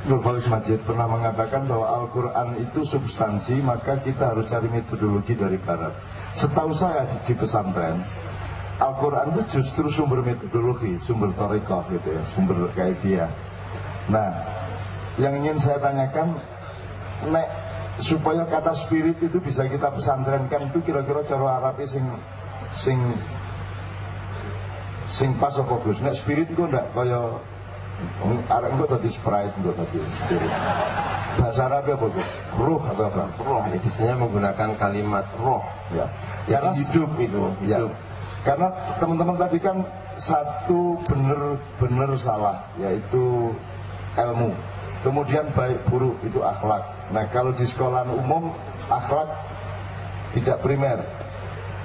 Nur Falis Majid pernah mengatakan bahwa Al-Quran itu substansi maka kita harus cari metodologi dari barat. Setahu saya di pesantren Al-Quran itu justru sumber metodologi sumber torikoh gitu ya sumber kaifiah nah yang ingin saya tanyakan nek supaya kata spirit itu bisa kita pesantrenkan itu kira-kira cara Arabnya sing sing sing pas apa Gus? Nek spirit itu ndak kaya Arab itu tadi sprite itu tadi spirit. Bahasa Arabnya apa Gus? Ruh atau apa?
Roh ya, biasanya menggunakan kalimat roh
ya.
Karena hidup itu
ya. Karena teman-teman tadi kan satu benar-benar salah yaitu ilmu Kemudian baik buruk itu akhlak. Nah kalau di sekolah umum akhlak tidak primer.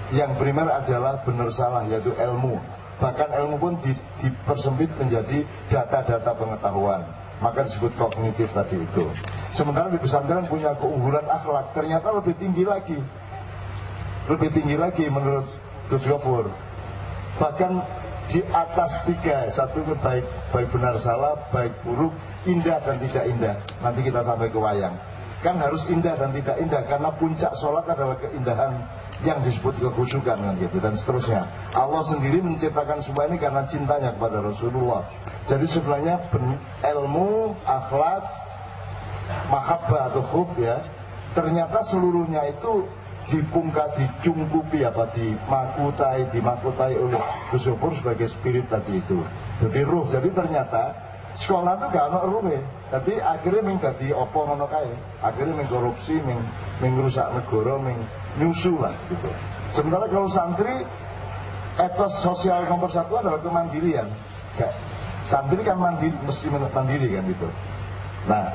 Yang primer adalah benar salah yaitu ilmu. Bahkan ilmu pun di, dipersempit menjadi data-data pengetahuan. Maka disebut kognitif tadi itu. Sementara di pesantren punya keunggulan akhlak, ternyata lebih tinggi lagi. Lebih tinggi lagi menurut Gus Gopur. Bahkan di atas tiga, satu itu baik, baik benar salah, baik buruk, indah dan tidak indah. Nanti kita sampai ke wayang. Kan harus indah dan tidak indah karena puncak sholat adalah keindahan yang disebut kekhusyukan kan gitu dan seterusnya. Allah sendiri menciptakan semua ini karena cintanya kepada Rasulullah. Jadi sebenarnya ilmu, akhlak, mahabbah atau hub ya ternyata seluruhnya itu dipungkas, dicungkupi apa dimakutai, dimakutai oleh Gusufur sebagai spirit tadi itu. Jadi ruh. Jadi ternyata sekolah itu gak ada ruh ya. Jadi akhirnya ming dadi apa ngono kae. Akhirnya ming korupsi, ming, ming rusak negara, ming lah gitu. Sementara kalau santri etos sosial nomor satu adalah kemandirian. Gak, santri kan mandiri, mesti mandiri kan gitu. Nah,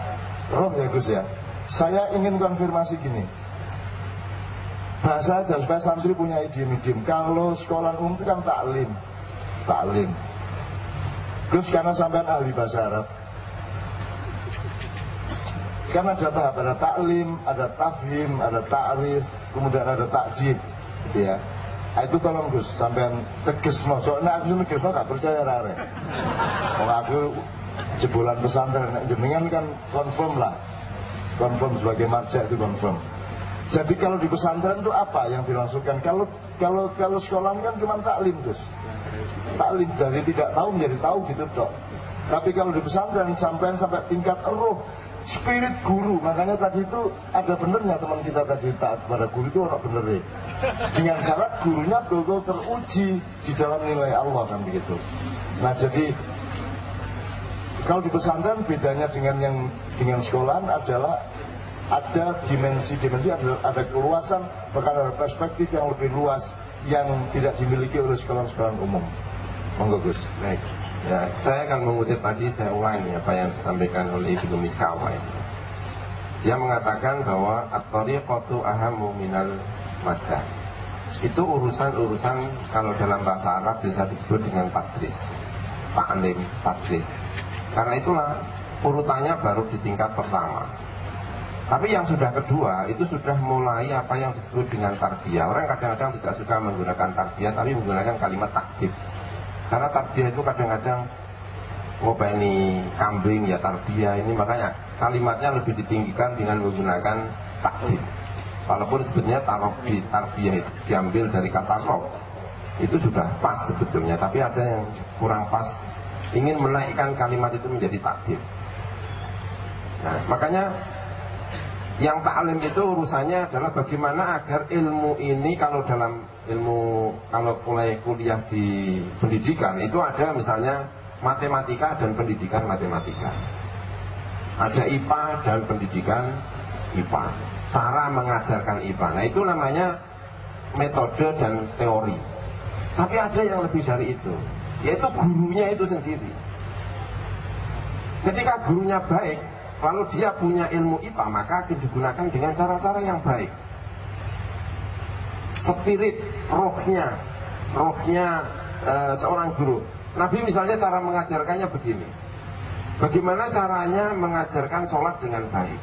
roh ya Gus ya. Saya ingin konfirmasi gini. Bahasa aja supaya santri punya idiom-idiom. Kalau sekolah umum itu kan taklim. Taklim. Gus karena sampean ahli bahasa Arab. Kan ada tahap, ada taklim, ada tafhim, ada ta'rif, kemudian ada takjib. Gitu ya. Nah, itu tolong Gus, sampean tegas no. Soalnya aku tegas no gak percaya rare. Kalau aku jebolan pesantren, jenengan kan confirm lah confirm sebagai marja itu confirm jadi kalau di pesantren itu apa yang dilangsungkan kalau kalau kalau sekolah kan cuma taklim terus taklim dari tidak tahu menjadi tahu gitu dok. Tapi kalau di pesantren sampai sampai tingkat roh spirit guru. Makanya tadi itu ada benernya teman kita tadi taat pada guru itu orang bener ya. dengan syarat gurunya betul-betul teruji di dalam nilai Allah kan begitu. Nah jadi kalau di pesantren bedanya dengan yang dengan sekolahan adalah ada dimensi-dimensi, ada, ada keluasan, bahkan ada perspektif yang lebih luas yang tidak dimiliki oleh sekolah-sekolah umum. Monggo Gus.
Baik. Ya, saya akan mengutip tadi, saya ulangi apa yang disampaikan oleh Ibnu Miskawai. Dia mengatakan bahwa at-tariqatu ahamu minal maddah. Itu urusan-urusan kalau dalam bahasa Arab bisa disebut dengan tadris. Ta'lim, tadris. Karena itulah urutannya baru di tingkat pertama. Tapi yang sudah kedua itu sudah mulai apa yang disebut dengan tarbiyah. Orang kadang-kadang tidak suka menggunakan tarbiyah tapi menggunakan kalimat takdir. Karena tarbiyah itu kadang-kadang oh ini kambing ya tarbiyah ini makanya kalimatnya lebih ditinggikan dengan menggunakan takdir. Walaupun sebenarnya di tarbiyah itu diambil dari kata roh itu sudah pas sebetulnya tapi ada yang kurang pas ingin menaikkan kalimat itu menjadi takdir. Nah, makanya yang taklim itu urusannya adalah bagaimana agar ilmu ini kalau dalam ilmu kalau mulai kuliah di pendidikan itu ada misalnya matematika dan pendidikan matematika. Ada IPA dan pendidikan IPA. Cara mengajarkan IPA. Nah, itu namanya metode dan teori. Tapi ada yang lebih dari itu yaitu gurunya itu sendiri. Ketika gurunya baik, lalu dia punya ilmu IPA, maka akan digunakan dengan cara-cara yang baik. Spirit, rohnya, rohnya e, seorang guru. Nabi misalnya cara mengajarkannya begini. Bagaimana caranya mengajarkan sholat dengan baik?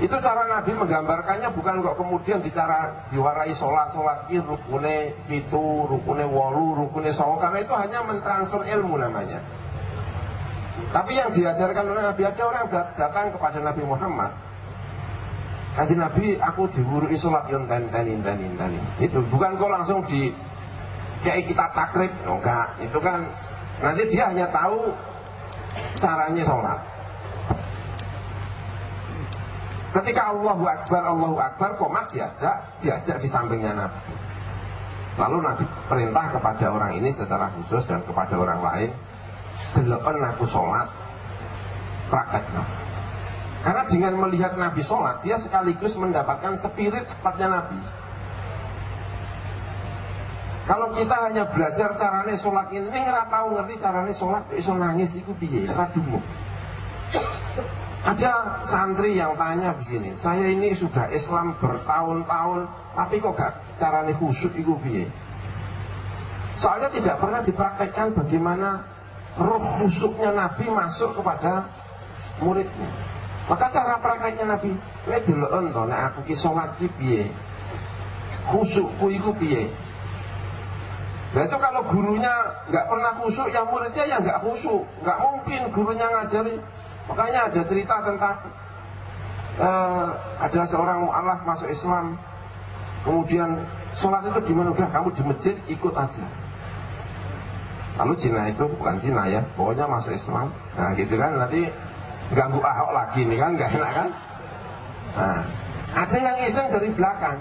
Itu cara Nabi menggambarkannya bukan kok kemudian dicara diwarai sholat sholat ini rukune itu rukune walu rukune songo karena itu hanya mentransfer ilmu namanya. Tapi yang diajarkan oleh Nabi ada orang yang datang kepada Nabi Muhammad. Kaji Nabi, aku diwurui sholat yon ten ten ten ten Itu bukan kok langsung di kayak kita takrib, enggak. Itu kan nanti dia hanya tahu caranya sholat. Ketika Allahu Akbar, Allahu Akbar, komat diajak, diajak di sampingnya Nabi. Lalu Nabi perintah kepada orang ini secara khusus dan kepada orang lain, delapan aku sholat, praktek Nabi. Karena dengan melihat Nabi sholat, dia sekaligus mendapatkan spirit sepatnya Nabi. Kalau kita hanya belajar caranya sholat ini, nggak tahu ngerti caranya sholat, iso nangis itu piye, radumu. Ada santri yang tanya begini, saya ini sudah Islam bertahun-tahun, tapi kok gak caranya khusyuk itu piye? Soalnya tidak pernah dipraktekkan bagaimana roh khusyuknya Nabi masuk kepada muridnya. Maka cara prakteknya Nabi, kowe delok to nek aku ki salat ki piye? Khusukku iku? Nah itu kalau gurunya nggak pernah khusuk, ya muridnya ya nggak khusuk. Nggak mungkin gurunya ngajari. Makanya ada cerita tentang uh, ada seorang mu'alaf masuk Islam, kemudian sholat itu di mana udah kamu di masjid ikut aja. Lalu Cina itu bukan Cina ya, pokoknya masuk Islam. Nah gitu kan nanti ganggu ahok lagi nih kan, nggak enak kan? Nah, ada yang iseng dari belakang.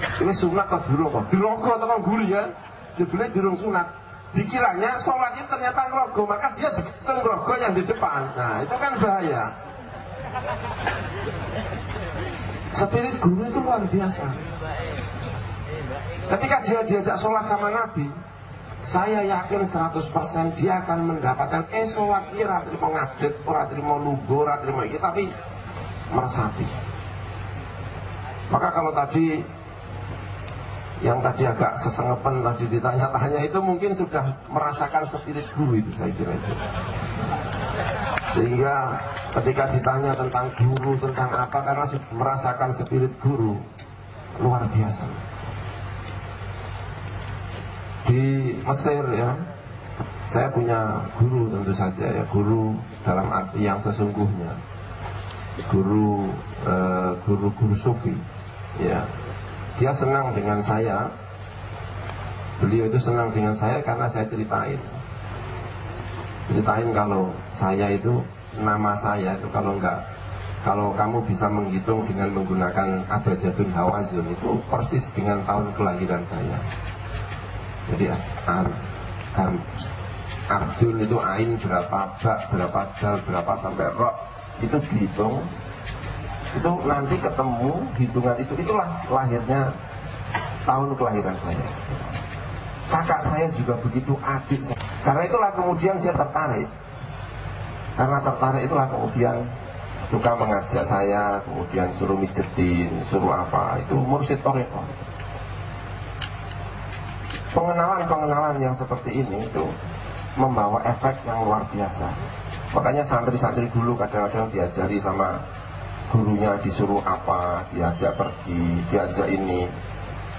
Ini sunat kok? Durung kok atau guru ya? Jebule durung sunat. Dikiranya sholatnya ternyata ngerogo, maka dia ngerogo yang di depan. Nah itu kan bahaya. Spirit guru itu luar biasa. Ketika dia diajak sholat sama Nabi, saya yakin 100% dia akan mendapatkan eh sholat kira terima ngajet, ora terima lugo, ora iki, tapi meresapi. Maka kalau tadi yang tadi agak sesengepen tadi ditanya-tanya itu mungkin sudah merasakan spirit guru itu saya kira itu sehingga ketika ditanya tentang guru tentang apa karena merasakan spirit guru luar biasa di Mesir ya. Saya punya guru tentu saja ya. Guru dalam arti yang sesungguhnya. Guru eh, guru guru sufi ya. Dia senang dengan saya. Beliau itu senang dengan saya karena saya ceritain. Ceritain kalau saya itu nama saya itu kalau enggak kalau kamu bisa menghitung dengan menggunakan abjadun hawazun itu persis dengan tahun kelahiran saya jadi ar, ar, Arjun itu ain berapa bak berapa dal berapa sampai rok itu dihitung. Itu nanti ketemu hitungan itu itulah lahirnya tahun kelahiran saya. Kakak saya juga begitu adik saya. karena itulah kemudian saya tertarik. Karena tertarik itulah kemudian suka mengajak saya kemudian suruh mijetin suruh apa itu mursyid toreko pengenalan-pengenalan yang seperti ini itu membawa efek yang luar biasa makanya santri-santri dulu kadang-kadang diajari sama gurunya disuruh apa, diajak pergi, diajak ini.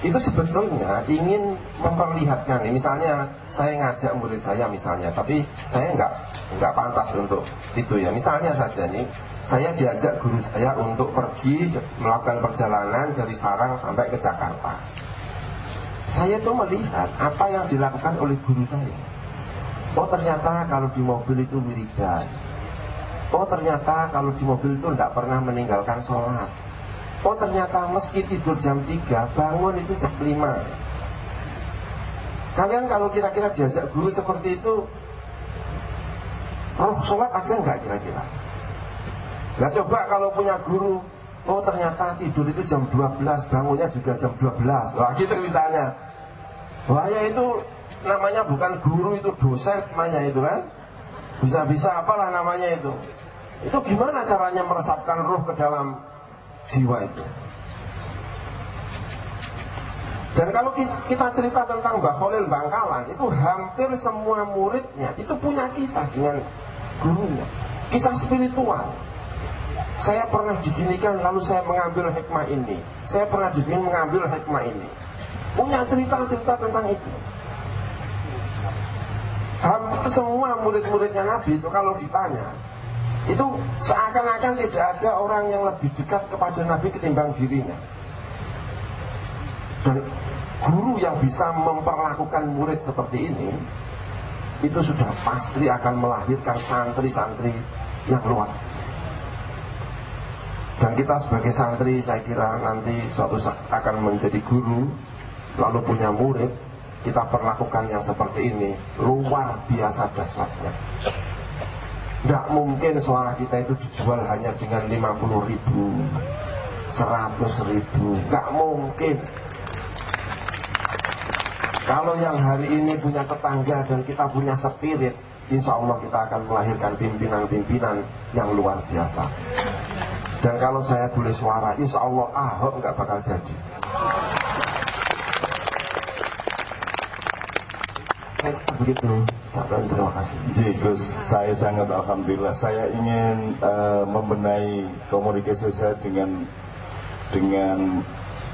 Itu sebetulnya ingin memperlihatkan, misalnya saya ngajak murid saya misalnya, tapi saya nggak nggak pantas untuk itu ya. Misalnya saja nih, saya diajak guru saya untuk pergi melakukan perjalanan dari Sarang sampai ke Jakarta. Saya tuh melihat apa yang dilakukan oleh guru saya. Oh ternyata kalau di mobil itu wiridan, Oh ternyata kalau di mobil itu tidak pernah meninggalkan sholat. Oh ternyata meski tidur jam 3 Bangun itu jam 5 Kalian kalau kira-kira diajak guru seperti itu Roh sholat aja nggak kira-kira? Nah coba kalau punya guru Oh ternyata tidur itu jam 12 Bangunnya juga jam 12 Wah gitu misalnya Wah ya itu namanya bukan guru itu dosen namanya itu kan Bisa-bisa apalah namanya itu itu gimana caranya meresapkan roh ke dalam jiwa itu? Dan kalau kita cerita tentang Mbah Khalil Bangkalan, itu hampir semua muridnya itu punya kisah dengan gurunya. Kisah spiritual. Saya pernah diginikan lalu saya mengambil hikmah ini. Saya pernah diginikan mengambil hikmah ini. Punya cerita-cerita tentang itu. Hampir semua murid-muridnya Nabi itu kalau ditanya, itu seakan-akan tidak ada orang yang lebih dekat kepada Nabi ketimbang dirinya. Dan guru yang bisa memperlakukan murid seperti ini, itu sudah pasti akan melahirkan santri-santri yang luar. Dan kita sebagai santri saya kira nanti suatu saat akan menjadi guru, lalu punya murid, kita perlakukan yang seperti ini luar biasa dasarnya. Tidak mungkin suara kita itu dijual hanya dengan 50 ribu 100 ribu Tidak mungkin Kalau yang hari ini punya tetangga dan kita punya spirit Insya Allah kita akan melahirkan pimpinan-pimpinan yang luar biasa Dan kalau saya boleh suara Insya Allah Ahok nggak bakal jadi Begitu, terima kasih.
Saya sangat alhamdulillah. Saya ingin eh, membenahi komunikasi saya dengan dengan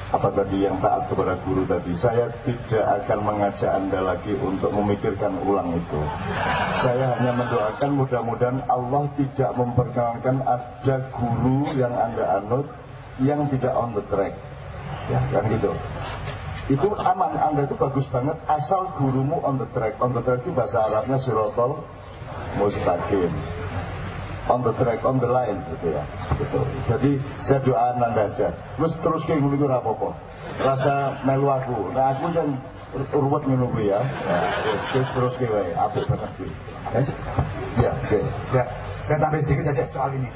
apa tadi yang taat kepada guru tadi. Saya tidak akan mengajak Anda lagi untuk memikirkan ulang itu. Saya hanya mendoakan mudah-mudahan Allah tidak memperkenalkan ada guru yang Anda anut yang tidak on the track. Ya, kan gitu. Itu aman, Anda itu bagus banget asal gurumu on the track. On the track itu bahasa Arabnya sirotol mustaqim on the track, on the line gitu ya. Gitu. Jadi saya doa anda aja. Terus terus kayak ngono iku apa Rasa melu aku. Nah aku kan ruwet ngono ya. Nah, terus terus kayak wae, apik banget. Ya, oke.
Ya, saya tambah sedikit saja soal ini.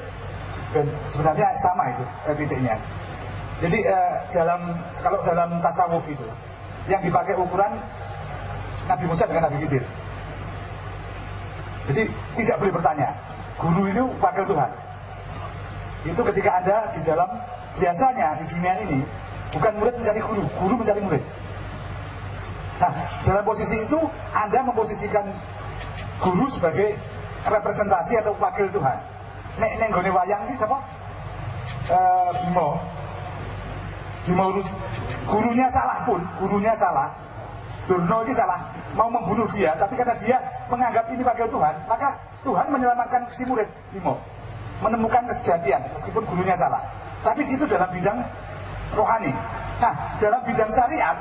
Dan sebenarnya sama itu eh, titiknya. Jadi eh, dalam kalau dalam tasawuf itu yang dipakai ukuran Nabi Musa dengan Nabi Khidir. Jadi tidak boleh bertanya. Guru itu wakil Tuhan. Itu ketika Anda di dalam biasanya di dunia ini bukan murid mencari guru, guru mencari murid. Nah, dalam posisi itu Anda memposisikan guru sebagai representasi atau wakil Tuhan. Nek nek gone wayang ini siapa? Eh, Bimo. Bimo gurunya salah pun, gurunya salah. Durno ini salah, mau membunuh dia, tapi karena dia menganggap ini wakil Tuhan, maka Tuhan menyelamatkan si murid Bimo. Menemukan kesejatian, meskipun gurunya salah. Tapi itu dalam bidang rohani. Nah, dalam bidang syariat,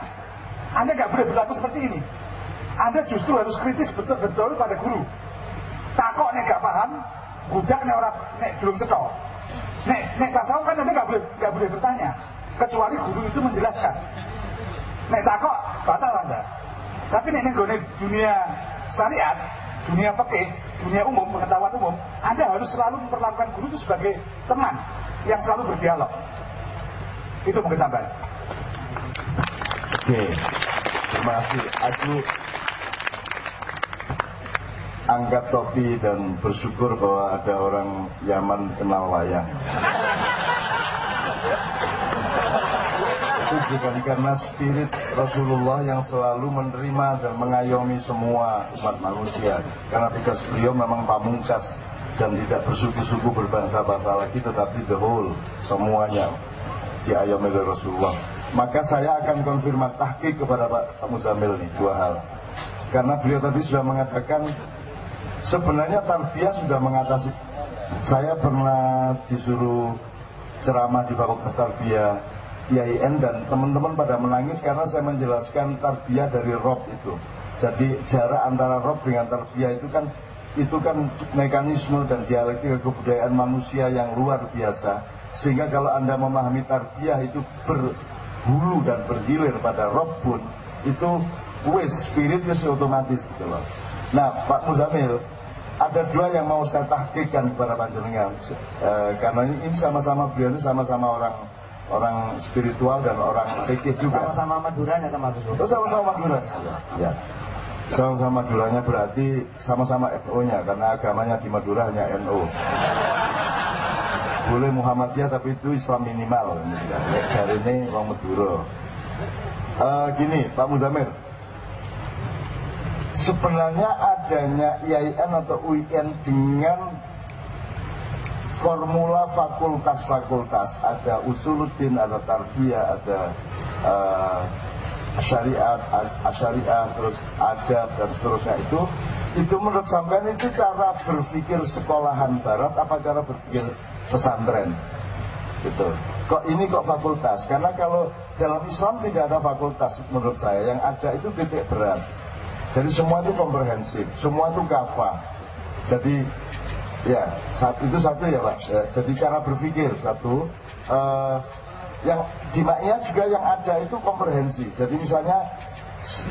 Anda nggak boleh berlaku seperti ini. Anda justru harus kritis betul-betul pada guru. Takok nek gak paham, budak nek orang nek belum cetok. Nek nek tasawuf kan Anda nggak boleh nggak boleh bertanya, kecuali guru itu menjelaskan. Nek takok batal Anda. Tapi nek nek dunia syariat, dunia fikih, dunia umum, pengetahuan umum, Anda harus selalu memperlakukan guru itu sebagai teman yang selalu berdialog. Itu mungkin tambahan.
Oke, terima kasih. Aku angkat topi dan bersyukur bahwa ada orang Yaman kenal wayang. Bukan karena spirit Rasulullah yang selalu menerima dan mengayomi semua umat manusia. Karena tugas beliau memang pamungkas dan tidak bersuku-suku berbangsa-bangsa lagi, tetapi the whole, semuanya diayomi oleh Rasulullah. Maka saya akan konfirmasi tahqiq kepada Pak Muzamil nih dua hal. Karena beliau tadi sudah mengatakan sebenarnya tarbiyah sudah mengatasi. Saya pernah disuruh ceramah di Fakultas Tarbiyah IAIN dan teman-teman pada menangis karena saya menjelaskan tarbiyah dari Rob itu. Jadi jarak antara Rob dengan tarbiyah itu kan itu kan mekanisme dan dialektika kebudayaan manusia yang luar biasa. Sehingga kalau anda memahami tarbiyah itu berhulu dan bergilir pada Rob pun itu wis spirit wis otomatis gitu loh. Nah Pak Muzamil ada dua yang mau saya tahkikkan kepada panjenengan e, karena ini sama-sama beliau sama-sama orang orang spiritual dan orang fikih juga
Sama-sama Maduranya sama Gus.
Sama-sama Madura. Ya. Sama-sama Maduranya berarti sama-sama FO-nya karena agamanya di Madura hanya NO. Boleh Muhammadiyah tapi itu Islam minimal. Dari ini orang Madura. Eh, gini Pak Muzamil, sebenarnya adanya IAIN atau UIN dengan formula fakultas-fakultas. Ada usuluddin, ada tarbiyah, ada uh, syariat, syariah, terus adab dan seterusnya. Itu itu menurut sampean itu cara berpikir sekolahan barat apa cara berpikir pesantren? Gitu. Kok ini kok fakultas? Karena kalau dalam Islam tidak ada fakultas menurut saya. Yang ada itu titik berat. Jadi semua itu komprehensif. Semua itu kafah. Jadi Ya, itu satu ya Pak. Ya, jadi cara berpikir satu. Uh, yang di maknya juga yang ada itu komprehensi. Jadi misalnya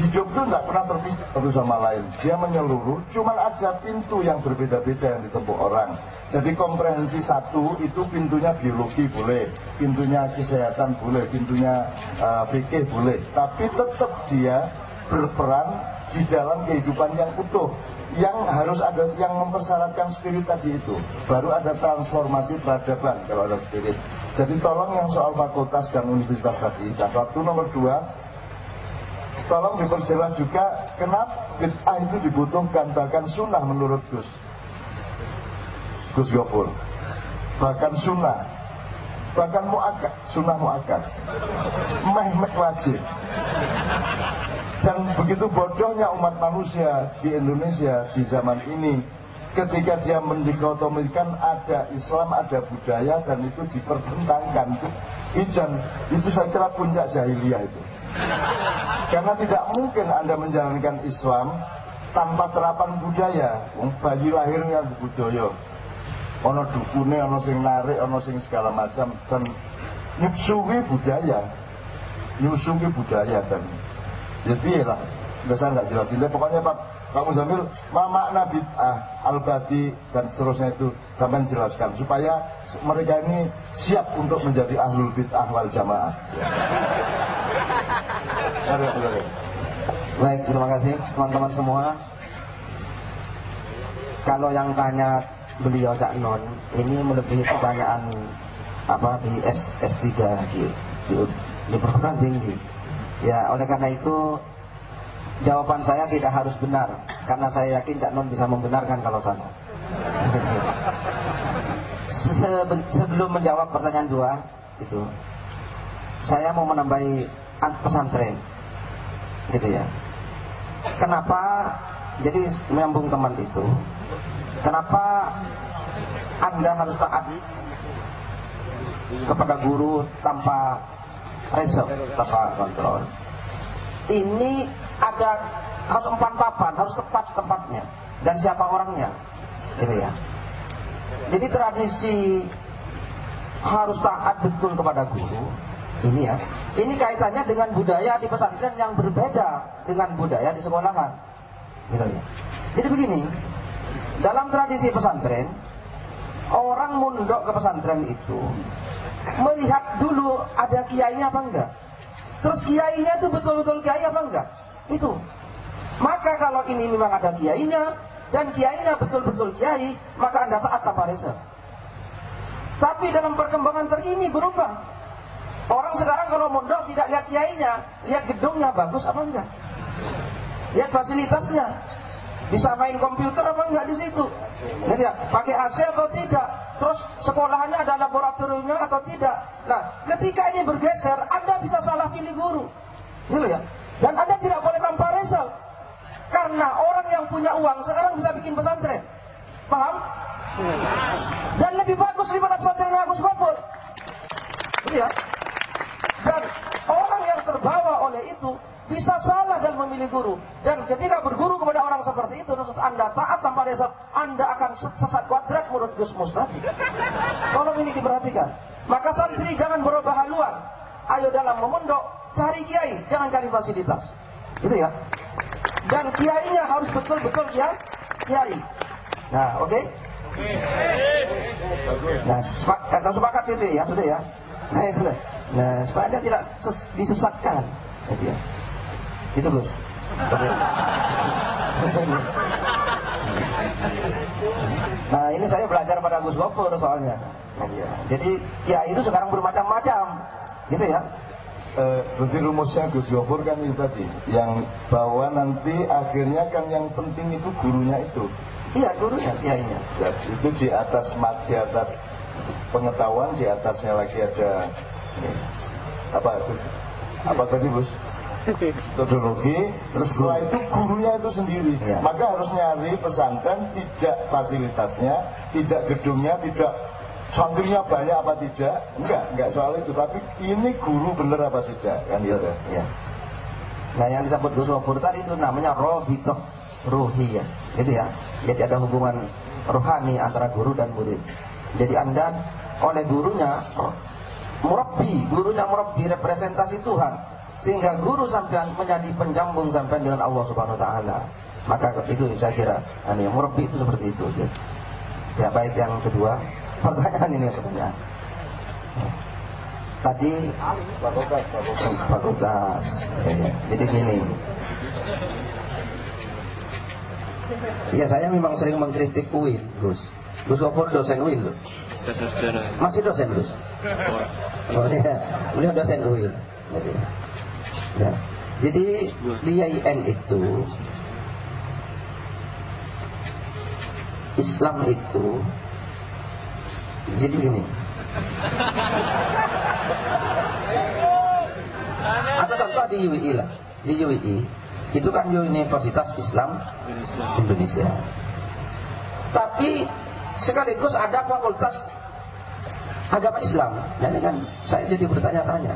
hidup itu tidak pernah terpisah satu sama lain. Dia menyeluruh, cuman ada pintu yang berbeda-beda yang ditempuh orang. Jadi komprehensi satu itu pintunya biologi boleh, pintunya kesehatan boleh, pintunya uh, fikih boleh. Tapi tetap dia berperan di dalam kehidupan yang utuh yang harus ada yang mempersyaratkan spirit tadi itu. Baru ada transformasi peradaban kalau ada spirit. Jadi tolong yang soal fakultas dan universitas tadi dan waktu nomor dua tolong diperjelas juga kenapa bid'ah itu dibutuhkan bahkan sunnah menurut Gus. Gus Gofur bahkan sunnah bahkan muakkad sunnah muakkad. Meh wajib. Dan begitu bodohnya umat manusia di Indonesia di zaman ini ketika dia mendikotomikan ada Islam, ada budaya dan itu dipertentangkan itu itu saya kira puncak jahiliyah itu. Karena tidak mungkin anda menjalankan Islam tanpa terapan budaya. Bayi lahirnya budaya ono dukune, ono sing narik, ono sing segala macam dan nyusuwi budaya. Nyusuwi budaya dan jadi ya lah. Biasa nggak jelas. Jadi pokoknya Pak Pak Muzamil makna bid'ah al-badi dan seterusnya itu sampai jelaskan supaya mereka ini siap untuk menjadi ahlul bid'ah wal jamaah.
Baik terima kasih teman-teman semua. Kalau yang tanya beliau Cak Non. Ini melebihi pertanyaan apa di S, S3 di, di, di perguruan tinggi. Ya oleh karena itu jawaban saya tidak harus benar. Karena saya yakin Cak Non bisa membenarkan kalau salah. Sebelum menjawab pertanyaan dua itu saya mau menambahi pesantren. Gitu ya. Kenapa? Jadi menyambung teman itu Kenapa Anda harus taat kepada guru tanpa reserve, tanpa kontrol? Ini ada harus empat papan, harus tepat tempatnya dan siapa orangnya, gitu ya. Jadi tradisi harus taat betul kepada guru, ini ya. Ini kaitannya dengan budaya di pesantren yang berbeda dengan budaya di sekolahan, gitu ya. Jadi begini, dalam tradisi pesantren, orang mundok ke pesantren itu melihat dulu ada kiainya apa enggak. Terus kiainya itu betul-betul kiai apa enggak? Itu. Maka kalau ini memang ada kiainya dan kiainya betul-betul kiai, maka Anda taat tanpa riset. Tapi dalam perkembangan terkini berubah. Orang sekarang kalau mondok tidak lihat kiainya, lihat gedungnya bagus apa enggak. Lihat fasilitasnya, bisa main komputer apa enggak di situ? Jadi ya, pakai AC atau tidak? Terus sekolahannya ada laboratoriumnya atau tidak? Nah, ketika ini bergeser, Anda bisa salah pilih guru. Gitu ya. Dan Anda tidak boleh tanpa resel. Karena orang yang punya uang sekarang bisa bikin pesantren. Paham? Dan lebih bagus daripada pesantren Agus Gopur. Gitu ya. Dan yang terbawa oleh itu bisa salah dan memilih guru. Dan ketika berguru kepada orang seperti itu, terus Anda taat tanpa dasar, Anda akan sesat kuadrat menurut Gus Mus tadi. Tolong ini diperhatikan. Maka santri jangan berubah haluan. Ayo dalam memondok, cari kiai, jangan cari fasilitas. Gitu ya. Dan kiainya harus betul-betul ya kiai. Nah, oke? Okay? Nah, sepak, kata sepakat itu ya, sudah ya. Nah, itu. Nah, supaya tidak disesatkan. Ya. Itu Gus. Nah ini saya belajar pada Gus Gopur soalnya. Jadi ya itu sekarang bermacam-macam, gitu ya.
Eh, berarti rumusnya Gus Gopur kan itu tadi, yang bahwa nanti akhirnya kan yang penting itu gurunya itu.
Iya gurunya, iya iya.
Ya, itu di atas mat, di atas pengetahuan, di atasnya lagi ada apa apa tadi bos? metodologi. Terus setelah itu gurunya itu sendiri. Ya. maka harus nyari pesantren tidak fasilitasnya tidak gedungnya tidak santrinya banyak apa tidak. Enggak enggak soal itu. Tapi ini guru bener apa tidak kan gitu.
Ya. nah yang disebut Gus Wafur tadi itu namanya rohitoh ruhi ya gitu ya. Jadi ada hubungan rohani antara guru dan murid. Jadi anda oleh gurunya murabbi gurunya murabbi representasi Tuhan sehingga guru sampean menjadi penjambung sampean dengan Allah Subhanahu wa taala. Maka itu saya kira anu murabbi itu seperti itu. Ya. ya baik yang kedua, pertanyaan ini pertanyaan. Tadi fakultas, fakultas. Jadi gini. Ya saya memang sering mengkritik UIN, Gus. Gus Gopur dosen UIN loh. Masih dosen Gus. Oh iya, beliau dosen UIN. Jadi, Ya. Jadi di IAIN itu Islam itu jadi begini. Ada contoh di UII lah, di UII itu kan Universitas Islam Indonesia. Tapi sekaligus ada fakultas agama Islam. Nah ini kan saya jadi bertanya-tanya.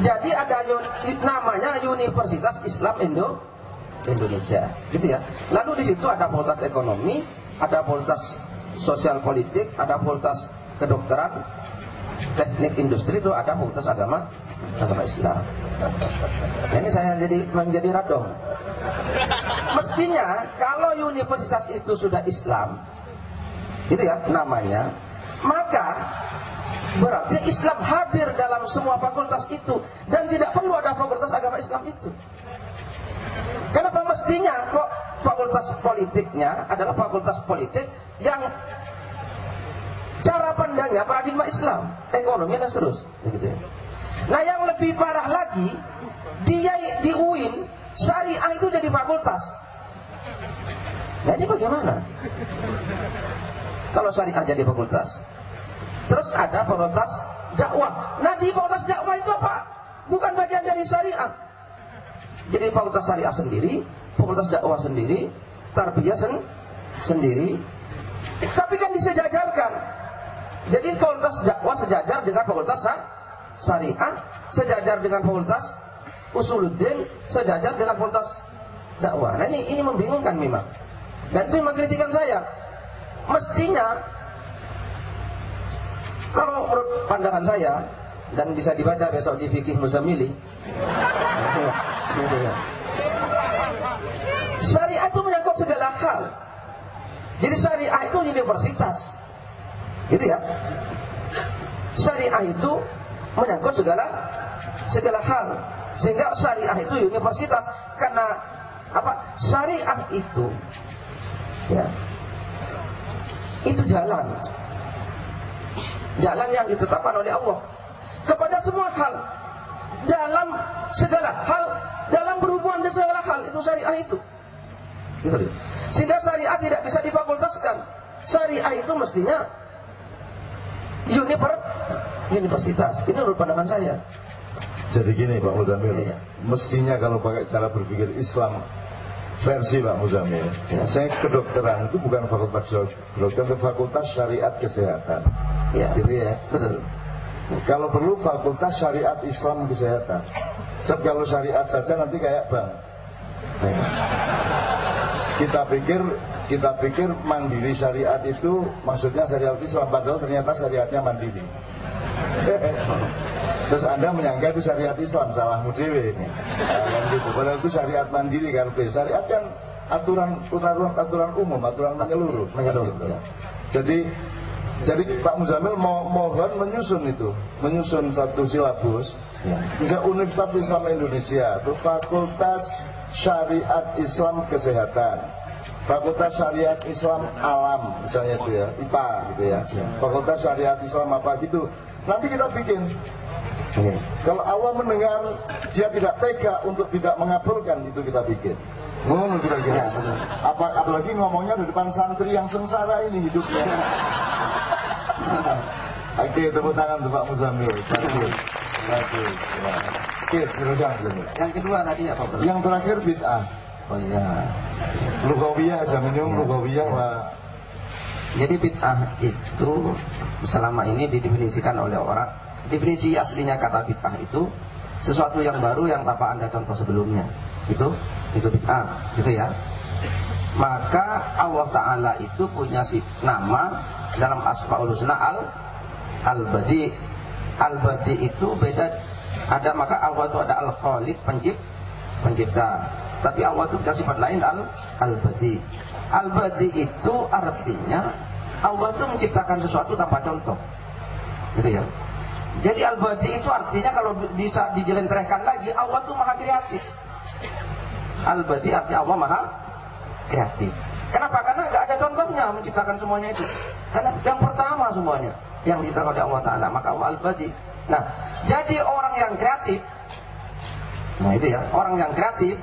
Jadi ada namanya Universitas Islam Indo Indonesia, gitu ya. Lalu di situ ada fakultas ekonomi, ada fakultas sosial politik, ada fakultas kedokteran, teknik industri itu ada fakultas agama agama Islam. Ini saya jadi menjadi radong. Mestinya kalau universitas itu sudah Islam, gitu ya namanya, maka Berarti Islam hadir dalam semua fakultas itu dan tidak perlu ada fakultas agama Islam itu. Kenapa mestinya kok fakultas politiknya adalah fakultas politik yang cara pandangnya paradigma Islam, ekonomi dan seterusnya. Gitu. Nah yang lebih parah lagi, dia di UIN syariah itu jadi fakultas. Nah ini bagaimana? Kalau syariah jadi fakultas, Terus ada fakultas dakwah. Nah di fakultas dakwah itu apa? Bukan bagian dari syariah. Jadi fakultas syariah sendiri, fakultas dakwah sendiri, tarbiyah sen sendiri. Tapi kan disejajarkan. Jadi fakultas dakwah sejajar dengan fakultas syariah, sejajar dengan fakultas usuluddin, sejajar dengan fakultas dakwah. Nah ini ini membingungkan memang. Dan itu memang kritikan saya. Mestinya kalau menurut pandangan saya dan bisa dibaca besok di fikih Muzamili. Syariah itu menyangkut segala hal. Jadi syariah itu universitas. Gitu ya. Syariah itu menyangkut segala segala hal. Sehingga syariah itu universitas karena apa? Syariah itu ya. Itu jalan jalan yang ditetapkan oleh Allah kepada semua hal dalam segala hal dalam berhubungan dengan segala hal itu syariah itu gitu. sehingga syariah tidak bisa difakultaskan syariah itu mestinya universitas ini menurut pandangan saya
jadi gini Pak Muzamil iya. mestinya kalau pakai cara berpikir Islam versi Pak Muzamil. Ya. Saya kedokteran itu bukan fakultas kedokteran, fakultas syariat kesehatan.
Ya.
Gitu ya. Betul. Kalau perlu fakultas syariat Islam kesehatan. Sebab kalau syariat saja nanti kayak bank. Kita pikir kita pikir mandiri syariat itu maksudnya syariat Islam padahal ternyata syariatnya mandiri. Terus Anda menyangka itu syariat Islam, salah mudewe. Nah, gitu. Padahal itu syariat mandiri kan. Syariat kan aturan aturan aturan umum, aturan menyeluruh. menyeluruh. Ya. Jadi jadi Pak Muzamil mau mohon menyusun itu, menyusun satu silabus. Ya. Universitas Islam Indonesia, itu Fakultas Syariat Islam Kesehatan. Fakultas Syariat Islam Alam misalnya itu ya, IPA gitu ya. Fakultas Syariat Islam apa gitu. Nanti kita bikin Hmm. Kalau Allah mendengar dia tidak tega untuk tidak mengabulkan itu kita bikin. Oh, kira-kira. Ya, Apa, apalagi ngomongnya di depan santri yang sengsara ini hidupnya. Oke, tepuk tangan untuk Pak Muzamil. Bagus. Bagus. Ya. Oke.
Yang kedua tadi apa?
Yang terakhir bid'ah.
Oh iya.
Lugawiyah aja minum ya. lugawiyah ya.
Jadi bid'ah itu selama ini didefinisikan oleh orang definisi aslinya kata bid'ah itu sesuatu yang baru yang tanpa anda contoh sebelumnya itu itu bid'ah gitu ya maka Allah Ta'ala itu punya si nama dalam asma'ul husna al al badi al badi itu beda ada maka Allah itu ada al khaliq pencipt pencipta tapi Allah itu punya sifat lain al al badi al badi itu artinya Allah itu menciptakan sesuatu tanpa contoh gitu ya jadi al-badi itu artinya kalau bisa dijelentrehkan lagi Allah itu maha kreatif. Al-badi artinya Allah maha kreatif. Kenapa? Karena nggak ada contohnya menciptakan semuanya itu. Karena yang pertama semuanya yang diciptakan oleh Allah Taala maka Allah al-badi. Nah, jadi orang yang kreatif, nah itu ya orang yang kreatif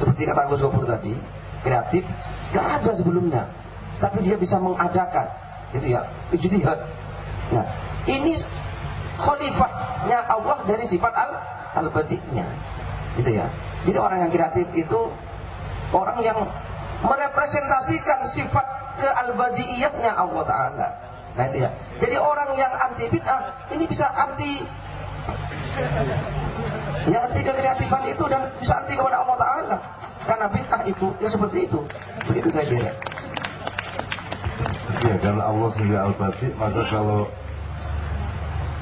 seperti kata Gus Gopur tadi, kreatif nggak ada sebelumnya tapi dia bisa mengadakan gitu ya ijtihad nah ini khalifahnya Allah dari sifat al al gitu ya. Jadi orang yang kreatif itu orang yang merepresentasikan sifat ke al Allah taala nah itu ya jadi orang yang anti bid'ah ini bisa anti ya anti kekreatifan itu dan bisa anti kepada Allah taala karena bid'ah itu ya seperti itu begitu saya kira
Ya, karena Allah sendiri al-badi, maka kalau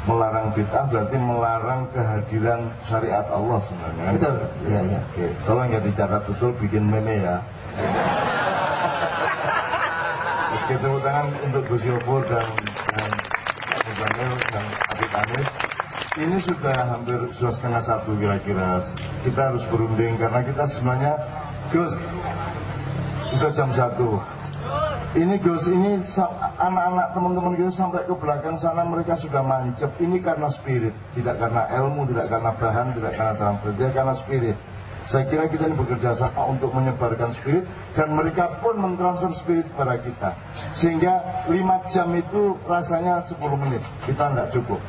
melarang bid'ah berarti melarang kehadiran syariat Allah sebenarnya. Kan?
Betul. Iya, iya.
Oke, tolong ya dicatat betul bikin meme ya. Oke, tepuk tangan untuk Gus Yopur dan dan Daniel dan Abid Anis. Ini sudah hampir sudah setengah satu kira-kira. Kita harus berunding karena kita sebenarnya Gus sudah jam satu ini Gus, ini anak-anak teman-teman kita sampai ke belakang sana mereka sudah mancep. Ini karena spirit, tidak karena ilmu, tidak karena bahan, tidak karena transfer, dia karena spirit. Saya kira kita ini bekerja sama untuk menyebarkan spirit dan mereka pun mentransfer spirit kepada kita. Sehingga 5 jam itu rasanya 10 menit, kita tidak cukup.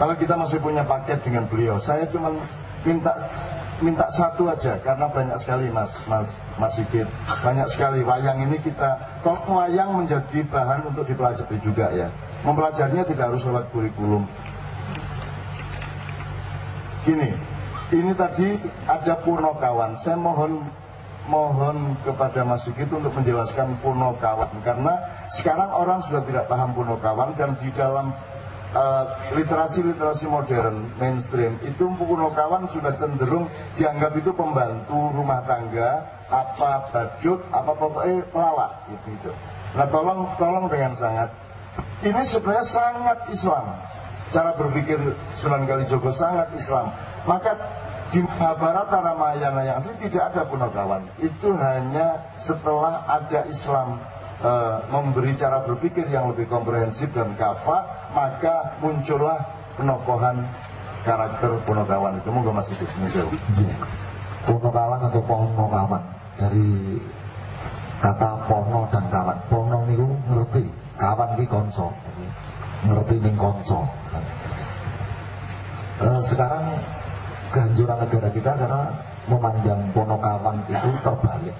Kalau kita masih punya paket dengan beliau, saya cuma minta minta satu aja karena banyak sekali mas mas mas banyak sekali. Wayang ini kita tolong wayang menjadi bahan untuk dipelajari juga ya? Mempelajarinya tidak harus sholat kurikulum. Gini ini tadi ada Purnokawan saya mohon mohon kepada Mas Sigit untuk menjelaskan Purnokawan karena sekarang orang sudah tidak paham Purnokawan dan di dalam Eh, literasi-literasi modern mainstream itu Punokawan sudah cenderung dianggap itu pembantu rumah tangga apa badut apa pokoknya pelawak gitu, gitu. Nah tolong tolong dengan sangat. Ini sebenarnya sangat Islam cara berpikir Sunan Kalijogo sangat Islam maka di Mahabharata Ramayana yang asli tidak ada Punokawan itu hanya setelah ada Islam e, memberi cara berpikir yang lebih komprehensif dan kafa, maka muncullah penokohan karakter Punokawan itu. Monggo masih Siddiq
Punokawan atau Ponokawan dari kata pono dan kawan. Pono niku ngerti, kawan ki konco. Ngerti ning konco. E, sekarang kehancuran negara kita karena memandang Ponokawan itu terbalik.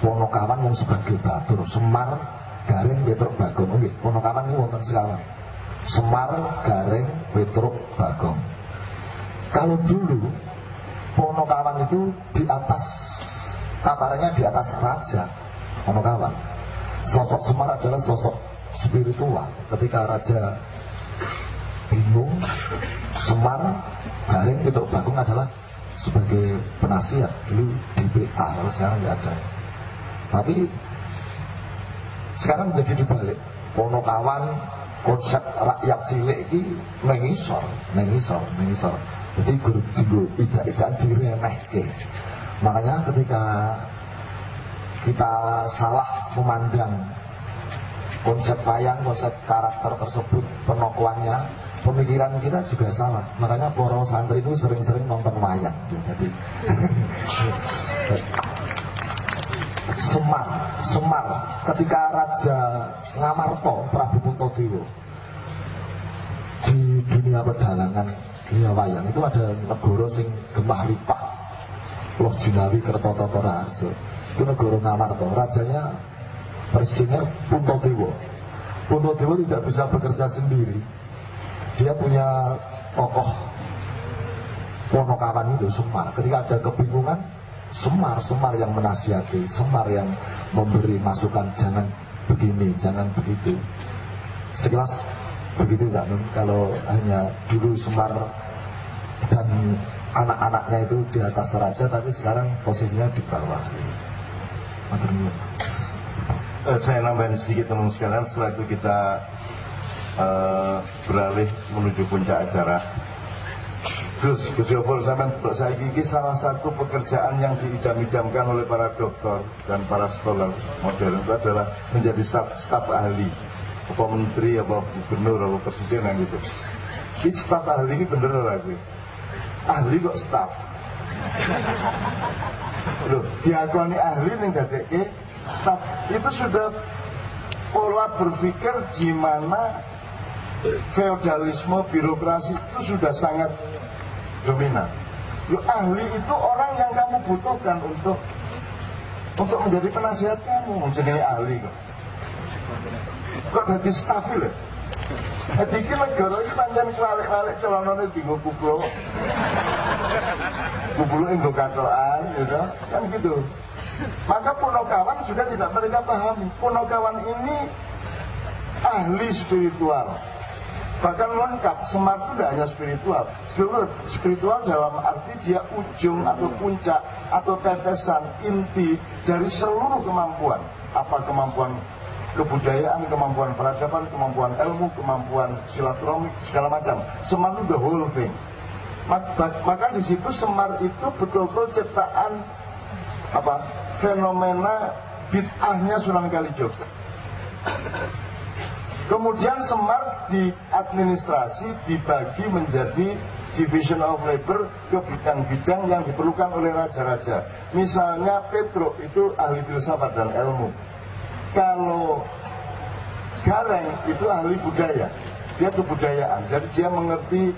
Ponokawan mau sebagai batur Semar Garing Petruk Bagong. Nggih Ponokawan ini wonten sekawan. Semar Garing Petruk Bagong. Kalau dulu Ponokawan itu di atas tatarannya di atas raja Ponokawan sosok Semar adalah sosok spiritual ketika raja bingung Semar Garing Petruk Bagong adalah sebagai penasihat dulu di BA kalau sekarang nggak ada tapi sekarang jadi dibalik. Ponokawan konsep rakyat cilik ini mengisor, mengisor, mengisor. Jadi guru guru tidak tidak diremehke. Makanya ketika kita salah memandang konsep wayang, konsep karakter tersebut, penokohannya, pemikiran kita juga salah. Makanya poro santri itu sering-sering nonton wayang. Jadi Semar, Semar ketika Raja Ngamarto Prabu Puntadewa di dunia pedalangan dunia wayang itu ada negara sing gemah lipah Loh Jinawi Kertotata Raja itu negara Ngamarto rajanya presidennya Puntadewa Puntadewa tidak bisa bekerja sendiri. Dia punya tokoh Ponokawan itu Semar. Ketika ada kebingungan Semar, Semar yang menasihati, Semar yang memberi masukan jangan begini, jangan begitu. Sekelas begitu Pak Nun, kalau hanya dulu Semar dan anak-anaknya itu di atas raja, tapi sekarang posisinya di bawah.
Uh, saya nambahin sedikit teman sekalian, setelah itu kita uh, beralih menuju puncak acara. Gus, Gus sampai saya gigi salah satu pekerjaan yang diidam-idamkan oleh para dokter dan para scholar modern itu adalah menjadi staf, ahli. Apa menteri, apa gubernur, apa presiden yang gitu ini staf ahli ini bener lagi ahli kok staf? Loh, diakoni ahli dadekke staf itu sudah pola berpikir di mana feodalisme birokrasi itu sudah sangat dominan. Loh, ahli itu orang yang kamu butuhkan untuk untuk menjadi penasihat kamu menjadi ahli kok. Kok jadi staf lho? Jadi iki negara iki pancen kelalik-lalik celanane dienggo kublo. Kublo ing katokan gitu, kan gitu. Maka Punokawan juga tidak mereka pahami. Punokawan ini ahli spiritual. Bahkan lengkap, Semar itu tidak hanya spiritual. Seluruh spiritual dalam arti dia ujung atau puncak atau tetesan inti dari seluruh kemampuan. Apa kemampuan kebudayaan, kemampuan peradaban, kemampuan ilmu, kemampuan silaturahmi, segala macam. Semar itu the whole thing. Maka di situ Semar itu betul-betul ciptaan apa fenomena bid'ahnya Sunan Kalijogo. Kemudian Semar di administrasi dibagi menjadi division of labor ke bidang-bidang yang diperlukan oleh raja-raja. Misalnya Petro itu ahli filsafat dan ilmu. Kalau Gareng itu ahli budaya, dia kebudayaan, jadi dia mengerti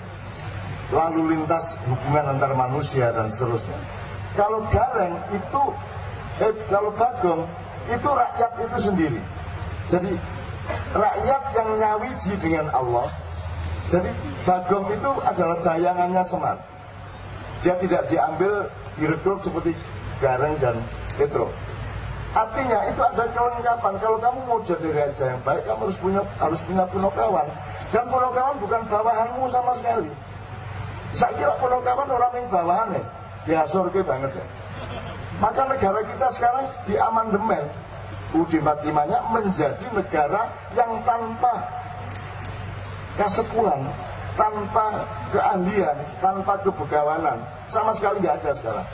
lalu lintas hubungan antar manusia dan seterusnya. Kalau Gareng itu, eh, kalau Bagong itu rakyat itu sendiri. Jadi rakyat yang nyawiji dengan Allah. Jadi Bagong itu adalah tayangannya Semar. Dia tidak diambil direkrut seperti Gareng dan Petro. Artinya itu ada kelengkapan. Kalau kamu mau jadi raja yang baik, kamu harus punya harus punya punokawan. Dan punokawan bukan bawahanmu sama sekali. Saya kira punokawan orang yang bawahannya. Ya surga banget ya. Maka negara kita sekarang di amandemen UUD 45 nya menjadi negara yang tanpa kesepuhan, tanpa keahlian, tanpa kebegawanan. Sama sekali nggak ada sekarang.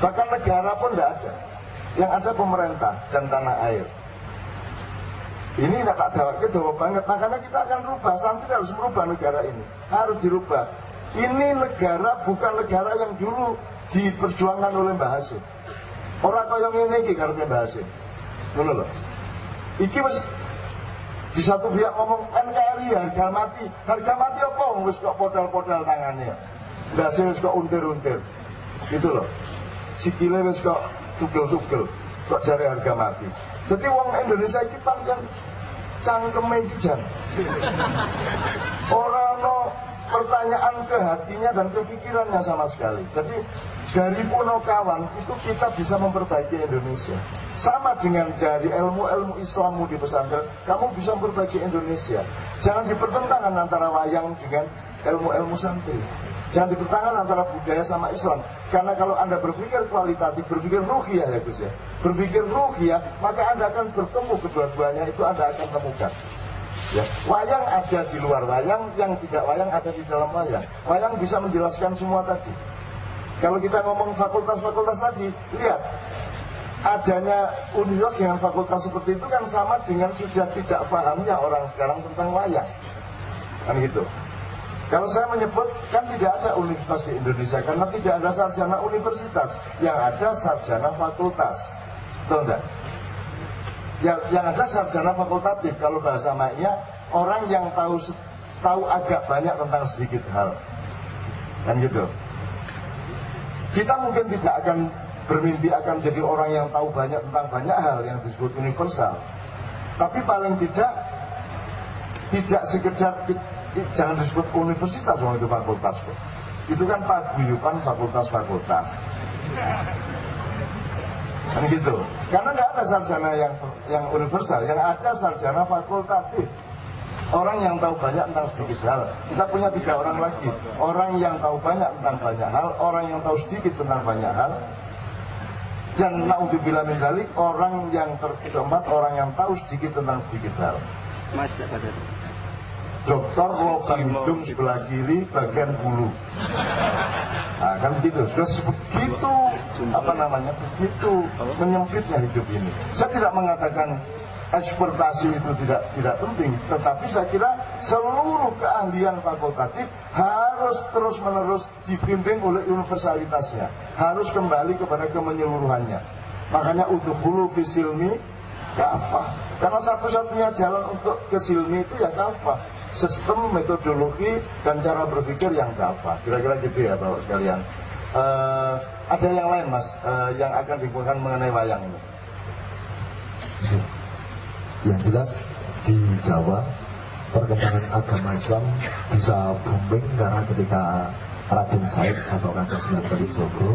Bahkan negara pun nggak ada yang ada pemerintah dan tanah air. Ini tidak tak dapat kita banget. Makanya kita akan rubah. Santri harus merubah negara ini. Harus dirubah. Ini negara bukan negara yang dulu diperjuangkan oleh Mbah Hasim. Orang kaya ini iki karena Mbah Hasim. Ngono loh. Iki mas di satu pihak ngomong NKRI harga mati. Harga mati apa? Wis kok podal-podal tangannya. Mbah Hasim wis kok untir-untir. Gitu loh. Sikile wis kok tugel-tugel kok cari harga mati jadi uang Indonesia ini pancen cangkeme jan orang no pertanyaan ke hatinya dan kepikirannya sama sekali jadi dari Punokawan itu kita bisa memperbaiki Indonesia sama dengan dari ilmu-ilmu Islammu di pesantren kamu bisa memperbaiki Indonesia jangan dipertentangkan antara wayang dengan ilmu-ilmu santri Jangan dipertangan antara budaya sama Islam. Karena kalau Anda berpikir kualitatif, berpikir ruhiyah ya Gus ya. Berpikir ruhiyah, maka Anda akan bertemu kedua-duanya itu Anda akan temukan. Ya. Wayang ada di luar wayang, yang tidak wayang ada di dalam wayang. Wayang bisa menjelaskan semua tadi. Kalau kita ngomong fakultas-fakultas tadi, lihat adanya universitas dengan fakultas seperti itu kan sama dengan sudah tidak pahamnya orang sekarang tentang wayang. Kan gitu. Kalau saya menyebut kan tidak ada universitas di Indonesia karena tidak ada sarjana universitas, yang ada sarjana fakultas, tahu enggak? Yang, yang ada sarjana fakultatif kalau bahasa maknya orang yang tahu tahu agak banyak tentang sedikit hal, kan gitu. Kita mungkin tidak akan bermimpi akan jadi orang yang tahu banyak tentang banyak hal yang disebut universal, tapi paling tidak tidak sekedar jangan disebut universitas itu fakultas. Itu kan paguyuban fakultas-fakultas kan gitu. Karena nggak ada sarjana yang yang universal yang ada sarjana fakultatif. Orang yang tahu banyak tentang sedikit hal. Kita punya tiga orang lagi. Orang yang tahu banyak tentang banyak hal orang yang tahu sedikit tentang banyak hal. Dan naudzubillah min orang yang terkeempat orang yang tahu sedikit tentang sedikit hal. Mas, dokter lubang hidung sebelah kiri bagian bulu nah kan begitu sudah begitu apa namanya begitu menyempitnya hidup ini saya tidak mengatakan eksportasi itu tidak tidak penting tetapi saya kira seluruh keahlian fakultatif harus terus-menerus dibimbing oleh universalitasnya. Harus kembali kepada kemenyeluruhannya. Makanya udhulu fisilmi kafah. Karena satu-satunya jalan untuk ke silmi itu ya kafah. Sistem, metodologi, dan cara berpikir yang kafah. Kira-kira gitu ya Bapak sekalian. Uh, ada yang lain Mas uh, yang akan digunakan mengenai wayang ini.
Yang jelas di Jawa perkembangan agama Islam bisa booming karena ketika Raden Said atau Raden Sunan Kalijogo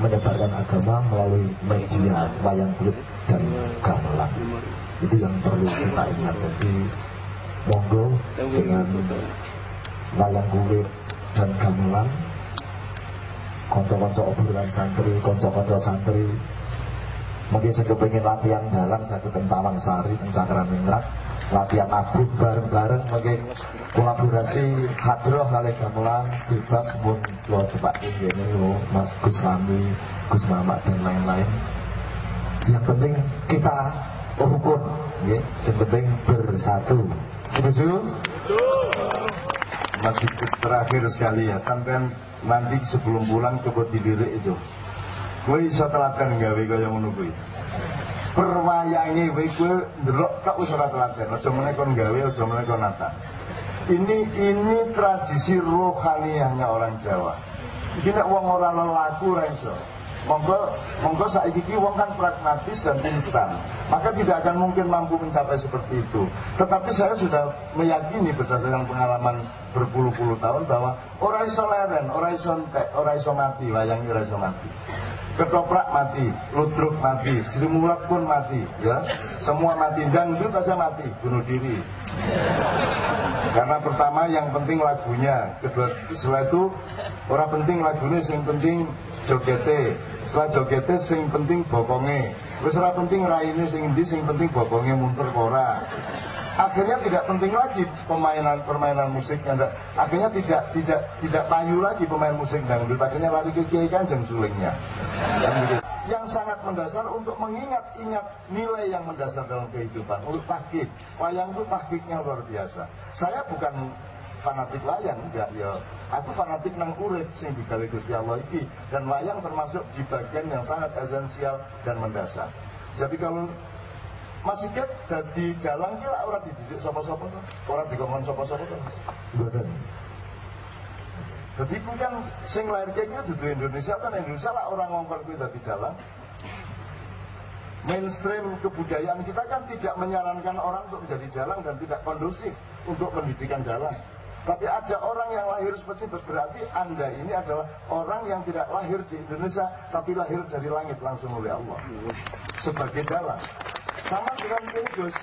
menyebarkan agama melalui media wayang kulit dan gamelan itu yang perlu kita ingat jadi monggo dengan wayang kulit dan gamelan. Konco-konco obrolan santri konco-konco santri. Mungkin saya pengen latihan dalam saya ke Tawang Sari Cakra Ningrat latihan abut bareng-bareng mungkin kolaborasi hadroh kali gamelan bebas pun lo cepat ini lo Mas Gus Lami Gus Mamak dan lain-lain. Yang penting kita rukun ya yang penting bersatu setuju?
Masih terakhir sekali ya sampai nanti sebelum pulang coba dilirik itu. Gue bisa telaten gawe kaya ngono kuwi? Perwayange kowe kowe ndelok tok wis ora telaten aja meneh kon gawe aja meneh nata ini ini tradisi rohaniahnya orang Jawa. Iki nek wong ora lelaku ra iso monggo monggo saiki iki wong kan pragmatis dan instan. Maka tidak akan mungkin mampu mencapai seperti itu. Tetapi saya sudah meyakini berdasarkan pengalaman berpuluh-puluh tahun bahwa orang iso leren, orang iso entek, orang iso mati, ora iso mati ketoprak mati, ludruk mati, Sri Mulat pun mati, ya. Semua mati, dangdut aja mati, bunuh diri. Karena pertama yang penting lagunya, kedua setelah itu orang penting lagunya, yang penting jogete. Setelah jogete, yang penting bokonge. Terus orang penting raine sing sing penting bokonge munter kora akhirnya tidak penting lagi permainan permainan musik akhirnya tidak tidak tidak payu lagi pemain musik dangdut. Akhirnya lari ke kiai kanjeng sulingnya. Yang sangat mendasar untuk mengingat-ingat nilai yang mendasar dalam kehidupan. Untuk tahkik. Wayang itu tahkiknya luar biasa. Saya bukan fanatik wayang enggak ya. Aku fanatik nang urip sing digawe Gusti Allah iki. Dan wayang termasuk di bagian yang sangat esensial dan mendasar. Jadi kalau masih Sigit di jalan kira orang dididik sapa-sapa. Orang dikongkon sapa-sapa tuh. Mboten. Jadi ku kan sing gitu di Indonesia kan Indonesia lah orang ngongkon kuwi di jalan. Mainstream kebudayaan kita kan tidak menyarankan orang untuk menjadi jalan dan tidak kondusif untuk pendidikan jalan. Tapi ada orang yang lahir seperti itu berarti Anda ini adalah orang yang tidak lahir di Indonesia tapi lahir dari langit langsung oleh Allah sebagai dalang. Sama dengan Gus.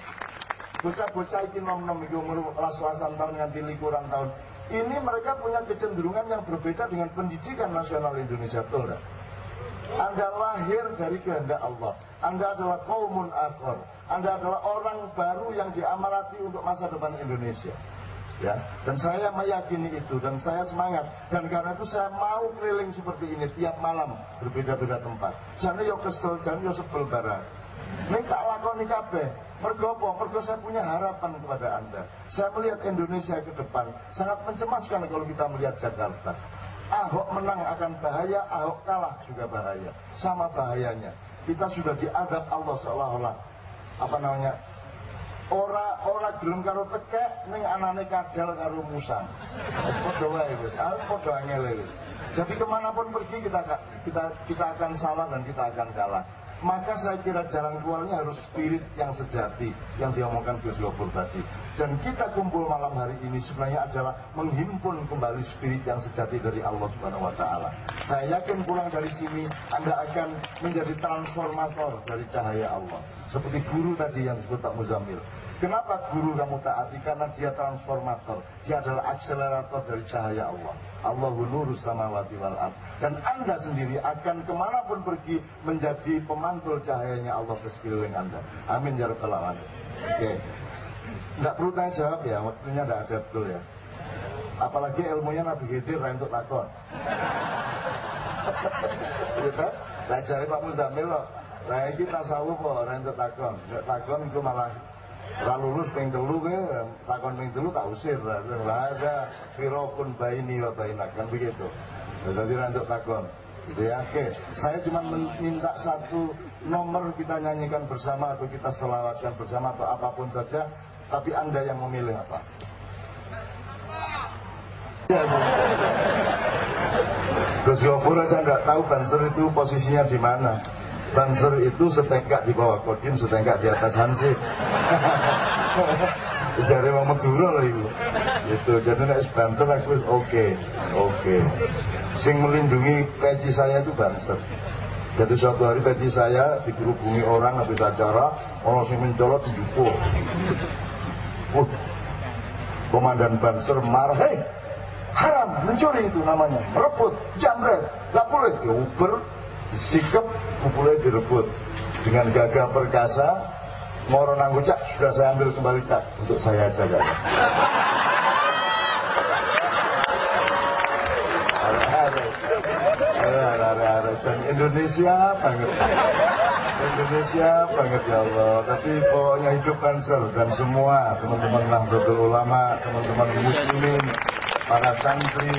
Bocah-bocah ini nom-nom itu umur las-lasan tahun nganti likuran tahun. Ini mereka punya kecenderungan yang berbeda dengan pendidikan nasional Indonesia, betul? Anda lahir dari kehendak Allah. Anda adalah kaumun akhor. Anda adalah orang baru yang diamalati untuk masa depan Indonesia. Ya, dan saya meyakini itu dan saya semangat dan karena itu saya mau keliling seperti ini tiap malam berbeda-beda tempat. Jangan yo kesel, jangan yo sebel barang. Ini tak lakoni kabeh. Mergo apa? Mergo saya punya harapan kepada Anda. Saya melihat Indonesia ke depan sangat mencemaskan kalau kita melihat Jakarta. Ahok menang akan bahaya, Ahok kalah juga bahaya. Sama bahayanya. Kita sudah diadab Allah seolah-olah apa namanya? Ora ora gelem karo tekek ning anane kadal karo musang. Angel Jadi ke mana pun pergi kita kita kita akan salah dan kita akan kalah maka saya kira jalan keluarnya harus spirit yang sejati yang diomongkan Gus Gofur tadi dan kita kumpul malam hari ini sebenarnya adalah menghimpun kembali spirit yang sejati dari Allah Subhanahu wa taala. Saya yakin pulang dari sini Anda akan menjadi transformator dari cahaya Allah. Seperti guru tadi yang disebut Pak Muzamil. Kenapa guru kamu taati? Karena dia transformator. Dia adalah akselerator dari cahaya Allah. Allahu nurus samawati wal ard. Dan Anda sendiri akan ke mana pun pergi menjadi pemantul cahayanya Allah ke sekeliling Anda. Amin ya rabbal alamin. Oke. Okay. Perlu tanya jawab ya, waktunya tidak ada betul ya. Apalagi ilmunya Nabi Khidir untuk lakon. gitu? Nah, cari Pak Muzamil loh. Nah, ini tasawuf kok untuk lakon. Lakon itu malah Ora lulus ping telu ke, takon tak usir. Ada firokun baini wa bainak kan begitu. Jadi rantuk takon. Ya, oke. Saya cuma minta satu nomor kita nyanyikan bersama atau kita selawatkan bersama atau apa pun saja. Tapi anda yang memilih apa? Ya. Gus Gofur saya nggak tahu Banser itu posisinya di mana. Banser itu setengah di bawah Kodim, setengah di atas Hansip. Jari mau Madura lah itu. Itu jadi nek Banser aku oke, oke. Okay. Sing melindungi peci saya itu Banser. Jadi suatu hari peci saya dikerubungi orang habis acara, orang sing mencolot dijupuk. Uh, Komandan Banser marah, hei haram mencuri itu namanya merebut jambret gak boleh diuber disikap boleh direbut. Dengan gagah perkasa moro nanggu cak sudah saya ambil kembali cak. Untuk saya jaga dan Indonesia banget. Indonesia banget ya Allah. Tapi pokoknya hidup cancer dan semua teman-teman Nahdlatul Ulama teman-teman muslimin para santri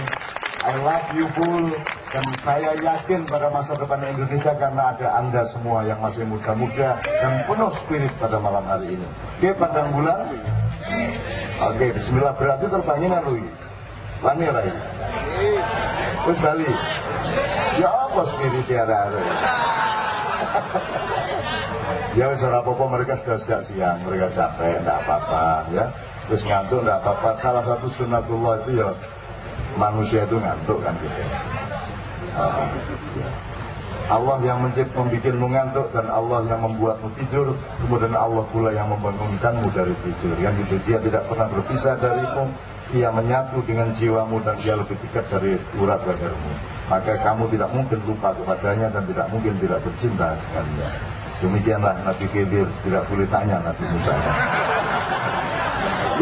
I love you full dan saya yakin pada masa depan Indonesia karena ada anda semua yang masih muda-muda dan penuh spirit pada malam hari ini. Oke pandang bulan. Oke bismillah. Berarti terbangin lalu Wani rai. Terus bali. Ya apa spirit tiara-tiara ya wis apa-apa mereka sudah sejak siang. Mereka capek tidak apa-apa ya. Terus ngantuk tidak apa-apa. Salah satu sunatullah itu ya manusia itu ngantuk kan gitu. Uh, ya. Allah yang mencipta membuatmu ngantuk dan Allah yang membuatmu tidur kemudian Allah pula yang membangunkanmu dari tidur. Yang itu dia tidak pernah berpisah darimu. Ia menyatu dengan jiwamu dan dia lebih dekat dari urat lehermu. Maka kamu tidak mungkin lupa kepadanya dan tidak mungkin tidak bercinta dengannya. Demikianlah Nabi Khidir tidak boleh tanya Nabi Musa.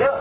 Yuk